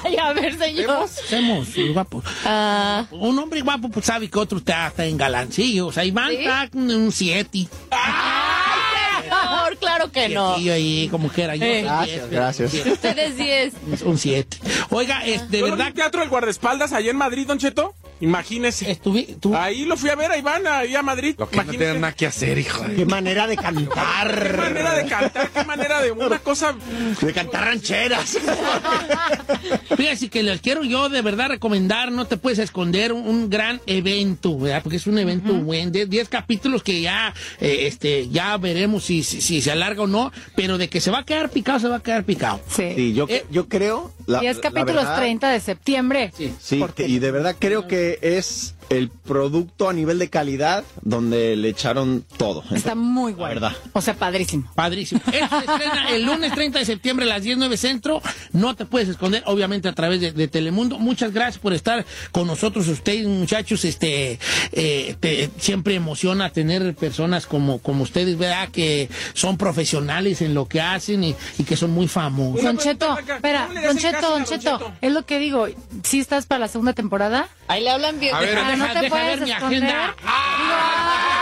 Ay, a ver, señor. Somos los guapos. Ah, Un hombre guapo pues sabe que otro está, está en galancillo. O sea, Iván ¿Sí? está en un 7. ay, señor, claro que no. Y ahí como que era yo. Eh. Gracias, 10, gracias. Usted es 10. Un 7. Oiga, es, de verdad Teatro del Guardaespaldas allá en Madrid, Don Cheto. Imagínese. estuve... Tú, Ahí lo fui a ver a Iván, ahí a Madrid. Lo que no Imagínese. tienen nada que hacer, hijo de... Qué manera de Qué cantar. manera de cantar, qué manera de una cosa. De cantar rancheras. Fíjate que les quiero yo de verdad recomendar, no te puedes esconder, un, un gran evento, ¿verdad? Porque es un evento buen, de 10 capítulos que ya, eh, este, ya veremos si, si, si se alarga o no, pero de que se va a quedar picado, se va a quedar picado. Sí. Sí, yo, yo creo... La, 10 la capítulos verdad- 30 de septiembre. Sí, y de verdad creo que es el producto a nivel de calidad donde le echaron todo. Está muy bueno. verdad. O sea, padrísimo. Padrísimo. Esto se estrena el lunes 30 de septiembre a las 19 Centro. No te puedes esconder, obviamente, a través de, de Telemundo. Muchas gracias por estar con nosotros, ustedes, muchachos. Este, eh, te- siempre emociona tener personas como, como ustedes, ¿verdad? Que son profesionales en lo que hacen y, y que son muy famosos. Don Cheto, espera, Don Cheto, Don Cheto, es lo que digo, ¿sí estás para la segunda temporada? Ahí le hablan bien. A ver, Ah, no te deja puedes ver mi esconder. agenda.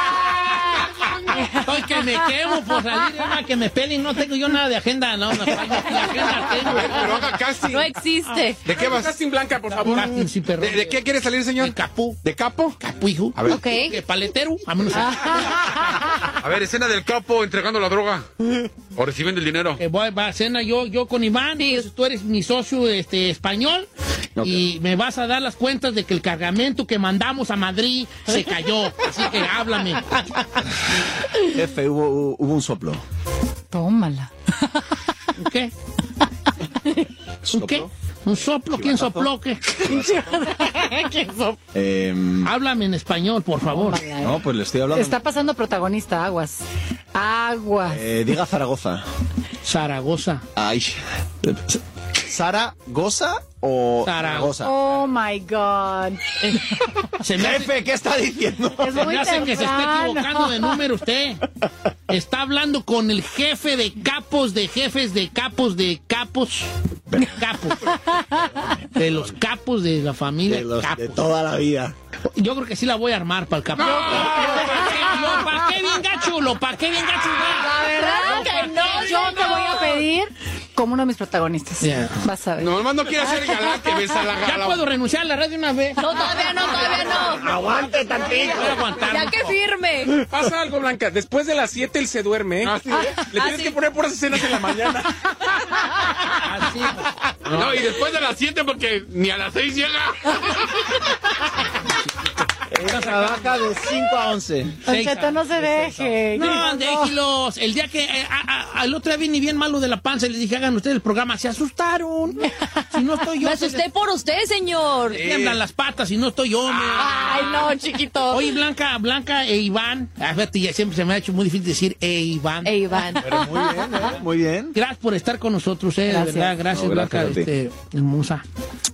Estoy que me quemo por salir, que me pelen. No tengo yo nada de agenda, no. no, agenda tengo. Pero haga casting. No existe. ¿De qué vas? Casting blanca, por favor. Casting, sí. ¿De, de qué quiere salir, señor? De capo. ¿De capo? Capo, hijo. A ver. Ok. De paletero. Vámonos. A ver, escena del capo entregando la droga. O recibiendo el dinero. Voy, va cena yo, yo con Iván. entonces tú eres mi socio este, español. Y me vas a dar las cuentas de que el cargamento que mandamos a Madrid se cayó. Así que háblame. Jefe, hubo, hubo un soplo. Tómala. ¿Qué? ¿Un qué? ¿Un soplo? ¿Quién sopló? ¿Qué? Em, Háblame en español, por favor. no, pues le estoy hablando. Está pasando protagonista, aguas. Aguas. Eh, diga Zaragoza. Zaragoza. Ay. ¿Zaragoza o Zaragoza? Oh my God. Se me hace- Jefe, ¿qué está diciendo? Es muy me hace que se está temprano. equivocando de número usted. Está hablando con el jefe de capos, de jefes, de capos, de capos. Capos. De los capos de la familia. De, los- capos. de toda la vida. Yo creo que sí la voy a armar para el capo. Yo, ¿Para qué bien gachulo? ¿Para qué bien gachulo? La verdad que no, yo te voy a pedir como uno de mis protagonistas. Yeah. Vas a ver. No, nomás no quiere hacer galán que besa la Ya gala. puedo renunciar a la radio una vez. No, todavía no, todavía no. Aguante tantito. Voy a aguantar. Ya que firme. Pasa algo, Blanca. Después de las 7 él se duerme. ¿eh? Ah, sí. Le tienes que poner puras escenas en la mañana. Así. No, y después de las 7 porque ni a las 6 llega. Ella trabaja de 5 a 11. Don Cheto, no se deje. No, déjilos. El día que eh, a- a- al otro día vine bien malo de la panza y les dije, hagan ustedes el programa. Se asustaron. Si no estoy yo. Me asusté por usted, señor. Se tiemblan las patas y no estoy yo. me- Ay, no, chiquito. Oye, Blanca, Blanca e Iván. A ver, ya siempre se me ha hecho muy difícil decir e Iván. Ey, Iván. Pero muy bien, ¿eh? Muy bien. Gracias por estar con nosotros, eh, Gracias. de verdad. Gracias, No, Blanca, gracias a ti. este, hermosa,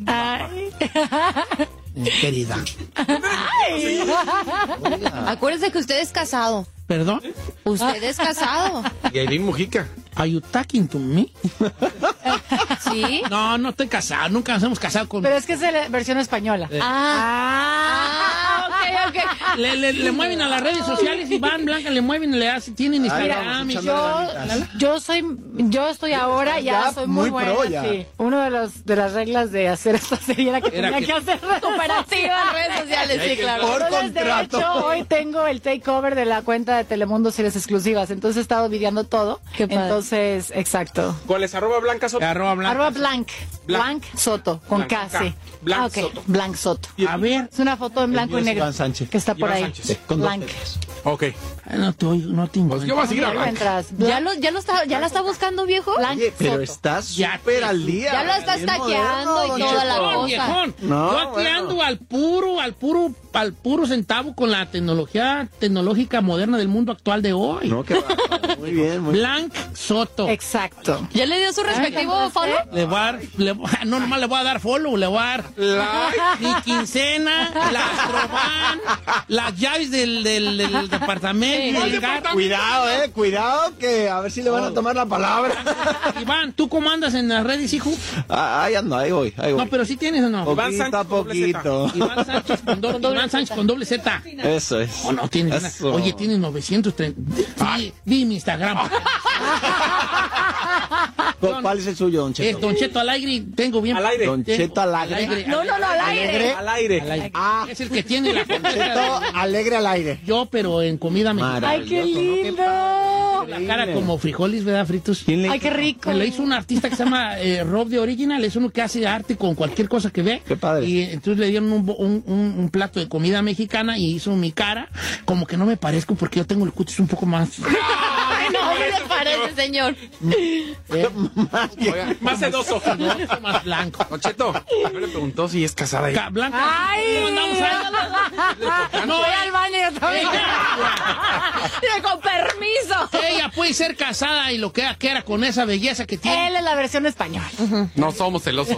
Ay. eh, querida. Acuérdese que usted es casado. ¿Perdón? Usted es casado. Y Aileen Mujica. Are you talking to me? ¿Sí? No, no estoy casado. Nunca nos hemos casado con... Pero es que es la versión española. Ah, ok, ok. Le, le- le mueven a las redes sociales, Iván, Blanca, le mueven, le hacen, tienen Instagram. y- Yo, yo soy, yo estoy ahora, ya, ya soy muy, muy buena. pro, ya. sí. Uno de los de las reglas de hacer esta serie era que Era tenía que- que, hacer Cooperativa en redes sociales, sí, claro. Por Entonces, de contrato. hecho, hoy tengo el takeover de la cuenta de Telemundo Series Exclusivas. Entonces he estado videando todo. Qué padre. Entonces, exacto. ¿Cuál es? Arroba Blanca Soto. Arroba Blanca. Arroba Blanc. Blanc Soto, con Blanc, K, sí. Blanc Ah, ok. Soto. Blanc Soto. A ver, Es una foto en blanco y negro. Iván Sánchez. Que está por Iván ahí. Sánchez. Sí, con Blanc. Ok. Ay, no te oigo, no te Pues yo voy a seguir a ¿Ya Blanca. encuentras? ¿Ya lo, ya lo está, ya la está buscando, viejo? Blanc Oye, pero Soto. estás Ya súper al día. Ya lo estás taqueando y toda la cosa. viejón. No, Yo aquí ando al puro, al puro, al puro centavo con la tecnología tecnológica moderna del mundo actual de hoy. No, qué bárbaro. Muy bien, muy bien. Blanc Soto. Exacto. ¿Ya le dio su respectivo follow? Le voy a dar, le voy- no nomás le voy a dar follow, le voy a dar mi quincena, la astroban, las llaves del, del, del departamento, del carro. Cuidado, eh, cuidado, que a ver si le van a tomar la palabra. Iván, ¿tú cómo andas en las redes, hijo? Ah, ahí ando, ahí voy, ahí voy. No, pero sí tienes o no. Iván Sánchez a con doble Z. poquito. Iván Sánchez con, do- Iván Sánchez con doble Z. Eso es. Oh, no, tienes. Oye, tienes 930. Di, di mi Instagram. ¿Cu- ¿Cuál es el suyo, Don Es Cheto? Don Cheto al aire. Tengo bien. Al aire. Don Cheto Alegre. No, no, no, al aire. Al aire. Al aire. Ah. Es el que tiene la Cheto contesta Alegre al aire. Yo, pero en comida mexicana. ¡Ay, qué lindo! La cara como frijoles, ¿verdad, fritos? Ay, qué rico. Lo hizo un artista que se llama eh, Rob de Original, es uno que hace arte con cualquier cosa que ve. Qué padre. Y entonces le dieron un, bo- un- un- un plato de comida mexicana y hizo mi cara, como que no me parezco porque yo tengo el cutis un poco más... Ay, no, ¿qué le parece, señor? eh, Oiga, Más sedoso. más blanco. Don Cheto, yo le preguntó si es casada. Ca- Blanca, Ay. ¿cómo andamos ahí? No, voy al baño yo también. Con permiso. Ella puede ser casada y lo que quiera con esa belleza que tiene. Él es la versión española. No somos celosos.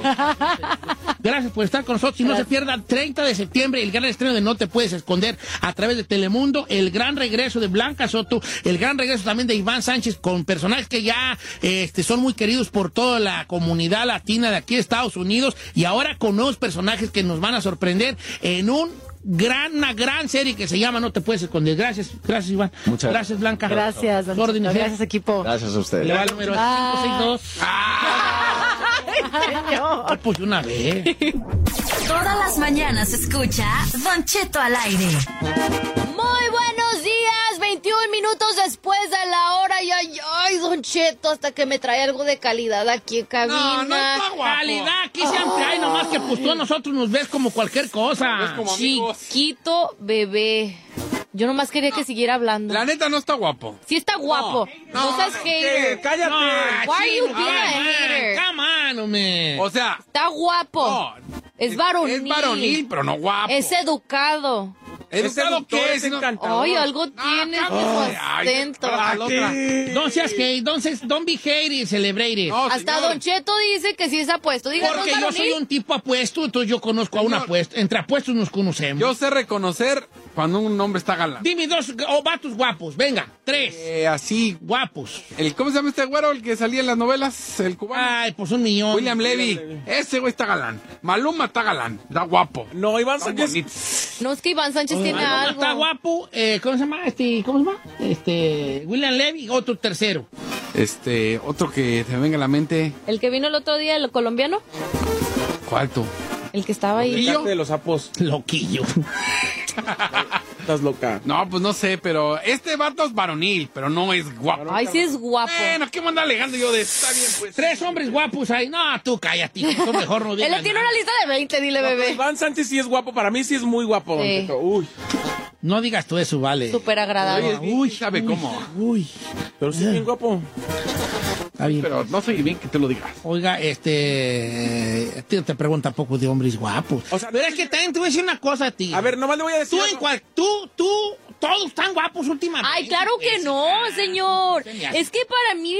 Gracias por estar con nosotros. Y no se pierda 30 de septiembre el gran estreno de No te puedes esconder a través de Telemundo, el gran regreso de Blanca Soto, el gran regreso también de Iván Sánchez con personajes que ya este, son muy queridos por toda la comunidad latina de aquí de Estados Unidos y ahora con nuevos personajes que nos van a sorprender en un gran, una gran serie que se llama No te puedes esconder. Gracias, gracias Iván. Muchas gracias Blanca. Gracias, don. ¿eh? Gracias, equipo. Gracias a ustedes. Le va el número Bye. 562. Ay, pues una vez. Todas las mañanas escucha Don Cheto al aire. Muy buenos días, 21 minutos después de la hora. Y ay, ay, Don Cheto, hasta que me trae algo de calidad aquí en cabina. No, no está guapo. Calidad, aquí siempre hay, nomás que pues tú a nosotros nos ves como cualquier cosa. como amigos. Chiquito bebé. Yo nomás quería que siguiera hablando. La neta no está guapo. Sí está guapo. No, seas hater. cállate. No, Why are you being a come on, hater? Come on, hombre. O sea, Está guapo. no. es varonil. Es varonil, pero no guapo. Es educado. ¿Educado qué es? No- encantador. Ay, algo tiene cámbiate. su Ay, ay, acento. Don't seas gay, don't, seas- don't be hated, celebrate. No, Hasta señor. Don Cheto dice que sí es apuesto. Díganos, Porque yo soy un tipo apuesto, entonces yo conozco a un apuesto. Entre apuestos nos conocemos. Yo sé reconocer cuando un hombre está galán. Dime dos oh, vatos guapos, venga, tres. Eh, así, Guapos. el, ¿cómo se llama este güero? El que salía en las novelas, el cubano. Ay, pues un millón. William Levy. Ese güey está galán. Maluma está galán. Está guapo. No, Iván Sánchez. bonito. No, es que Iván Sánchez tiene Maluma algo. Está guapo. Eh, ¿Cómo se llama? Este, ¿Cómo se llama? Este, William Levy, otro tercero. Este, otro que se me venga a la mente. El que vino el otro día, el colombiano. ¿Cuál tú? El que estaba ahí. ¿Loquillo? de los sapos. Loquillo. Estás loca. No, pues no sé, pero este vato es varonil, pero no es guapo. Ay, sí es guapo. Bueno, ¿qué me anda alegando yo de está bien, pues? Tres hombres guapos ahí. No, tú cállate. Tú mejor no Él digas le tiene una lista de 20, dile, No, bebé. Iván Sánchez sí es guapo. Para mí sí es muy guapo, Sí. Uy. No digas tú eso, vale. Súper agradable. Oye, uy, sabe cómo. Uy, Pero sí bien guapo. está bien. Pero no soy bien que te lo digas. Oiga, este. no te pregunta poco de hombres guapos. O sea, Pero es que también te voy a decir una cosa a ti. A ver, nomás le voy a decir. tú en cual. Tú, tú, todos están guapos últimamente. Ay, claro que pues. no, Ah, señor. se me hace. Es que para mí,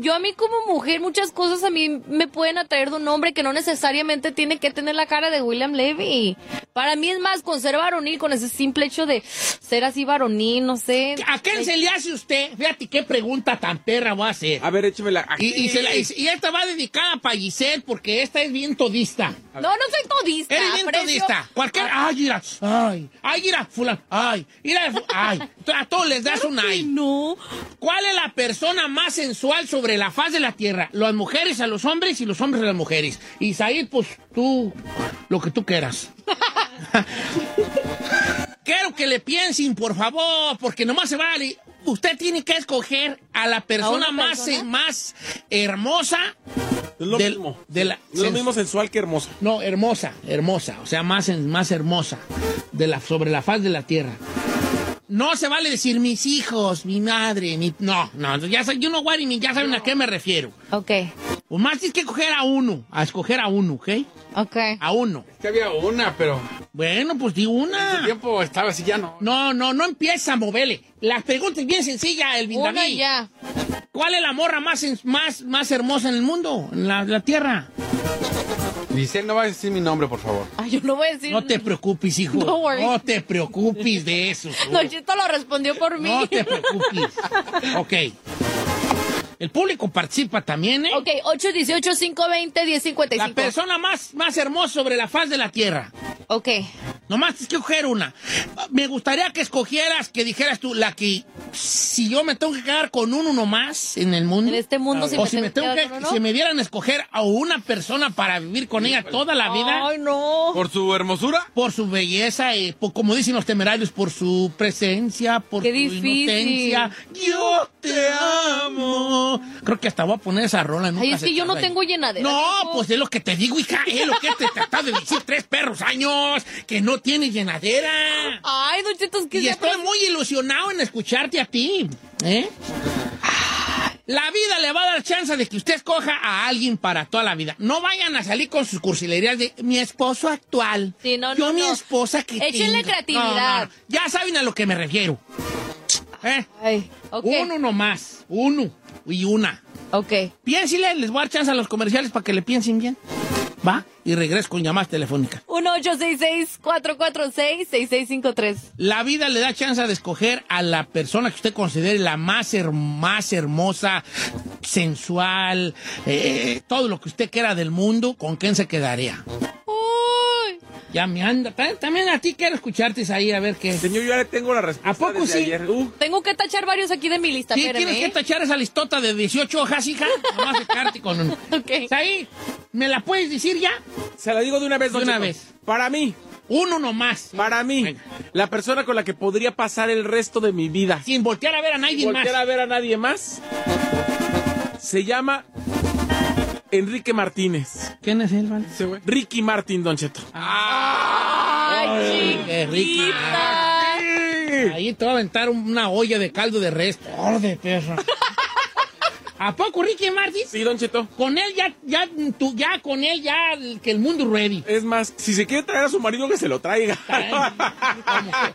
yo a mí como mujer, muchas cosas a mí me pueden atraer de un hombre que no necesariamente tiene que tener la cara de William Levy. Para mí es más con ser varonil, con ese simple hecho de ser así varonil, no sé. ¿A quién se le hace usted? Fíjate qué pregunta tan perra voy a hacer. A ver, échemela. Y, y, se la- y- y esta va dedicada para Giselle porque esta es bien todista. No, no soy todista. Eres bien aprecio- todista. Cualquier. Ay, mira. Ay. Ay, mira, fulano. Ay. Mira. Ay. A todos les das un ay. No. ¿Cuál es la persona más sensual sobre la faz de la tierra? Las mujeres a los hombres y los hombres a las mujeres. Y Said, pues tú, lo que tú quieras. Quiero que le piensen, por favor, porque nomás se vale. Usted tiene que escoger a la persona más, persona? más hermosa. Es lo del- mismo. de la- Es lo mismo sensual que hermoso. no, hermosa, hermosa, o sea, más, más hermosa de la, sobre la faz de la tierra. No se vale decir mis hijos, mi madre, mi... No, no, ya saben, you know what ya saben a qué me refiero. Ok, Pues más tienes que escoger a uno, a escoger a uno, ¿ok? Ok. A uno. Es que había una, pero Bueno, pues di en una. su tiempo estaba así, ya no. No, no, no empieza a moverle. La pregunta es bien sencilla, Elvin Una ya. ¿Cuál es la morra más, en- más, más hermosa en el mundo, en la, la tierra? Giselle, no va a decir mi nombre, por favor. Ay, yo no voy a decir. No te preocupes, hijo. Worry. No te preocupes de eso. tú. Don Chito lo respondió por mí. No te preocupes. ok. El público participa también, ¿eh? Ok, 818-520-1055. La persona más, más hermosa sobre la faz de la tierra. Ok. Nomás tienes que escoger una. Me gustaría que escogieras, que dijeras tú, la que si yo me tengo que quedar con uno nomás en el mundo. En este mundo, si o me si me tengo tengo que que, quedar con uno. si me dieran a escoger a una persona para vivir con ella toda la vida. Ay, no. ¿Por su hermosura? Por su belleza, eh, por- como dicen los temerarios, por su presencia, por Qué su difícil. inocencia. Yo te amo. Creo que hasta voy a poner esa rola un Ay, es que yo no ahí. tengo llenadera. No, pues es lo que te digo, hija, es lo que te tratado de decir tres perros años, que no tiene llenadera. Ay, Don Cheto, es que Y estoy muy ilusionado en escucharte a ti, ¿eh? La vida le va a dar chance de que usted escoja a alguien para toda la vida. No vayan a salir con sus cursilerías de mi esposo actual. Sí, no, Yo no, mi no. esposa que Échenle tenga. creatividad. Ya saben a lo que me refiero. ¿Eh? Ay, ok. Uno nomás. Uno y una. Ok. Piénsile, les voy a dar chance a los comerciales para que le piensen bien. ¿Va? Y regreso con llamadas telefónicas. 1-866-446-6653. La vida le da chance de escoger a la persona que usted considere la más, her- más hermosa, sensual, eh, todo lo que usted quiera del mundo, ¿con quién se quedaría? Ya me anda. Ta- También a ti quiero escucharte ahí a ver qué. Señor, yo ya le tengo la respuesta. ¿A poco desde sí? ayer. Uh, Tengo que tachar varios aquí de mi lista, Sí, espéreme, tienes que ¿eh? tachar esa listota de 18 hojas, hija. Nomás quedarte con uno. Ok. Ahí, ¿me la puedes decir ya? se la digo de una vez, De una vez. Para mí, Uno nomás. para mí, Venga. la persona con la que podría pasar el resto de mi vida. Sin voltear a ver a nadie Sin más. voltear a ver a nadie más. Se llama Enrique Martínez. ¿Quién es él, vale? Ese güey. Ricky Martin, Don Cheto. Ay, qué chiquita. Ahí te va a aventar una olla de caldo de res. Por de perro. ¿A poco Ricky Martin? Sí, Don Cheto. Con él ya, ya, tú, ya con él ya que el mundo es ready. Es más, si se quiere traer a su marido, que se lo traiga.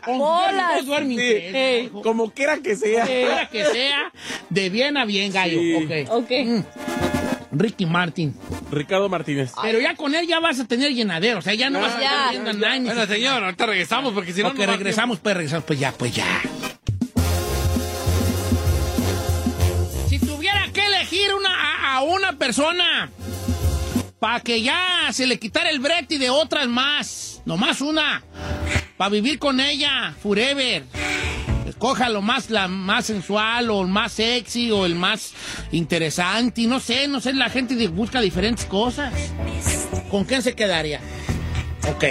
Hola. Sí. Como quiera que sea. Quiera que sea, de bien a bien, gallo. Sí. Ok. Ok. Mm. Ricky Martin. Ricardo Martínez. Pero ya con él ya vas a tener llenadero. O sea, ya no vas a Ya. estar viendo a nadie. Bueno, señor, ahorita regresamos porque si no. Ok, no a regresamos, pues regresamos, pues ya, pues ya. Si tuviera que elegir una, a, a una persona para que ya se le quitara el brete de otras más, nomás una, para vivir con ella, forever. Escoja lo más, la más sensual o el más sexy o el más interesante. y No sé, no sé, la gente busca diferentes cosas. ¿Con quién se quedaría? Ok,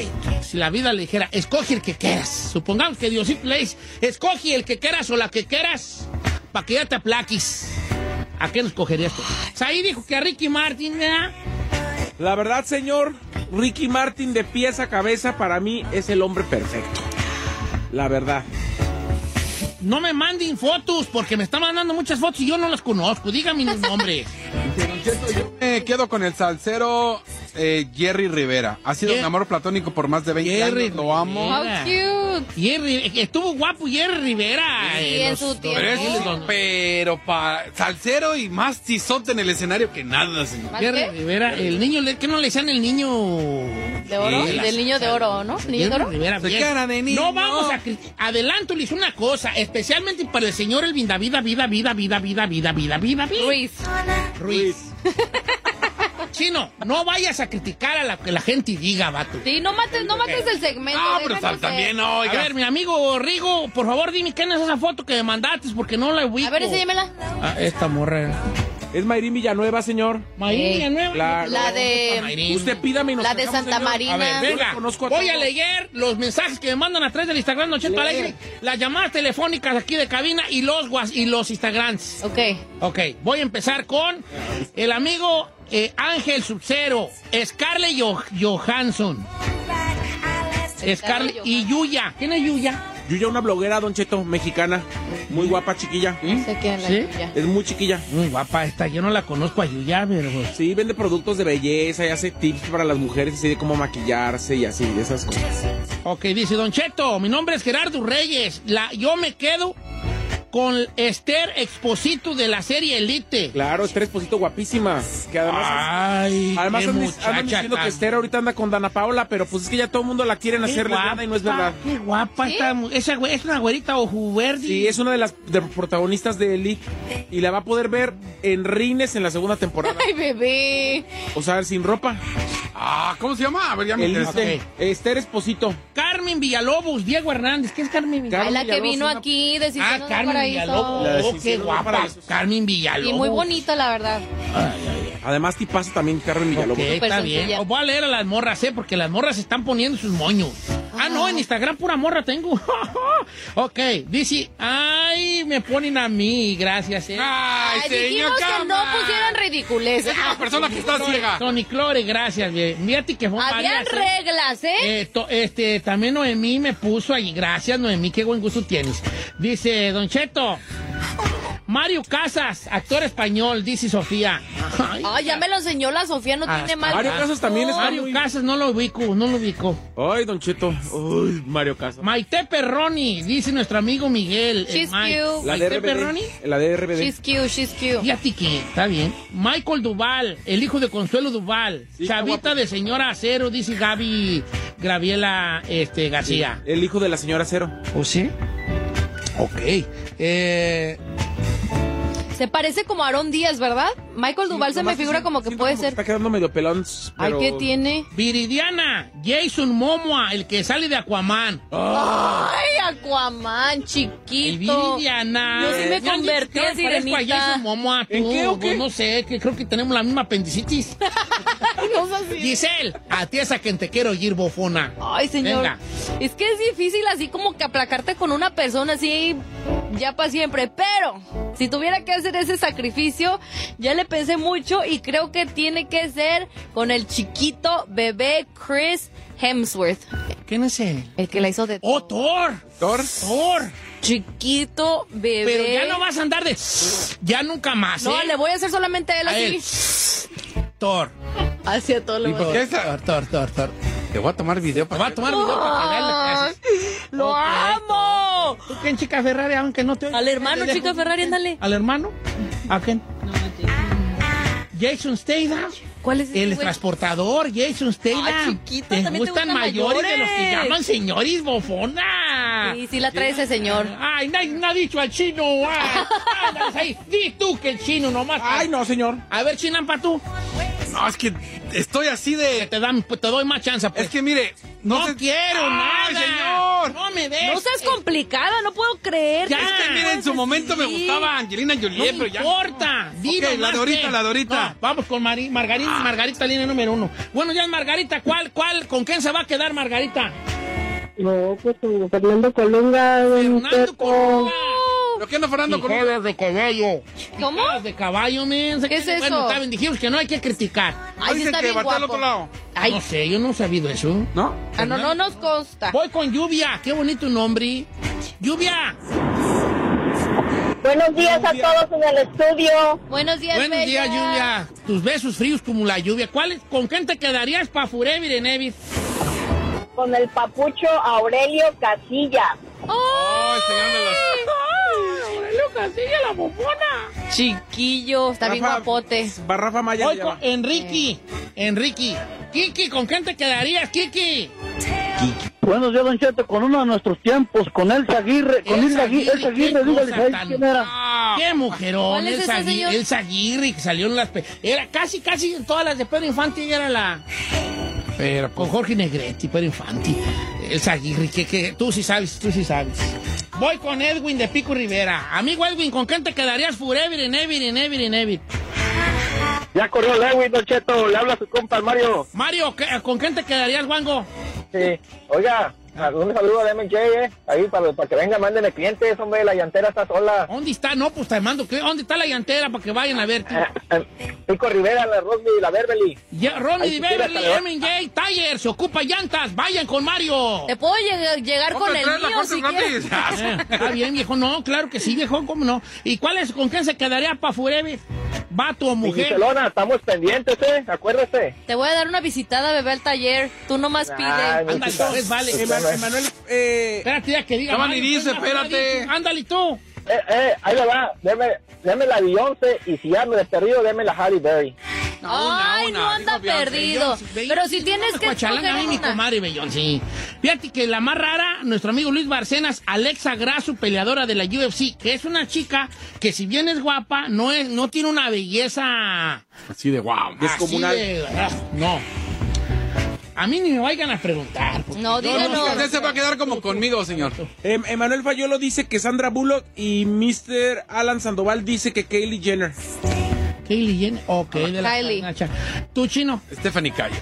si la vida le dijera, escoge el que quieras. Supongamos que Diosito le dice, escoge el que quieras o la que quieras, para que ya te aplaquis. ¿A quién escogerías tú? O sea, ahí dijo que a Ricky Martin, ¿verdad? La verdad, señor, Ricky Martin de pies a cabeza para mí es el hombre perfecto. La verdad. No me manden fotos, porque me están mandando muchas fotos y yo no las conozco. Dígame los nombres. Me quedo con el salsero eh, Jerry Rivera. Ha sido Jer- mi amor platónico por más de 20 Jerry años. Lo amo. How Rivera. cute. Jerry, estuvo guapo Jerry Rivera. Sí, eh, en los su dos tiempo. Pero, para salsero y más tizote en el escenario que nada, señor. ¿Más Jerry qué? Rivera, el niño, ¿qué no le decían el niño? ¿De oro? Sí, Del niño de oro, ¿no? ¿Niño de oro? Rivera, cara de niño. No vamos a adelanto les una cosa, especialmente para el señor Elvin David, vida, vida, vida, vida, vida, vida, vida, vida, vida. Ruiz. Ruiz. Chino, no vayas a criticar a la que la gente diga, vato. Sí, no mates, no mates el segmento. No, pero también no, A oiga. ver, mi amigo Rigo, por favor dime quién es esa foto que me mandaste porque no la ubico. A ver, enséñamela. Ah, esta morra. Es Mayrín Villanueva, señor. Mayrín Villanueva. Claro. La de- Mayrín. Usted pídame y nos La de sacamos, Santa señor. Marina. A ver, venga, conozco a voy a leer los mensajes que me mandan a través del Instagram Don Cheto Lee. Alegre, las llamadas telefónicas aquí de cabina y los guas y los Instagrams. Ok. Ok, voy a empezar con el amigo eh, Ángel Subcero, Scarlett Jo- Johansson, Scarlett y Yuya. ¿Quién es Yuya? Yuya, una bloguera, Don Cheto, mexicana. Muy guapa, chiquilla. No sé quién es la ¿Sí? Es muy chiquilla. Muy guapa esta, yo no la conozco a Yuya, pero pues, Sí, vende productos de belleza y hace tips para las mujeres, así de cómo maquillarse y así, esas cosas. Ok, dice Don Cheto, mi nombre es Gerardo Reyes. La, yo me quedo con Esther Exposito de la serie Elite. Claro, Esther Esposito guapísima. Que además. Ay, además qué andan, diciendo tan- que Esther ahorita anda con Dana Paola, pero pues es que ya todo el mundo la quieren qué hacer lesbiana y no es guapa, verdad. Qué guapa esta mu- esa güey- es una güerita ojo verde. Sí, es una de las de protagonistas de Elite y la va a poder ver en Rines en la segunda temporada. Ay, bebé. O sea, sin ropa. Ah, ¿cómo se llama? A ver, ya me Elite. Esther Esposito. Carmen Carmen Villalobos, Diego Hernández. ¿Qué es Carmen Ay, Villalobos? la que vino aquí de Ah, Decisiones Villalobos. La de Oh, qué guapa. Carmen Villalobos. Y muy bonita, la verdad. Además, tipazo también Carmen Villalobos. Ok, está bien. Os voy a leer a las morras, ¿eh? Porque las morras están poniendo sus moños. Ah, no, en Instagram pura morra tengo. ok, dice, ay, me ponen a mí, gracias, ¿eh? Ay, Ay, señor dijimos que no pusieran ridiculez. Es una persona que está ciega. Tony Clore, gracias, bien. Fíjate que fue Habían varias, ¿eh? reglas, ¿eh? Eh, to- este, también Noemí me puso ahí. Gracias, Noemí, qué buen gusto tienes. Dice, Don Cheto, Mario Casas, actor español, dice Sofía. Ay, Ay, ya me lo enseñó la Sofía, no tiene mal. Mario Casas también está Mario muy... Casas, no lo ubico, no lo ubico. Ay, Don Cheto. Ay, Mario Casas. Maite Perroni, dice nuestro amigo Miguel. el She's cute. La de Maite Perroni. La de RBD. She's cute, she's cute. Fíjate que está bien. Michael Duval, el hijo de Consuelo Duval. Sí, Chavita de señora acero, dice Gaby Graviela este, García. El hijo de la señora Cero. ¿O sí? Ok. Eh, Se parece como a Aaron Díaz, ¿verdad? Michael Duval se me figura como que puede como ser. Está quedando medio pelón. Ay, pero- ¿qué tiene? Viridiana, Jason Momoa, el que sale de Aquaman. Ay, Aquaman, El chiquito. Viridiana. Yo sí me convertí en que parezco a sirenita. Jason Momoa, ¿En tú, qué o qué? no sé, que creo que tenemos la misma apendicitis. No sé si- Giselle, a ti esa que te quiero oír, bofona. Ay, señor. Venga. Es que es difícil así como que aplacarte con una persona así ya para siempre. Pero si tuviera que hacer ese sacrificio, ya le pensé mucho y creo que tiene que ser con el chiquito bebé Chris Hemsworth. ¿Quién es él? El que la hizo de ¡Oh, Thor! Thor. ¡Thor! chiquito bebé. Pero ya no vas a andar de... Ya nunca más, No, ¿eh? le voy a hacer solamente a él A así. él. Thor. Hacia todo lo ¿Y por qué esa- Thor, Thor, Thor, Thor. Te voy a tomar video Te para voy a tomar video para que veas lo que haces. ¡Lo Ok. amo! ¿Tú quién, chica Ferrari, aunque no te oiga? Al hermano, Te dejo. chica Ferrari, ándale. ¿Al hermano? ¿A quién? Jason Statham. ¿Cuál es ese El güey? transportador, Jason Statham. Ah, chiquito, ¿Te también te gustan gustan mayores, de los que llaman señores bofona? Sí, sí la trae ese señor. Ay, nadie no ha dicho al chino. Ay, ándale ahí. Di tú que el chino nomás. Ay, no, señor. A ver, chinampa, tú. No, es que estoy así Que de. te, dan, te doy más chance. Pues. Es que mire, no, no quiero ¡Ay, nada. señor! No me des. No seas complicada, no puedo creer. Ya. Es que mire, en su momento me gustaba Angelina No Jolie, me pero ya. importa. Di Ok, la nomás de ahorita, que- la de ahorita. No, vamos con Mari- Margarita, Margarita, línea número uno. Bueno, ya es Margarita. ¿Cuál, cuál? ¿Con quién se va a quedar Margarita? No, pues con Fernando Colunga. Fernando. Colunga. ¿Pero qué anda Fernando con Hijadas de caballo. ¿Cómo? De caballo, men. ¿Qué es Bueno, eso? está bien, dijimos que no hay que criticar. Ay, Dicen está que bien voltea al guapo. otro lado. Ay, No sé, yo no he sabido eso. ¿No? ah, no, no nos consta. Voy con Lluvia. Qué bonito nombre. Lluvia. Buenos días a todos en el estudio. Buenos días, Buenos bella. días, Lluvia. Tus besos fríos como la lluvia. ¿Cuál, es- ¿Con quién te quedarías para Forever en Evis? Con el papucho Aurelio Casilla. Ay, señor de los. Casilla, la bofona. Chiquillo, está bien guapote. Va Rafa Maya. Voy con. Enrique. Enrique. Kiki, ¿con quién te quedarías, Kiki? Buenos días, Don Cheto, con uno de nuestros tiempos, con Elsa Aguirre, con Elsa Aguirre, Elsa qué Aguirre, dígale cosa ahí tan- quién era. Qué mujerón, ¿Cuál es Elsa, ese, Agui- señor? Elsa Aguirre, que salió en las... pe- Era casi, casi todas las de Pedro Infante, ella era la... Pero, Con Jorge Negretti, Pedro Infante. Elsa Aguirre, que, que tú sí sabes, tú sí sabes. Voy con Edwin de Pico Rivera. Amigo Edwin, ¿con quién te quedarías forever and ever and ever and ever? Ya corrió Lewin, Don Cheto, le habla a su compa el Mario. Mario, ¿qué- ¿con quién te quedarías, Wango? Sí, oiga, un saludo a MJ, eh, ahí para, para que venga, mándenle clientes, hombre, la llantera está sola. ¿Dónde está? No, pues te mando. ¿qué? ¿Dónde está la llantera para que vayan a verte? Eh, eh, Pico Rivera, la Rosby, la Beverly. Ya, quieres, Beverly, M&J, Tire, se ocupa llantas. Vayan con Mario. ¿Te puedo llegar, llegar con el mío si quieres? Eh, Está bien, viejo. No, claro que sí, viejo. ¿Cómo no? ¿Y cuál es? ¿Con quién se quedaría para forever? ¿Vato o mujer? Giselona, estamos pendientes, eh, acuérdese. Te voy a dar una visitada, bebé, al taller. Tú nomás pide. Mijita. pues, vale. Bueno. Emanuel, eh, Espérate ya que diga. Mario, y dice, espérate. Ándale tú. Eh, eh, ahí le va, deme, deme la Beyoncé y si ya me he perdido, deme la Halle Berry. Ay, no anda perdido. Pero si tienes que Cuachalanga, a mí, escoger mi comadre Bellón, sí. Fíjate que la más rara, nuestro amigo Luis Barcenas, Alexa Grasso, peleadora de la UFC, que es una chica que si bien es guapa, no es, no tiene una belleza Así de wow. Descomunal. así de- ah, no. A mí ni me vayan a preguntar. No, yo díganos. Usted se va a quedar como conmigo, señor. Em, Emanuel Fayolo dice que Sandra Bullock y Mr. Alan Sandoval dice que Kylie Jenner. Kylie Jenner, ok, de la Kylie. Nacha. Tú, chino. Stephanie Cayo.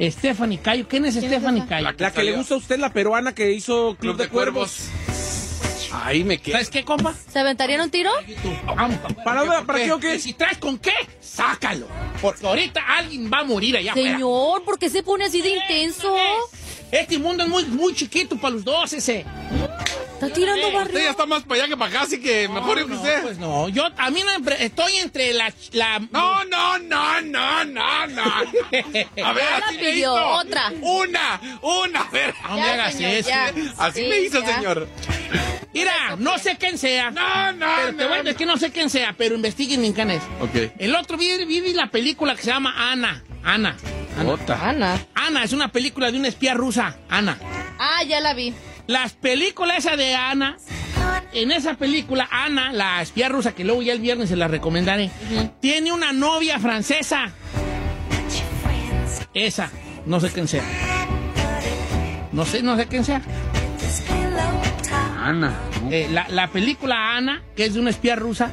Stephanie Cayo. ¿Quién es Stephanie Cayo? La que le gusta a usted, la peruana que hizo Club, de, Cuervos. Ahí me quedo. ¿Sabes qué, compa? ¿Se aventarían un tiro? Vamos, ¿Para, dónde- para qué o qué? Si traes con qué, sácalo. Porque ahorita alguien va a morir allá afuera. Señor, ¿por qué se pone así de intenso? Este mundo es muy, muy chiquito para los dos, ese. Está tirando Usted ya barrio. está más para allá que para acá, así que mejor yo que no, usted. pues no, yo a mí no, estoy entre la, la No, no, no, no, no, no. A ver, Ya así me pidió, hizo. Otra. Una, una, a ver. No me Ya, hagas señor, eso. ya. Así Sí, me hizo, ya. señor. Mira, no sé quién sea. No, no, Pero te no. voy a decir que no sé quién sea, pero investiguen en quién es. Ok. El otro vi, vi- vi la película que se llama Ana. Ana. Ana. Ana. Ana es una película de una espía rusa. Ana. Ah, ya la vi. Las películas esa de Ana, en esa película, Ana, la espía rusa, que luego ya el viernes se la recomendaré, tiene una novia francesa. Esa, no sé quién sea. No sé, no sé quién sea. Ana. Eh, la, la película Ana, que es de una espía rusa,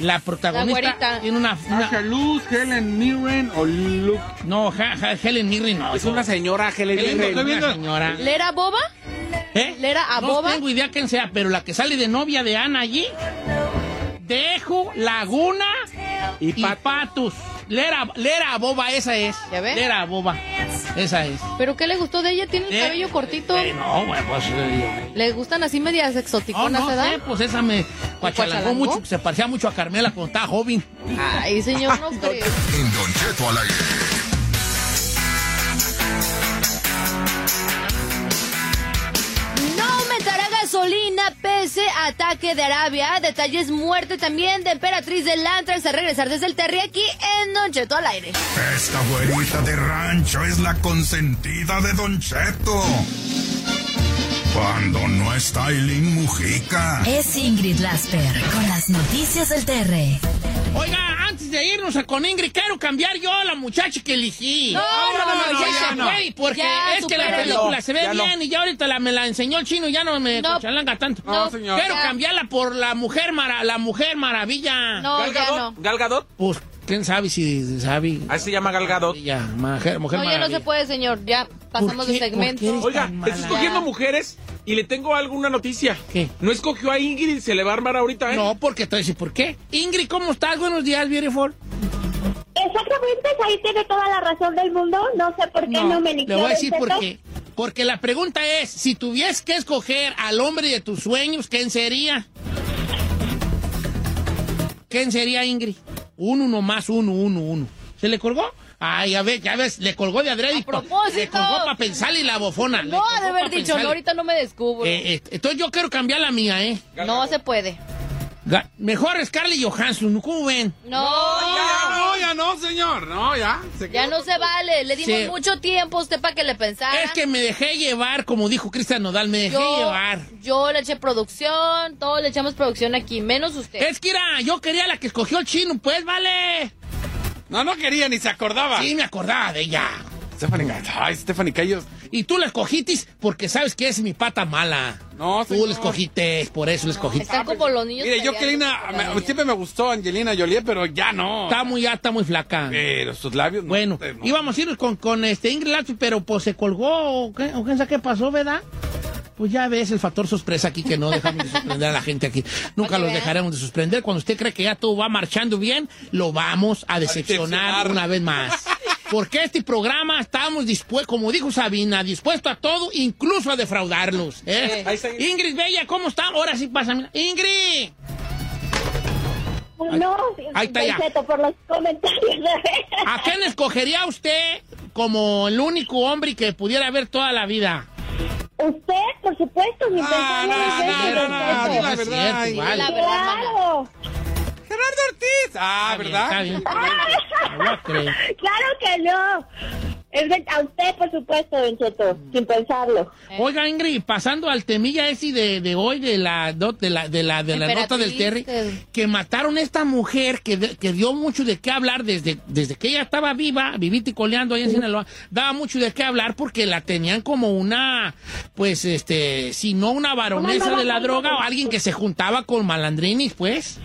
la protagonista güerita. tiene una... una- Luz, Helen Mirren o Luke. no, Helen Mirren no. Es una señora Helen. Mirren, una señora. ¿Lera boba? ¿Eh? ¿Lera a No boba? tengo idea quién sea, pero la que sale de novia de Ana allí, Dejo, Laguna Y y, Pat- Patus. Lera, Lera Boba, esa es. ¿Ya ve? Lera Boba, esa es. ¿Pero qué le gustó de ella? Tiene el Eh, cabello cortito. eh, no, bueno, pues... eh, ¿Le gustan así medias no, exoticonas, no ¿verdad? sé, pues esa me cuachalangó cuachalangó? mucho, se parecía mucho a Carmela cuando estaba joven. Ay, señor, no creo. En Don Cheto al aire. Gasolina pese a ataque de Arabia. Detalles muerte también de emperatriz del Antrax a regresar desde el Terry aquí en Don Cheto al aire. Esta güerita de rancho es la consentida de Don Cheto. Cuando no está Eileen Mujica. Es Ingrid Lasper con las noticias del TR. Oiga, antes de irnos a con Ingrid, quiero cambiar yo a la muchacha que elegí. No, no, no, ya, ya se no. porque Ya, es que la película se ve Ya bien y ya ahorita la, me la enseñó el chino y ya no me No. chalanga tanto. No, señor. Quiero Ya. cambiarla por la mujer mara, la mujer maravilla. No, Gal ya Gadot. no. Gal Gadot. Pues, ¿quién sabe si sabe? Ahí se llama Gal Gadot. Ya, mujer, mujer No, ya no se puede, señor. Ya pasamos de ¿Por segmento. Oiga, está escogiendo mujeres y le tengo alguna noticia. ¿Qué? No escogió a Ingrid, se le va a armar ahorita, ¿eh? No, porque te voy a decir por qué. Ingrid, ¿cómo estás? Buenos días, beautiful. Exactamente, ahí tiene toda la razón del mundo. No sé por qué no, me le eligió. voy a decir Don por qué. Porque la pregunta es, si tuvieras que escoger al hombre de tus sueños, ¿quién sería? ¿Quién sería Ingrid? Un uno más uno, uno, uno. ¿Se le colgó? Ay, a ver, ya ves, le colgó de Adrede. A propósito. Le colgó para pensarle y la bofona. No, de haber dicho, no, ahorita no me descubro. Eh, eh, entonces yo quiero cambiar la mía, ¿eh? no se puede. Mejor Scarlett Johansson, ¿cómo ven? No, Ya no, ya no, señor. No, ya. Se ya no se vale. Le dimos Sí. mucho tiempo a usted para que le pensara. Es que me dejé llevar, como dijo Cristian Nodal, me dejé yo, llevar. yo le eché producción, todos le echamos producción aquí, menos usted. Es que era, yo quería la que escogió el chino, pues vale. No, no quería, ni se acordaba. Sí, me acordaba de ella. Stephanie. Ay, Stephanie Cayo. Y tú la escogitis porque sabes que es mi pata mala. No, Tú señor. la escogites, por eso la escogitis. Están como los niños. Mire, yo Angelina, me- siempre me gustó Angelina Jolie, pero ya no. Está muy alta, muy flaca. Pero sus labios no. Bueno, eh, no. íbamos a irnos con, con este Ingrid Lasper, pero pues se colgó, o qué, o quién sabe qué pasó, ¿verdad? Pues ya ves el factor sorpresa aquí que no dejamos de sorprender a la gente aquí. Nunca los dejaremos de sorprender. Cuando usted cree que ya todo va marchando bien, lo vamos a decepcionar una vez más. Porque este programa estamos dispuestos, como dijo Sabina, dispuesto a todo, incluso a defraudarlos. ¿eh? Ingrid Bella, ¿cómo está? Ahora sí pasa. Ingrid. No, Ahí está ya. Por los comentarios. ¿A quién escogería usted como el único hombre que pudiera ver toda la vida? Usted, por supuesto, sin Ah, no, la verdad, cierto, Ingrid. vale. La verdad, mana. Claro, Gerardo Ortiz. Ah, bien, ¿verdad? bien. Claro que no. Es de- a usted, por supuesto, Don Cheto, sin pensarlo. Oiga, Ingrid, pasando al temilla ese de, de hoy, de la, de la, de la, de la nota del Terry, que mataron a esta mujer que, de- que dio mucho de qué hablar desde, desde que ella estaba viva, vivita y coleando ahí en Sinaloa, daba mucho de qué hablar porque la tenían como una, pues, este, si no una baronesa de la droga o alguien que se juntaba con malandrinis, pues.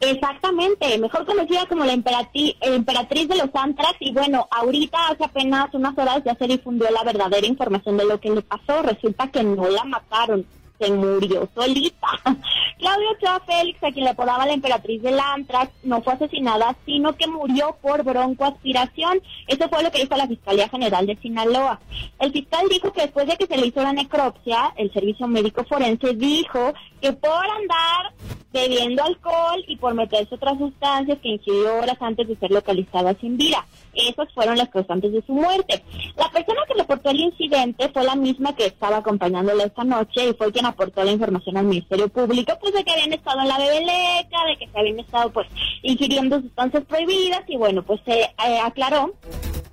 Exactamente, mejor conocida como la emperatriz, emperatriz de los Antrax y bueno, ahorita hace apenas unas horas ya se difundió la verdadera información de lo que le pasó. Resulta que no la mataron, se murió solita. Claudia Ochoa Félix, a quien le apodaba la emperatriz del Antrax, no fue asesinada, sino que murió por broncoaspiración. Eso fue lo que dijo la Fiscalía General de Sinaloa. El fiscal dijo que después de que se le hizo la necropsia, el servicio médico forense dijo por andar bebiendo alcohol y por meterse otras sustancias que ingirió horas antes de ser localizada sin vida. Esas fueron las causantes de su muerte. La persona que reportó el incidente fue la misma que estaba acompañándola esta noche y fue quien aportó la información al Ministerio Público, pues de que habían estado en la bebeleca, de que se habían estado pues ingiriendo sustancias prohibidas y bueno, pues se eh, aclaró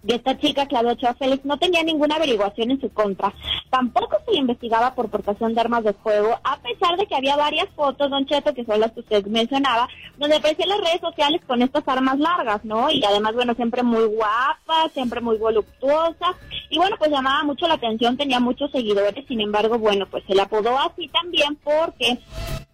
que esta chica, Claudia Ochoa Félix, no tenía ninguna averiguación en su contra. Tampoco se le investigaba por portación de armas de fuego, a pesar de que había varias fotos, Don Cheto, que son las que usted mencionaba, donde aparecían las redes sociales con estas armas largas, ¿no? Y además, bueno, siempre muy guapa, siempre muy voluptuosa. Y bueno, pues llamaba mucho la atención, tenía muchos seguidores, sin embargo, bueno, pues se le apodó así también porque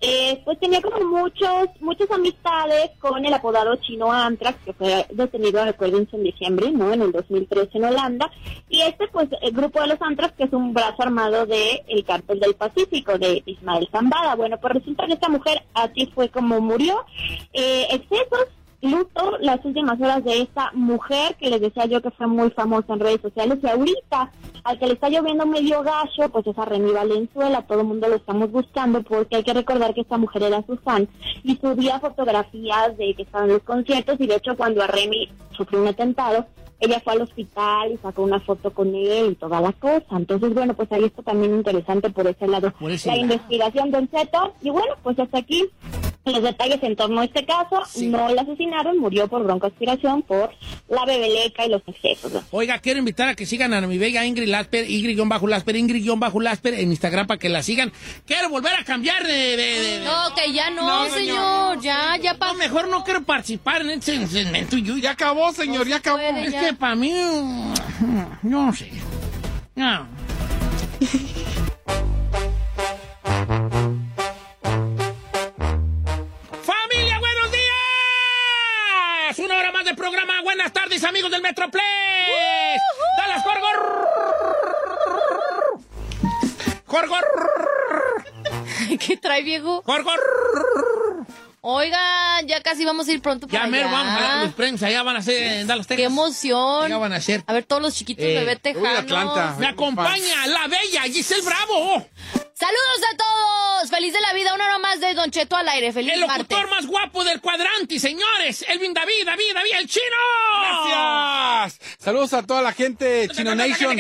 eh, pues tenía como muchos, muchas amistades con el apodado chino Antrax, que fue detenido, recuérdense, en diciembre, ¿no? En el 2013 en Holanda. Y este, pues, el grupo de los Antrax, que es un brazo armado del el cártel del Pacífico, de Ismael Zambada. Bueno, pues resulta que esta mujer así fue como murió. Eh, excesos luto las últimas horas de esta mujer que les decía yo que fue muy famosa en redes sociales y ahorita al que le está lloviendo medio gallo pues es a Remy Valenzuela, todo el mundo lo estamos buscando porque hay que recordar que esta mujer era su fan y subía fotografías de que estaba en los conciertos y de hecho cuando a Remy sufrió un atentado ella fue al hospital y sacó una foto con él y toda la cosa. Entonces, bueno, pues ahí está también interesante por ese lado la investigación de Zeto. Y bueno, pues hasta aquí los detalles en torno a este caso. No la asesinaron, murió por broncoaspiración, por la bebeleca y los excesos. ¿no? Oiga, quiero invitar a que sigan a mi bella Ingrid Lasper, Ingrid-Lasper, Ingrid-Lasper en Instagram para que la sigan. Quiero volver a cambiar de... de- de- de- No, que ya no, No, señor. Ya, ya pasó. No, mejor no quiero participar en este segmento. Yo, Ya acabó, señor, ya acabó. puede, es ya. que para mí... mm, Yo no sé. No. Buenas tardes, amigos del Metroplex. ¡Dallas, Jorgor! ¡Jorgor! ¿Qué trae, viejo? ¡Jorgor! Oigan, ya casi vamos a ir pronto para Ya, mero, allá. vamos a los premios. Allá van a ser en Dallas, ¡Qué Texas. emoción! Allá van a ser. A ver, todos los chiquitos Eh, bebé tejanos. Atlanta. Me acompaña la bella Giselle Bravo. ¡Saludos a todos! ¡Feliz de la vida! Una hora más de Don Cheto al aire. ¡Feliz El martes! locutor más guapo del cuadrante, señores. Elvin David, David, David, el chino. Gracias. Saludos a toda la gente Chino Nation.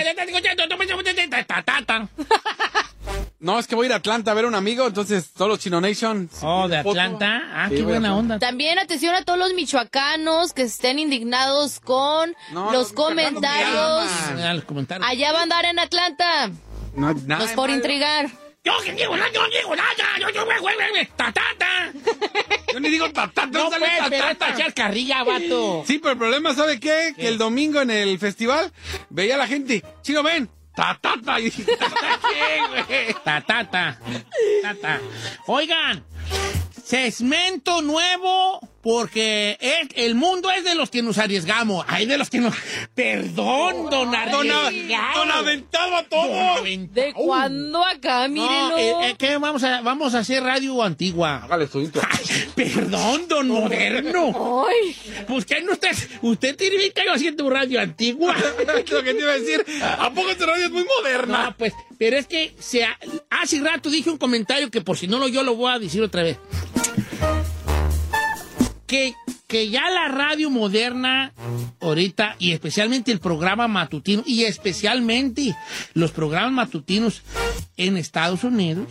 No, es que voy a ir a Atlanta a ver a un amigo, entonces solo Chino Nation. Oh, de Foto. Atlanta. Ah, Sí, qué buena onda. También atención a todos los michoacanos que estén indignados con No, los los comentarios. Ah, los. Allá va a andar en Atlanta. No, nada Los por intrigar. Yo que digo nada, yo no digo nada. Yo, yo, güey, güey, güey, ta, ta, ta. Yo ni digo tatata, No, sale pues, tatata. carrilla, vato. Sí, pero el problema, ¿sabe qué? Que el domingo en el festival veía a la gente, chino, ven, tatata. Y dije, "¿Tatata qué, güey? Ta, ta, ta. Ta, ta. Oigan, segmento nuevo porque el mundo es de los que nos arriesgamos. Hay de los que nos... Perdón, don Don, arriesgado. don aventado a aventado. ¿De cuándo acá? Mírenlo. No, eh, eh, ¿qué vamos a, vamos a hacer radio antigua? Hágale su intro. Ay, perdón, don moderno. Ay, Pues que no usted, usted tiene que haciendo radio antigua. Es lo que te iba a decir. ¿A poco esta radio es muy moderna? No, pues, pero es que se, ha- hace rato dije un comentario que por si no lo yo lo voy a decir otra vez. Que, que ya la radio moderna ahorita, y especialmente el programa matutino, y especialmente los programas matutinos en Estados Unidos,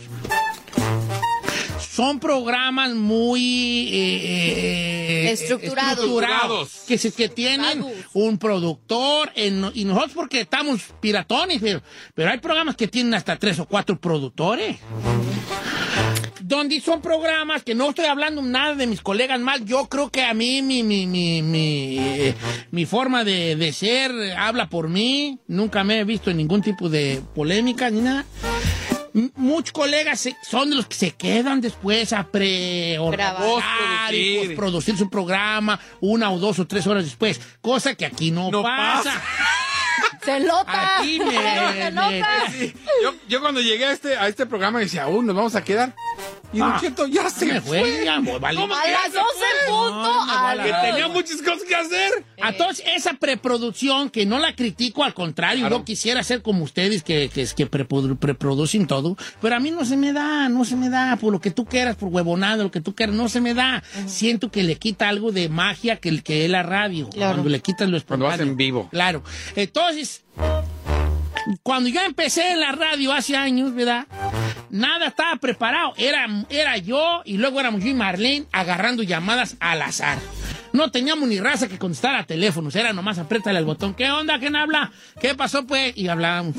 son programas muy eh, eh, Estructurados. estructurados, que, se- que tienen un productor en- y nosotros porque estamos piratones, pero, pero hay programas que tienen hasta tres o cuatro productores. Donde son programas que no estoy hablando nada de mis colegas mal, yo creo que a mí mi, mi, mi, mi, eh, mi forma de, de ser eh, habla por mí, nunca me he visto en ningún tipo de polémica ni nada. Muchos colegas se- son de los que se quedan después a pre-organizar y Postproducir. producir su programa una o dos o tres horas después, cosa que aquí no, No pasa. pasa. Se nota. Aquí me- Se nota. me- Yo, yo cuando llegué a este, a este programa decía, uh, nos vamos a quedar. Y Don Ah, Cheto ya se me fue. fue, ya, vale. ¿Cómo A las se 12 fue? punto. No, vale. Que tenía muchas cosas que hacer. Entonces, esa preproducción, que no la critico, al contrario, Claro. yo quisiera ser como ustedes, que, que, que preprodu- preproducen todo, pero a mí no se me da, no se me da, por lo que tú quieras, por huevonado, lo que tú quieras, no se me da. Siento que le quita algo de magia que, el- que es la radio, Claro. cuando le quitas lo Cuando vas espontáneo. en vivo. Claro. Entonces, cuando yo empecé en la radio hace años, ¿verdad? Nada estaba preparado. Era, era yo y luego éramos yo y Marlene agarrando llamadas al azar. No teníamos ni raza que contestar a teléfonos. Era nomás apriétale el botón. ¿Qué onda? ¿Quién habla? ¿Qué pasó, pues? Y hablábamos.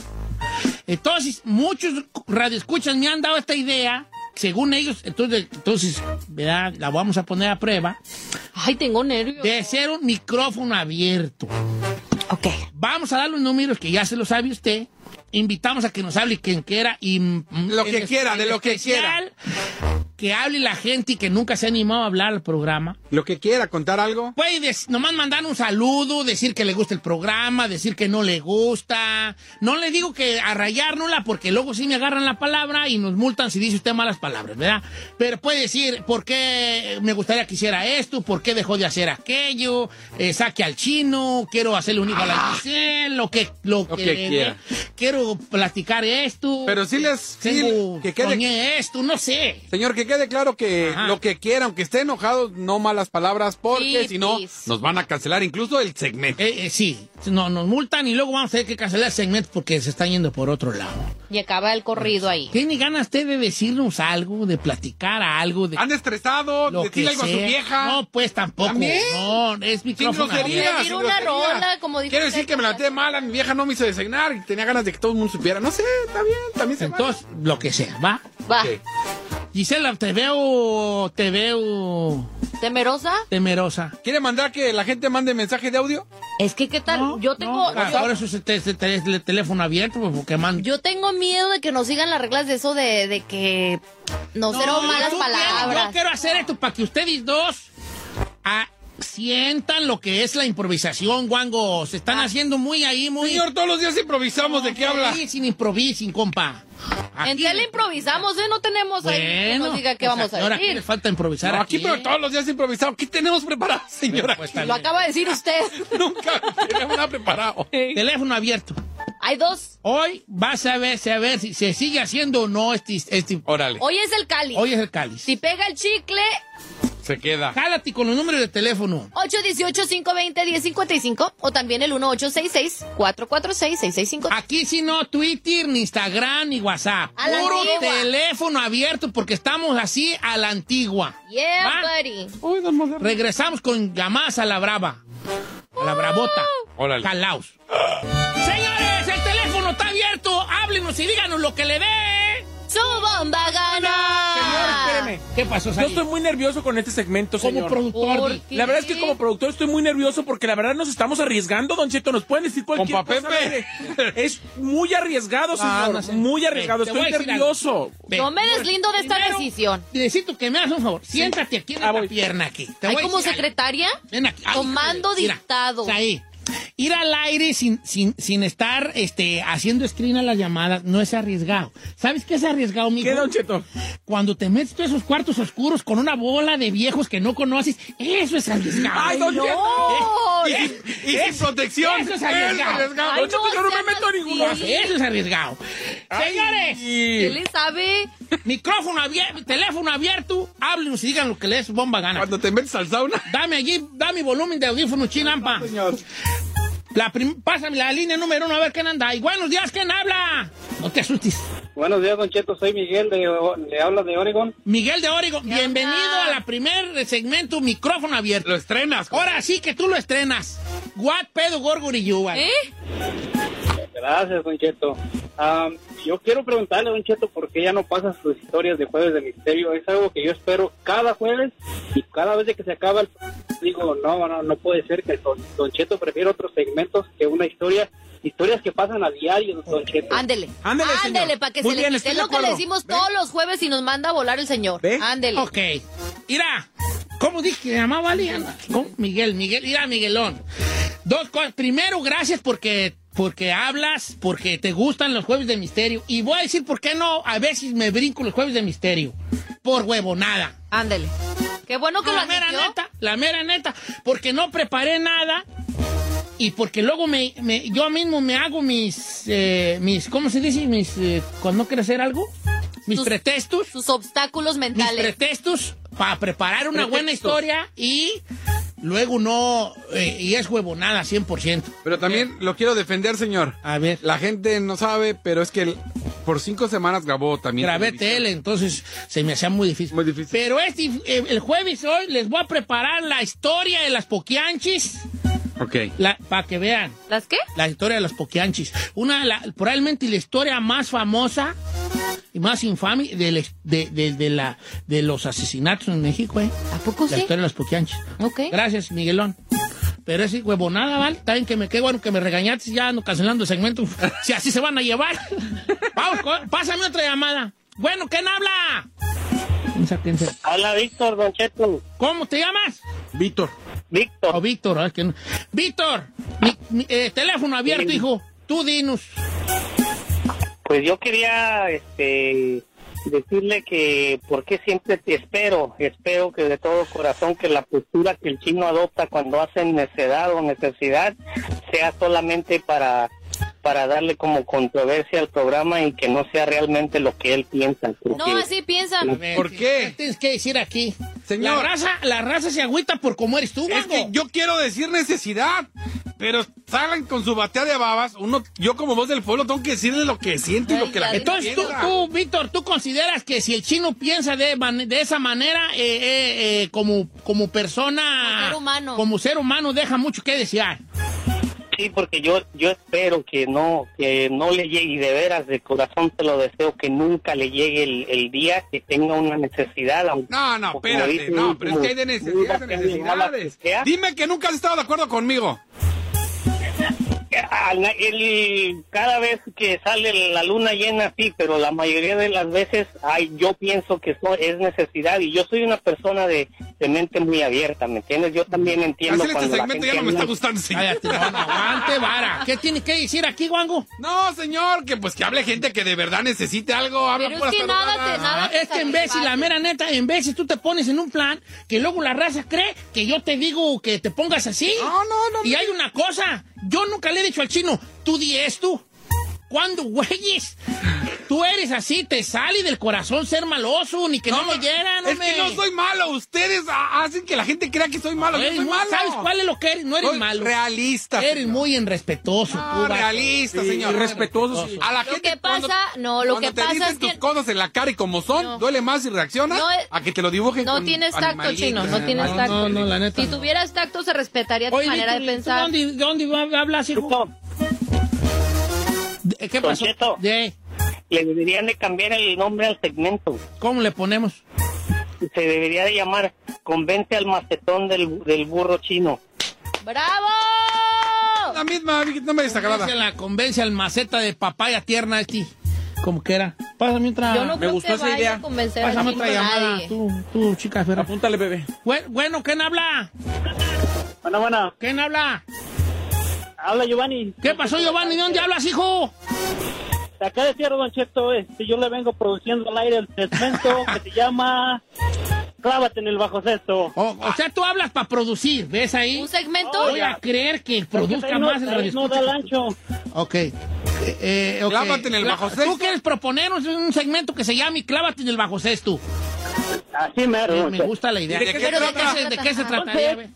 Entonces, muchos radioescuchas me han dado esta idea. Según ellos, entonces, entonces, ¿verdad? La vamos a poner a prueba. Ay, tengo nervios. De ser un micrófono abierto. Ok. Vamos a dar los números que ya se los sabe usted. Invitamos a que nos hable quien quiera y mm, Lo que quiera, de lo que especial, Que hable la gente y que nunca se ha animado a hablar al programa. Lo que quiera, contar algo. Puede des- nomás mandar un saludo, decir que le gusta el programa, decir que no le gusta. No le digo que a rayárnosla porque luego sí me agarran la palabra y nos multan si dice usted malas palabras, ¿verdad? Pero puede decir por qué me gustaría que hiciera esto, por qué dejó de hacer aquello, eh, saque al chino, quiero hacerle un hijo a la Giselle, lo que, lo, Lo que, que quiera. quiero platicar esto. Pero sí les... sí, tengo, que quede, esto, no sé. señor, que quede claro que Ajá. lo que quiera, aunque esté enojado, no malas palabras, porque Sí, si no, nos van a cancelar incluso el segmento. Eh, eh, sí, no, nos multan y luego vamos a tener que cancelar el segmento porque se están yendo por otro lado. Y acaba el corrido ahí. ¿Tiene ganas usted de decirnos algo, de platicar algo, de ¿Han estresado? lo ¿Decirle algo a su sea? vieja? No, pues tampoco. ¿También? No, es micrófono. grosería, sin una grosería. rola, como Quiero decir que me la Concha. mala, mi vieja no me hizo desayunar y tenía ganas de que todo el mundo supiera. No sé, está bien, también se vale. Entonces, lo que sea, ¿va? Va. Gisela, te veo, te veo ¿Temerosa? temerosa. ¿Quiere mandar que la gente mande mensaje de audio? Es que, ¿qué tal? yo tengo... Ah, yo- Ahora eso es el, te- el te- el teléfono abierto, pues, porque man... Yo tengo miedo de que nos sigan las reglas de eso de, de que no, serán malas palabras. Yo quiero hacer esto para que ustedes dos ah, sientan lo que es la improvisación, guango. Se están haciendo muy ahí, muy... Señor, todos los días improvisamos. ¿De qué habla? Sí, sin improvising, compa. En tele improvisamos, ¿eh? No tenemos ahí que nos diga qué pues, vamos a Ahora aquí decir. le falta improvisar No, aquí, aquí. pero todos los días improvisamos. ¿Qué tenemos preparado, señora? Pues, Lo acaba de decir usted. Nunca tenemos nada preparado. Teléfono abierto. Hay dos. Hoy vas a ver, a ver si se sigue haciendo o no este... este Órale, Hoy es el cáliz. hoy es el cáliz. Si pega el chicle, se queda. Jálate con los números de teléfono. 818-520-1055 o también el 1866-446-6653. Aquí si no Twitter, ni Instagram, ni WhatsApp. A la Puro antigua. teléfono abierto porque estamos así a la antigua. Yeah, ¿Va? buddy. Uy, don Moderno. Regresamos con llamadas a la brava. A la bravota. Órale. Calaos. Señores, el teléfono está abierto. Háblenos y díganos lo que le dé. ¡Su bomba gana! Señor, espéreme. ¿Qué pasó, Yo Saí? estoy muy nervioso con este segmento, Como señor. productor. ¿Por di- qué? La verdad es que como productor estoy muy nervioso porque la verdad nos estamos arriesgando, Don Cheto. Nos pueden decir cualquier Compa cosa. Pepe. Es muy arriesgado, señor. No, no sé. Muy arriesgado. Te voy Estoy decir nervioso. Ve. Yo me deslindo de esta Primero, decisión. Necesito que me hagas un favor. Siéntate aquí en Ah, la voy. pierna aquí. Te ¿Hay voy a como decir algo. secretaria? Ven aquí. Ay, Tomando mira, dictado. Ahí. Ir al aire sin, sin, sin estar este, haciendo screen a las llamadas no es arriesgado. ¿Sabes qué es arriesgado, mijo? ¿Qué, Don Cheto? Cuando te metes tú a esos cuartos oscuros con una bola de viejos que no conoces, eso es arriesgado. ¡Ay, Don ¡No! Eh, Y sin protección. Eso es arriesgado. arriesgado. Ay, Don Cheto, yo no me meto lado. Eso es arriesgado. Señores, ¿Qué le sabe? micrófono abierto, teléfono abierto, háblenos y digan lo que les bomba gana. Cuando te metes al sauna. Dame allí, dame volumen de audífono chinampa. Señor. La prim- pásame la línea número uno a ver quién anda. Y buenos días, ¿quién habla? No te asustes. Buenos días, Don Cheto. Soy Miguel, de, le habla de Oregon. Miguel de Oregon, bienvenido a la primer segmento micrófono abierto. Lo estrenas. Ahora sí que tú lo estrenas. What pedo gorgori you? ¿Eh? Gracias, Don Cheto. Am, yo quiero preguntarle, Don Cheto, por qué ya no pasa sus historias de Jueves de Misterio. Es algo que yo espero cada jueves y cada vez que se acaba el... Digo, no, no, no puede ser que Don, Don Cheto prefiera otros segmentos que una historia. Historias que pasan a diario, Don Cheto. Ándele. Ándele, señor. para que Muy se le bien, quite. estoy Es lo que le decimos todos los jueves y nos manda a volar el señor. Ándele. Ok. Mira, ¿cómo dije que llamaba Liana? ¿Cómo? Miguel, Miguel, mira, Miguelón. Dos cosas. Primero, gracias porque, porque hablas, porque te gustan los jueves de misterio. Y voy a decir por qué no, a veces me brinco los jueves de misterio. Por huevonada. Ándele. Qué bueno que la lo mera admitió. neta, la mera neta, porque no preparé nada y porque luego me, me- yo mismo me hago mis, eh, mis, ¿cómo se dice? Mis, eh, cuando no quiero hacer algo, mis Sus- pretextos. Sus obstáculos Mis mentales. pretextos para preparar una buena historia y luego no, eh, y es huevonada 100%. Pero también lo quiero defender, señor. A ver. La gente no sabe, pero es que el- por cinco semanas grabó también. Grabé tele, entonces se me hacía muy difícil. Muy difícil. Pero este, eh, el jueves hoy les voy a preparar la historia de las poquianchis. Ok. Para que vean. ¿Las qué? La historia de los poquianchis. Una, la- probablemente la historia más famosa y más infame de, la- de, de- de la, de los asesinatos en México, ¿eh? ¿A poco La sí? historia de los poquianchis. Ok. Gracias, Miguelón. Pero es huevonada, ¿vale? También que me qué bueno que me regañaste, ya ando cancelando el segmento. si así se van a llevar. Vamos, pásame otra llamada. Bueno, ¿quién habla? Habla Víctor, Don Cheto. ¿Cómo te llamas? Víctor. Víctor. Oh, Víctor, ah, es que no. Víctor, mi- mi- eh, teléfono abierto, Sí. hijo. Tú dinos. Pues yo quería este decirle que por qué siempre te espero, espero que de todo corazón que la postura que el chino adopta cuando hacen necedad o necesidad sea solamente para para darle como controversia al programa y que no sea realmente lo que él piensa. No, así piensa. ¿Por qué? tienes que decir aquí? Señor. La raza, la raza se agüita por cómo eres tú, Es que yo quiero decir necesidad, pero salen con su batea de babas. Uno, yo como voz del pueblo tengo que decirle lo que siento y lo que la gente Entonces, tú, piensa. tú, Víctor, ¿tú consideras que si el chino piensa de, man- de esa manera, eh, eh, eh, como, como persona... Como ser humano. Como ser humano, deja mucho que desear? Sí, porque yo yo espero que no que no le llegue y de veras de corazón te lo deseo que nunca le llegue el, el día que tenga una necesidad. aunque- No, no, espérate, no, pero es que hay de necesidades, necesidades. Dime que nunca has estado de acuerdo conmigo. El- cada vez que sale la luna llena, sí, pero la mayoría de las veces ay, yo pienso que eso es necesidad y yo soy una persona de, de mente muy abierta, ¿me entiendes? Yo también entiendo Hacer este cuando la segmento gente ya no me está habla- gustando, señor. Cállate, no, no, aguante, vara. ¿Qué tiene que decir aquí, Wango? No, señor, que pues que hable gente que de verdad necesite algo. Habla Pero es puras que nada nada Ah, es que en vez, y la mera neta, en vez tú te pones en un plan, que luego la raza cree que yo te digo que te pongas así. No, no, no, Y no. hay una cosa, yo nunca le he dicho al chino, tú di esto. ¿Cuándo, güeyes? Tú eres así, te sale del corazón ser maloso, ni que no, me no es me... que no soy malo. Ustedes ha- hacen que la gente crea que soy malo. Yo Eres soy muy- malo. ¿Sabes cuál es lo que eres? No eres Soy malo. realista, Eres señor. muy irrespetuoso. No, tú, vato. realista, señor. irrespetuoso, sí. A la Lo gente que cuando- pasa, no, lo cuando que te pasa dicen es que tus cosas en la cara y como son, No. duele más y reaccionas No es- a que te lo dibujen no con tienes tacto, chino, no tienes No, tacto. no, no, la neta Si no. tuvieras tacto se respetaría tu Oye, manera de Víctor, ¿tú pensar. ¿Dónde, dónde hablas, hijo? ¿De- ¿Qué pasó? De, Le deberían de cambiar el nombre al segmento. ¿Cómo le ponemos? Se debería de llamar Convence al macetón del, del burro chino. ¡Bravo! La misma, no me desagrada. Convence la convence al maceta de papaya tierna este. Como que era. Pásame otra. Yo no Me creo gustó que esa vaya idea. a convencer a Pásame otra llamada. nadie. Tú, tú, chica. Apúntale, bebé. Bue- Bueno, ¿quién habla? Bueno, bueno, ¿Quién habla? habla Giovanni. ¿Qué pasó, Giovanni? ¿De dónde hablas, hijo? Acá de Tierra, Don Cheto, este, yo le vengo produciendo al aire el segmento que se llama Clávate en el bajo cesto. O, o sea, tú hablas para producir, ¿ves ahí? ¿Un segmento? Voy a creer que produzca no- más el radio. no da el ancho. Ok. Eh, eh, ok. Clávate en el bajo cesto. ¿Tú quieres proponernos un segmento que se llame Clávate en el bajo cesto? Así mero, Eh, me gusta la idea. ¿Y de qué ¿De se qué trata? se- ¿De qué se trataría?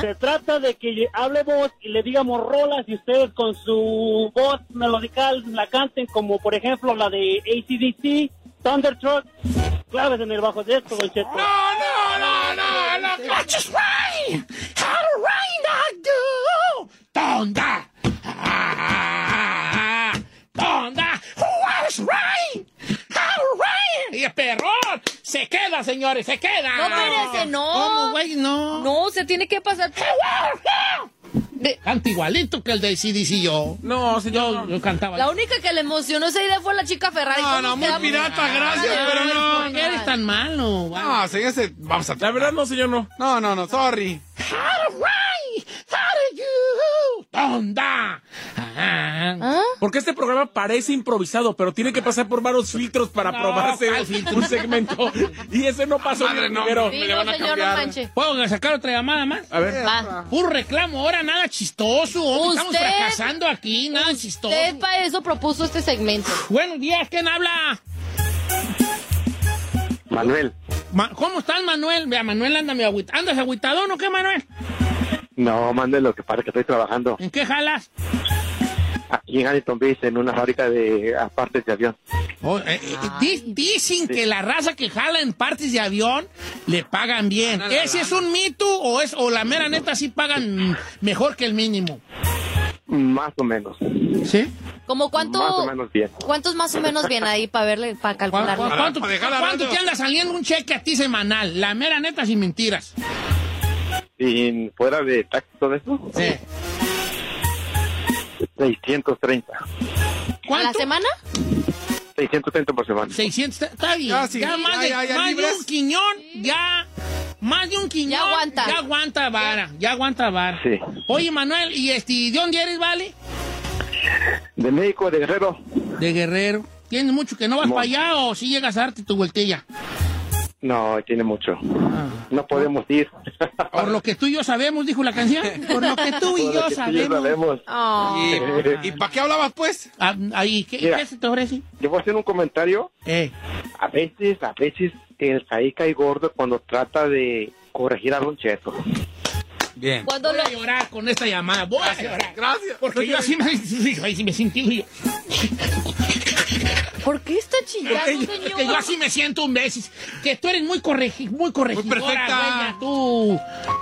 Se trata de que hablemos y le digamos rolas y ustedes con su voz melodical la canten como por ejemplo la de ACDC, Thunderstruck, claves en el bajo de esto, Don Cheto. No, no, no, no, no. Just right. How right I do. Tonda. Ah, Tonda. What's right? How right. Y perrón. Se queda, señores, se queda. No, espérese, no. ¿Cómo, güey? No. No, se tiene que pasar. Canta igualito que el de CDC yo. No, señor. Yo, yo cantaba. La única que le emocionó esa idea fue la chica Ferrari. No, ¿Cómo no, muy pirata, gracias, pero no. ¿Por qué eres tan malo? No, señor, ese- vamos a... La verdad no, señor, no. No, no, no, sorry. How you. Tonda. Ah. Porque este programa parece improvisado, pero tiene que pasar por varios filtros para No, probarse un segmento. Y ese no pasó Madre, no, primero. Sí, no, señor, no manche. ¿Puedo sacar otra llamada más? A ver. Va. Puro reclamo, ahora nada chistoso. hombre. Estamos fracasando aquí, nada chistoso. Usted para eso propuso este segmento. Buenos días, ¿quién habla? Manuel, Ma- ¿Cómo estás, Manuel? Vea, Manuel anda mi agüita. ¿Andas agüitadón o qué, Manuel? no, Manuel, lo que pasa es que estoy trabajando ¿En qué jalas? Aquí en Huntington Beach en una fábrica de ah, partes de avión. Oh, eh, eh, di- dicen que la raza que jala en partes de avión le pagan bien. ¿Ese es un mito o es o la mera neta sí pagan mejor que el mínimo? Más o menos. ¿Sí? ¿Como cuánto? Más o menos bien. ¿Cuántos más o menos viene ahí para verle, para ¿Cu- calcularlo? cu- ¿Cuánto, te anda saliendo un cheque a ti semanal? La mera neta sin mentiras. Y fuera de taxi todo eso, Sí. 630. ¿A la semana? 630 por semana. 600, está bien. Ya, sí. Ya más, Ya, de, más de un quiñón, ya. Más de un quiñón. Ya aguanta. Ya aguanta vara, ya aguanta vara. Sí. Oye, Manuel, ¿y este, ¿de dónde eres, vale? De México, de Guerrero. De Guerrero. ¿Tienes mucho que no vas para allá o si llegas a darte tu vueltilla? No, tiene mucho. Ah. No podemos ir. Por lo que tú y yo sabemos, dijo la canción. Por lo que tú y Por lo yo que tú y yo sabemos. sabemos. Oh. ¿Y, ¿y para qué hablabas, pues? Ah, ahí, ¿qué, Mira. qué se te ofrece? Yo voy a hacer un comentario. Eh, A veces, a veces, el caí cae gordo cuando trata de corregir a Don Cheto. Bien. ¿Cuándo voy lo, a llorar con esta llamada. Voy a llorar. Gracias. Porque yo así me, sentí. yo- ¿Por qué está chillando, Porque yo señor? así me siento un veces. Que tú eres muy, corregi muy corregidora, Muy perfecta. tú.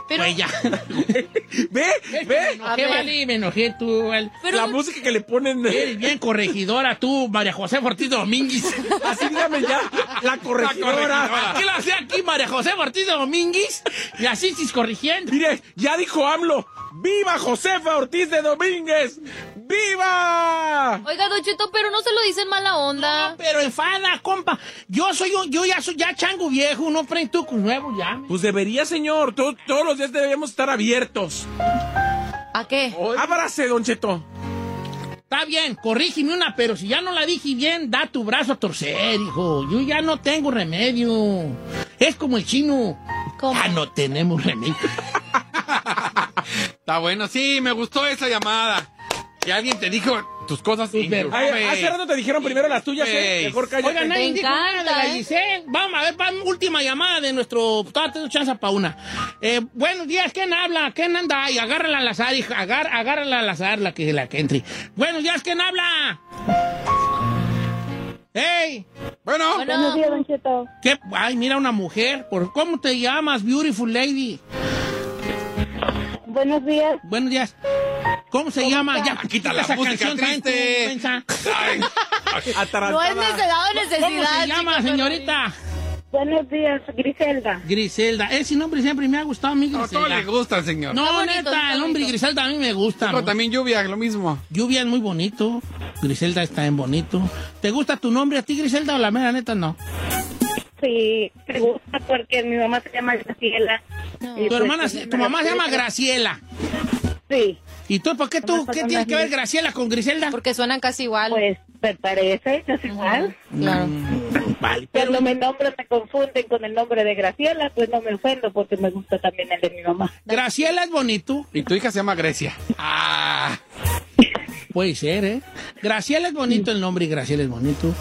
Pero- Güey, ya. Ve, Me ve. enojé, vale, me enojé tú. vale. Pero- La música que le ponen. Eres bien corregidora tú, María José Ortiz Domínguez. Así dígame ya. La corregidora. ¿Qué lo hace aquí María José Ortiz Domínguez? Y así estás corrigiendo. Mire, ya dijo AMLO. ¡Viva Josefa Ortiz de Domínguez! ¡Viva! Oiga, Don Cheto, pero no se lo dicen mala onda. Pero enfada, compa. Yo soy yo, yo ya soy ya chango viejo, no prendo con nuevo ya. Pues debería, señor. To- todos los días debemos estar abiertos. ¿A qué? Ábrase, Don Cheto. Está bien, corrígeme una, pero si ya no la dije bien, da tu brazo a torcer, hijo. Yo ya no tengo remedio. Es como el chino. ¿Cómo? Ya no tenemos remedio. Está bueno, sí, me gustó esa llamada. Que alguien te dijo tus cosas. Ay, Güey. hace rato te dijeron primero las tuyas, ¿eh? Mejor cállate. Oigan, nadie Me dijo nada de encanta, la ¿eh? Giselle. Vamos a ver, va, última llamada de nuestro... Todavía tengo chance para una. Eh, buenos días, ¿quién habla? ¿Quién anda ahí? Agárrala al azar, hija. Agar, agárrala al azar, la que, la que entre. Buenos días, ¿quién habla? ¡Ey! Bueno, Bueno, Don Cheto. ¿Qué? Ay, mira una mujer. ¿Por ¿Cómo te llamas, beautiful lady? Buenos días. Buenos días. ¿Cómo se llama? Ya, quita la esa música canción triste. mensa. no es Atarantada. necesidad. ¿Cómo se llama, señorita? Buenos días, Griselda. Griselda. Ese nombre siempre me ha gustado a mí, no, todo Griselda. le gusta señor. No, bonito, neta, el nombre. Griselda a mí me gusta. Pero ¿no? también lluvia, lo mismo. Lluvia es muy bonito. Griselda está bien bonito. ¿Te gusta tu nombre a ti, Griselda, o la mera neta no? Sí, me gusta porque mi mamá se llama Graciela. Tu pues, hermana, tu mamá se llama. Graciela. Sí, ¿Y tú, por qué tú, qué tiene que ver. Graciela con Griselda? Porque suenan casi igual. pues me parece, es igual. Claro. Mm, Vale, pero Cuando me nombran me confunden con el nombre de Graciela, pues no me ofendo porque me gusta también el de mi mamá. Graciela es bonito. Y tu hija se llama Grecia. Ah. Puede ser, ¿eh? Graciela es bonito el nombre y Graciela es bonito.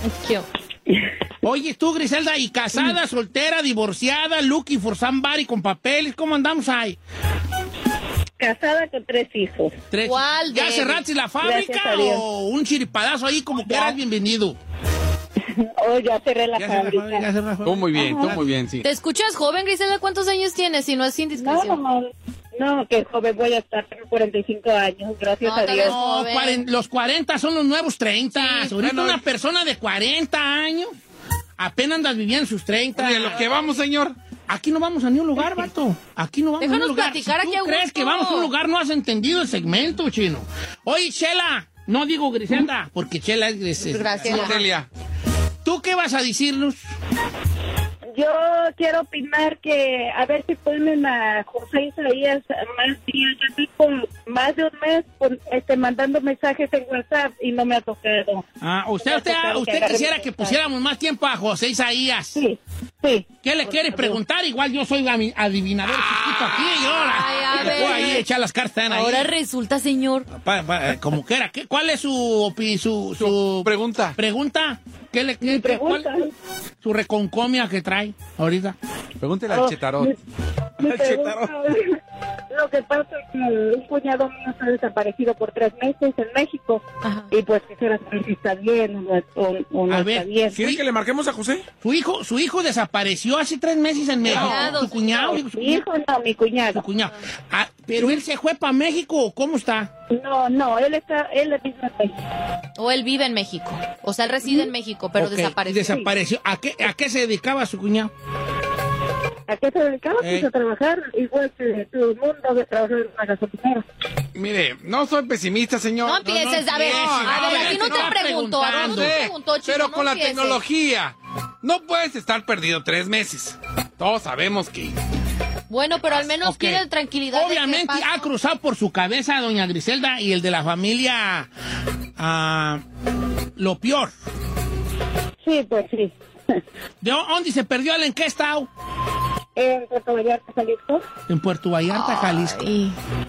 Oye, tú, Griselda, ¿y casada, soltera, divorciada, looking for somebody con papeles? ¿Cómo andamos ahí? Casada con tres hijos. Tres. ¿Cuál ¿Ya de- cerraste la fábrica o un chiripadazo ahí como que eras bienvenido? Oh, ya cerré la Ya cerré la fábrica. cerré la Tú fábrica. muy bien, tú Ajá. muy bien, sí. ¿Te escuchas joven, Griselda? ¿Cuántos años tienes? Si no es No, indiscreción. no, no, que joven voy a estar, tengo 45 años, gracias No, a Dios. No, los 40 son los nuevos 30. Sí. Ahorita Bueno, una persona de 40 años apenas andas viviendo sus 30. Oye, lo que vamos, señor. Aquí no vamos a ni un lugar, vato. Aquí no vamos a ni Déjanos un lugar. platicar si tú aquí a crees que vamos a un lugar, no has entendido el segmento, chino. Oye, Chela, no digo Griselda, porque Chela es Gris- Gracias. ¿Tú qué vas a decirnos? Yo quiero opinar que a ver si ponen a José Isaías más días. Yo tengo más de un mes con- este, mandando mensajes en WhatsApp y no me ha tocado. Ah, usted, usted, tocado usted agarre quisiera que pusiéramos más tiempo a José Isaías. Sí, sí. ¿Qué le quiere preguntar? Igual yo soy adivinador chiquito aquí y ahora. Ay, a le puedo ver. ahí echar las cartas ahí. Ahora resulta, señor. Pa- pa- eh, como quiera. ¿Qué- ¿Cuál es su, su, su Pregunta. pregunta? ¿Qué le qué- cuál- Pregunta. su reconcomia que trae ahorita? Pregúntele Oh, al chetarot. mi- mi pregunta- Lo que pasa es que un cuñado mío está desaparecido por tres meses en México Ajá. y pues quisiera saber si está bien o no, o- o no A está ver, bien. ¿Quiere que le marquemos a José? Su hijo, su hijo desapareció hace tres meses en México. Cuñado, su cuñado, Mi cuñado. hijo no, mi Su cuñado. cuñado. Ah, pero él se fue para México, ¿o ¿cómo está? No, no, él está, él mismo en México. O él vive en México. O sea, él reside en México, pero desapareció. Desapareció. ¿A qué, ¿A qué se dedicaba su cuñado? ¿A qué se dedicaba? Eh. A trabajar, igual que todo el mundo, de trabajar en una gasolinera. Mire, no soy pesimista, señor. No empieces, a ver, a ver, no, aquí no te preguntó, a ver, no te Sí, preguntó, chico, pero no con la empieces. tecnología. No puedes estar perdido tres meses. Todos sabemos que. Bueno, pero al menos Ok. quiere tranquilidad. Obviamente ha cruzado por su cabeza doña Griselda y el de la familia ah, lo peor. Sí, pues sí. ¿De dónde se perdió él? ¿En qué estado? En Puerto Vallarta, Jalisco. En Puerto Vallarta, Jalisco.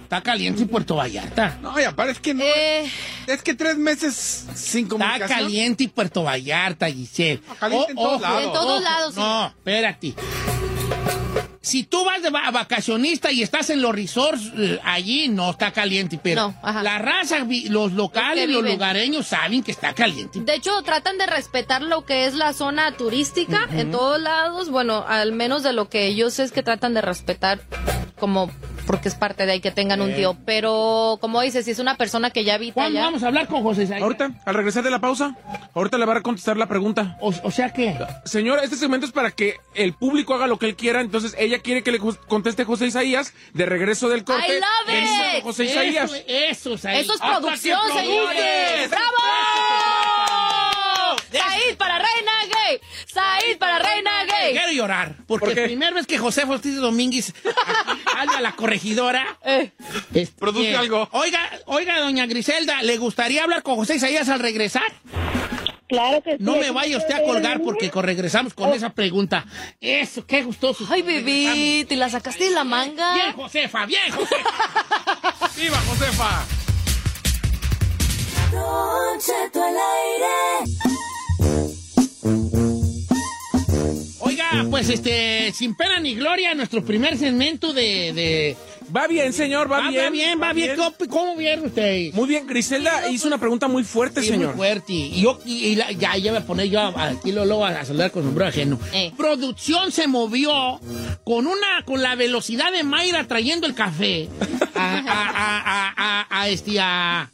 Está caliente en Puerto Vallarta. No, ya parece que no. Eh, Es que tres meses sin Está comunicación. caliente en Puerto Vallarta, Giselle. caliente en todos lados. En todos lados, sí. No, espérate. Si tú vas de va- vacacionista y estás en los resorts eh, allí, no está caliente, pero No, la raza, los locales, los lugareños saben que está caliente. De hecho, tratan de respetar lo que es la zona turística en todos lados. Bueno, al menos de lo que yo sé es que tratan de respetar como porque es parte de ahí que tengan un Eh. tío. Pero, como dices, si es una persona que ya habita ¿Cuándo allá... vamos a hablar con José Isaías? Ahorita, al regresar de la pausa, ahorita le va a contestar la pregunta. O, o sea que... Señor, este segmento es para que el público haga lo que él quiera, entonces ella quiere que le conteste José Isaías de regreso del corte. I love it. José Isaías. Eso, eso, Eso es Hasta producción, señores. ¡Bravo! Said para Reina Gay. Said para Reina Gay. Quiero llorar, porque ¿Por primera vez que José Ortiz Domínguez habla a la corregidora. Eh. este, Produce algo. Oiga, oiga, doña Griselda, ¿le gustaría hablar con José Isaías al regresar? Claro que sí. No me vaya usted a colgar porque regresamos con esa pregunta. Eso, qué gustoso. Ay, bebé, ¿te la sacaste de la manga? Bien, Josefa, bien, Josefa. ¡Viva Josefa! Oiga, pues este, sin pena ni gloria, nuestro primer segmento de... de Va bien, señor, va, va, bien. va bien, va bien. ¿Cómo, cómo vieron ustedes? Muy bien, Griselda hizo una pregunta muy fuerte, Sí, muy señor. fuerte. Y yo, y, y la- ya, ya voy a poner yo a- aquí lo luego a, saludar con sombrero ajeno. Eh. Producción se movió con una, con la velocidad de Mayra trayendo el café a, a, a, a, a- a este, a-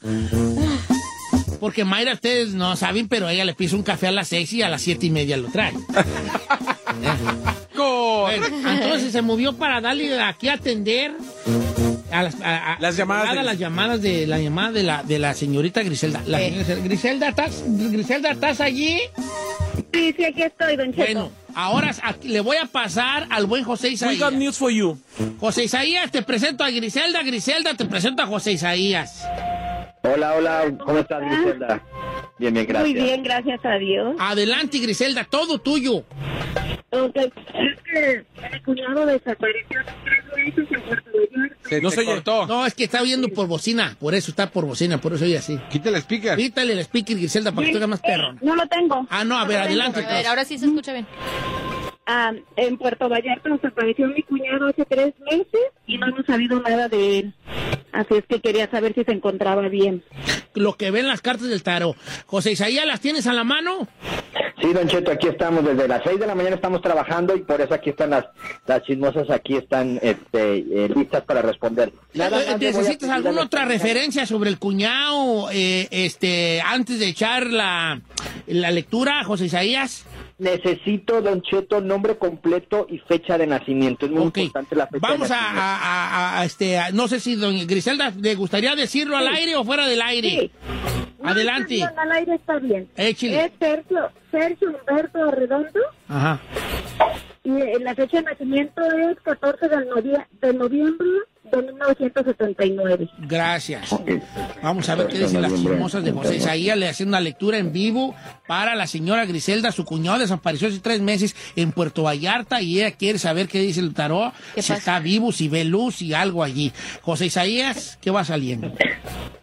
Porque Mayra, ustedes no saben, pero ella le pide un café a las seis y a las siete y media lo trae. Entonces se movió para darle aquí a atender a las, a- a- Las llamadas a de- las llamadas de la llamada de la, de la señorita Griselda. La Eh. Griselda, ¿estás, Griselda, ¿estás allí? Sí, sí, aquí estoy, don Cheto. Bueno, ahora aquí le voy a pasar al buen José We Isaías. got news for you. José Isaías, te presento a Griselda. Griselda, te presento a José Isaías. Hola, hola, ¿cómo estás, Griselda? Bien, bien, gracias. Muy bien, gracias a Dios. Adelante, Griselda, todo tuyo. Ok, es que mi cuñado desapareció hace tres meses en Puerto Vallarta. Se No se cortó. No, es que está oyendo por bocina, por eso está por bocina, por eso oye así. Quítale el speaker. Quítale el speaker, Griselda, para que tú hagas más perro. No lo tengo. Ah, no, a ver, adelante. A ver, ahora sí se escucha bien. Ah, en Puerto Vallarta nos apareció mi cuñado hace tres meses y no hemos sabido nada de él. Así es que quería saber si se encontraba bien. Lo que ven las cartas del tarot. José Isaías, ¿las tienes a la mano? Sí, Don Cheto, aquí estamos desde las 6 de la mañana estamos trabajando y por eso aquí están las, las chismosas, aquí están este, eh, listas para responder. Nada ¿Necesitas alguna otra referencia sobre el cuñado eh, este, antes de echar la, la lectura, José Isaías? Necesito, Don Cheto, nombre completo y fecha de nacimiento. Es muy importante la fecha Vamos de a, nacimiento. a- a- a, este, a- no sé si doña Griselda le gustaría decirlo al aire o fuera del aire. Adelante. No, al aire está bien. Échale. Es Sergio, Sergio Humberto Arredondo Ajá. y eh, la fecha de nacimiento es 14 de, novie- de noviembre de 1979. Gracias. Vamos a ver qué dicen las chismosas de José Isaías. Le haciendo una lectura en vivo para la señora Griselda. Su cuñado desapareció hace tres meses en Puerto Vallarta y ella quiere saber qué dice el tarot, si está vivo, si ve luz y algo allí. José Isaías, ¿qué va saliendo?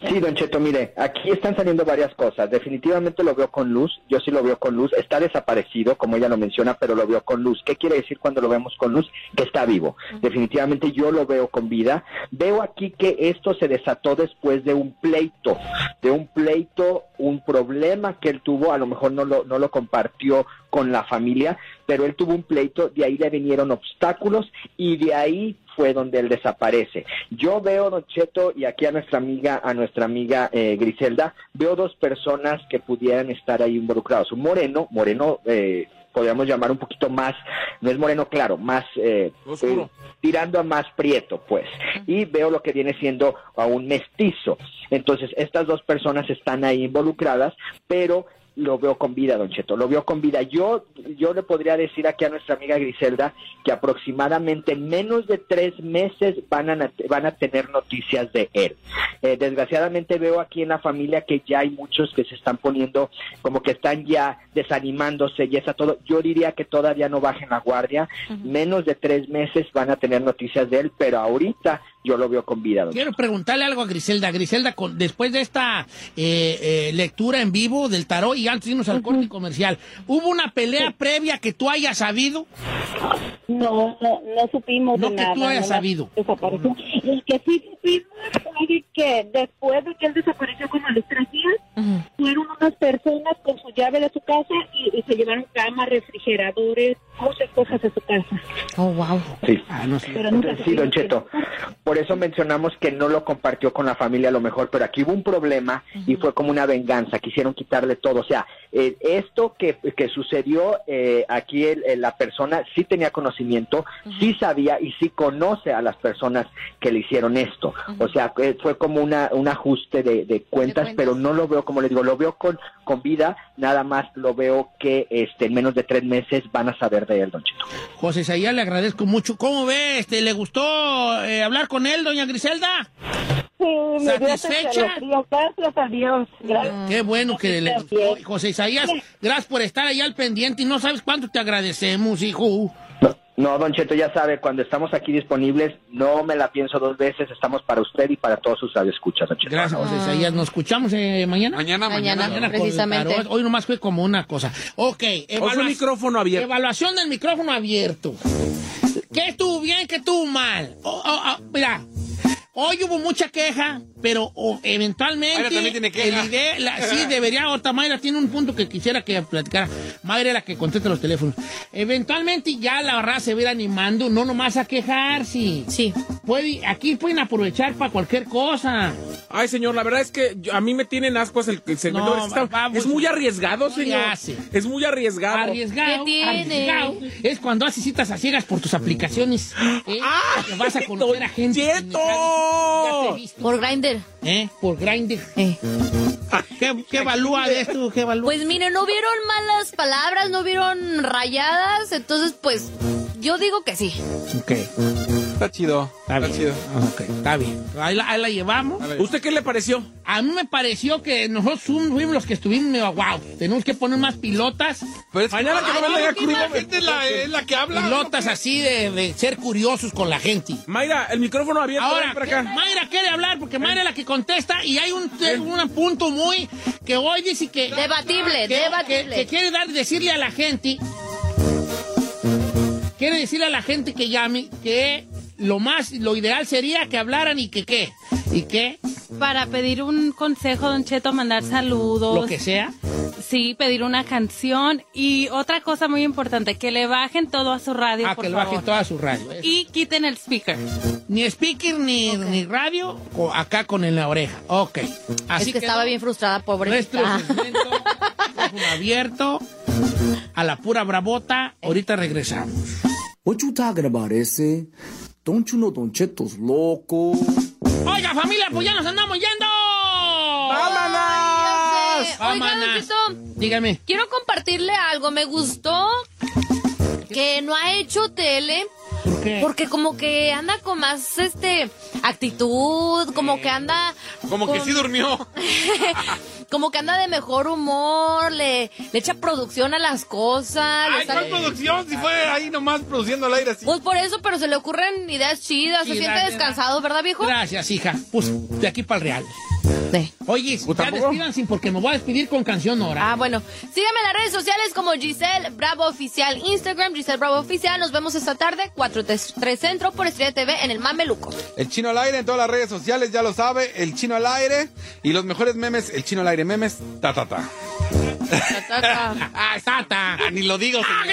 Sí, Don Cheto, mire, aquí están saliendo varias cosas. Definitivamente lo veo con luz, yo sí lo veo con luz. Está desaparecido, como ella lo menciona, pero lo veo con luz. ¿Qué quiere decir cuando lo vemos con luz? Que está vivo. Definitivamente yo lo veo con vida. Veo aquí que esto se desató después de un pleito, de un pleito, un problema que él tuvo, a lo mejor no lo, no lo compartió con la familia, pero él tuvo un pleito, de ahí le vinieron obstáculos y de ahí fue donde él desaparece. Yo veo, Don Cheto, y aquí a nuestra amiga, a nuestra amiga eh, Griselda, veo dos personas que pudieran estar ahí involucrados. Un moreno, moreno, eh, podríamos llamar un poquito más, no es moreno claro, más eh, eh, tirando a más prieto, pues. Y veo lo que viene siendo a un mestizo. Entonces, estas dos personas están ahí involucradas, pero lo veo con vida, Don Cheto, lo veo con vida. Yo, yo le podría decir aquí a nuestra amiga Griselda que aproximadamente en menos de tres meses van a, van a tener noticias de él. Eh, desgraciadamente veo aquí en la familia que ya hay muchos que se están poniendo como que están ya desanimándose y está todo. Yo diría que todavía no bajen la guardia. Menos de tres meses van a tener noticias de él, pero ahorita yo lo veo con vida. Don Quiero preguntarle algo a Griselda. Griselda, con- después de esta eh, eh, lectura en vivo del tarot y antes de irnos al corte comercial, ¿hubo una pelea previa que tú hayas sabido? No, no, no supimos No de que nada. tú hayas no sabido. Desapareció. El que sí supimos fue que después de que él desapareció como a los tres días, fueron unas personas con su llave de su casa y, y se llevaron camas, refrigeradores, muchas cosas de su casa. Oh, wow. Sí. Pero nunca sí, Don Cheto. Por eso mencionamos que no lo compartió con la familia a lo mejor, pero aquí hubo un problema y fue como una venganza, quisieron quitarle todo. O sea, eh, esto que, que sucedió eh, aquí, el- el- la persona sí tenía conocimiento, sí sabía y sí conoce a las personas que le hicieron esto. O sea, eh, fue como una, un ajuste de, de cuentas, pero no lo veo, como le digo, lo veo con, con vida, nada más lo veo que este, en menos de tres meses van a saber de él, Don Cheto. José Isaías, le agradezco mucho. ¿Cómo ve? Este, ¿Le gustó eh, hablar con él, doña Griselda? Sí, me ¿Satisfecha? Gracias a Dios. Gracias. Qué bueno que le gustó. José Isaías, gracias por estar ahí al pendiente y no sabes cuánto te agradecemos, hijo. No, Don Cheto, ya sabe, cuando estamos aquí disponibles, no me la pienso dos veces, estamos para usted y para todos sus radioescuchas, Don Cheto. Gracias, José Isaías. ¿Nos escuchamos eh, mañana? Mañana, Mañana, el precisamente. tarot. Hoy nomás fue como una cosa. Ok, Otro micrófono abierto. Evaluación del micrófono abierto. ¿Qué estuvo bien, qué estuvo mal? Oh, oh, oh, mira, hoy hubo mucha queja, pero oh, eventualmente... Mayra también tiene queja. el ide- la- sí, debería... Ahorita Mayra tiene un punto que quisiera que platicara. Mayra la que contesta los teléfonos. Eventualmente ya la raza se va a ir animando, no nomás a quejarse. Sí. Puede, aquí pueden aprovechar para cualquier cosa. Ay, señor, la verdad es que yo- a mí me tienen ascuas el, el segmento. No, de esta- vamos. es muy arriesgado, No señor. hace. Es muy arriesgado. Arriesgado, ¿Qué tiene? arriesgado. Es cuando haces citas a ciegas por tus aplicaciones. ¿eh? ¡Ah! Que vas a conocer a gente. que Por Grindr. ¿Eh? Por Grindr. Eh. ¿Qué, qué evalúa de esto? ¿Qué evalúa? Pues mire, no vieron malas palabras, no vieron rayadas, entonces pues yo digo que sí. ok. Está chido. Está bien. chido. Está bien. Ahí la, ahí la llevamos. ¿Usted qué le pareció? A mí me pareció que nosotros fuimos los que estuvimos medio wow. Tenemos que poner más pilotas. Pero es Mañana que no me Ay, venga ¿qué crudo, la me- gente es la, es la que habla. Pilotas así de, de ser curiosos con la gente. Mayra, el micrófono abierto. Ahora, para ¿qué- acá. Mayra quiere hablar porque Mayra es la que contesta y hay un, un punto muy que hoy dice que Debatible, que, debatible. que- que quiere dar decirle a la gente quiere decirle a la gente que llame que lo más, lo ideal sería que hablaran y que qué. ¿Y qué? Para pedir un consejo, Don Cheto, mandar saludos. Lo que sea. Sí, pedir una canción. Y otra cosa muy importante, que le bajen todo a su radio, Ah, por que le bajen toda su radio. eso. Y quiten el speaker. Ni speaker ni, ni radio, acá con en la oreja. Ok. Así es que estaba bien frustrada, pobre. Nuestro segmento micrófono abierto a la pura bravota. Ahorita regresamos. What you talking about, ese? Don't you know Don Cheto's loco? Oiga, familia, pues ya nos andamos yendo. ¡Vámonos! Oiga, Don Vámonos. Cheto, Dígame. quiero compartirle algo. Me gustó que no ha hecho tele. ¿Por qué? Porque como que anda con más este actitud, como que anda Como que sí durmió. como que anda de mejor humor, le, le echa producción a las cosas. Ay, ¿cuál producción? Si fue ahí nomás produciendo al aire así. Pues por eso, pero se le ocurren ideas chidas, se Sí, siente descansado, ¿verdad, viejo? Gracias, hija. Pues de aquí para el real. Oye, ya tampoco? despídanse porque me voy a despedir con canción ahora. Ah, bueno. Síganme en las redes sociales como Giselle Bravo Oficial, Instagram, Giselle Bravo Oficial. Nos vemos esta tarde, 4 3 Centro por Estrella TV en el Mameluco. El chino al aire en todas las redes sociales, ya lo sabe. El chino al aire. Y los mejores memes, el chino al aire memes, ta ta ta. ah, tata. Ni lo digo, Ah.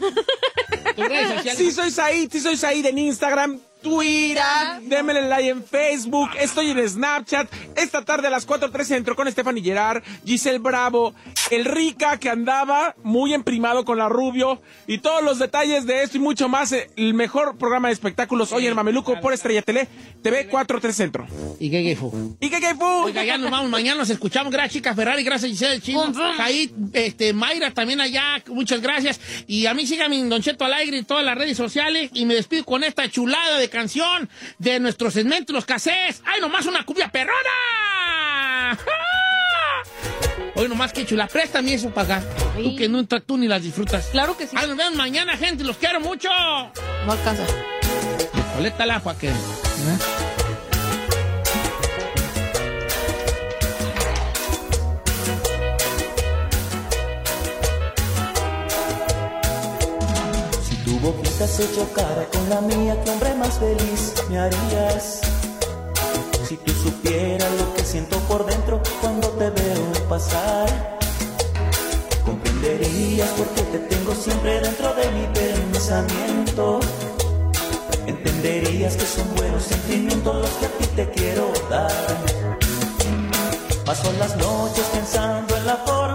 Tus redes sociales. Sí, soy Said, sí soy Said en Instagram, Twitter, démele like en Facebook, estoy en Snapchat. Esta tarde a las 4.13 entró con Stephanie Gerard, Giselle Bravo, el Rica que andaba muy emprimado con la Rubio y todos los detalles de esto y mucho más. eh, El mejor programa de espectáculos hoy en Mameluco por Estrella Tele, TV 43 Centro. ¿Y qué, qué fue? ¿Y qué, qué fue? Oiga, ya nos vamos, mañana nos escuchamos. Gracias, chica Ferrari, gracias, Giselle, el chino. Ahí, este, Mayra también allá, muchas gracias. Y a mí síganme en Don Cheto Alegre en todas las redes sociales. Y me despido con esta chulada de canción de nuestros segmentos, los casés. ¡Ay, nomás una cumbia perrona! Hoy nomás que chula, préstame eso para acá. Tú que nunca tú ni las disfrutas. Claro que sí. Ay, nos vemos mañana, gente, los quiero mucho. No alcanza. Colétala para que. ¿eh? Boquita se chocara con la mía, qué hombre más feliz me harías. Si tú supieras lo que siento por dentro cuando te veo pasar, comprenderías por qué te tengo siempre dentro de mi pensamiento. Entenderías que son buenos sentimientos los que a ti te quiero dar. Paso las noches pensando en la forma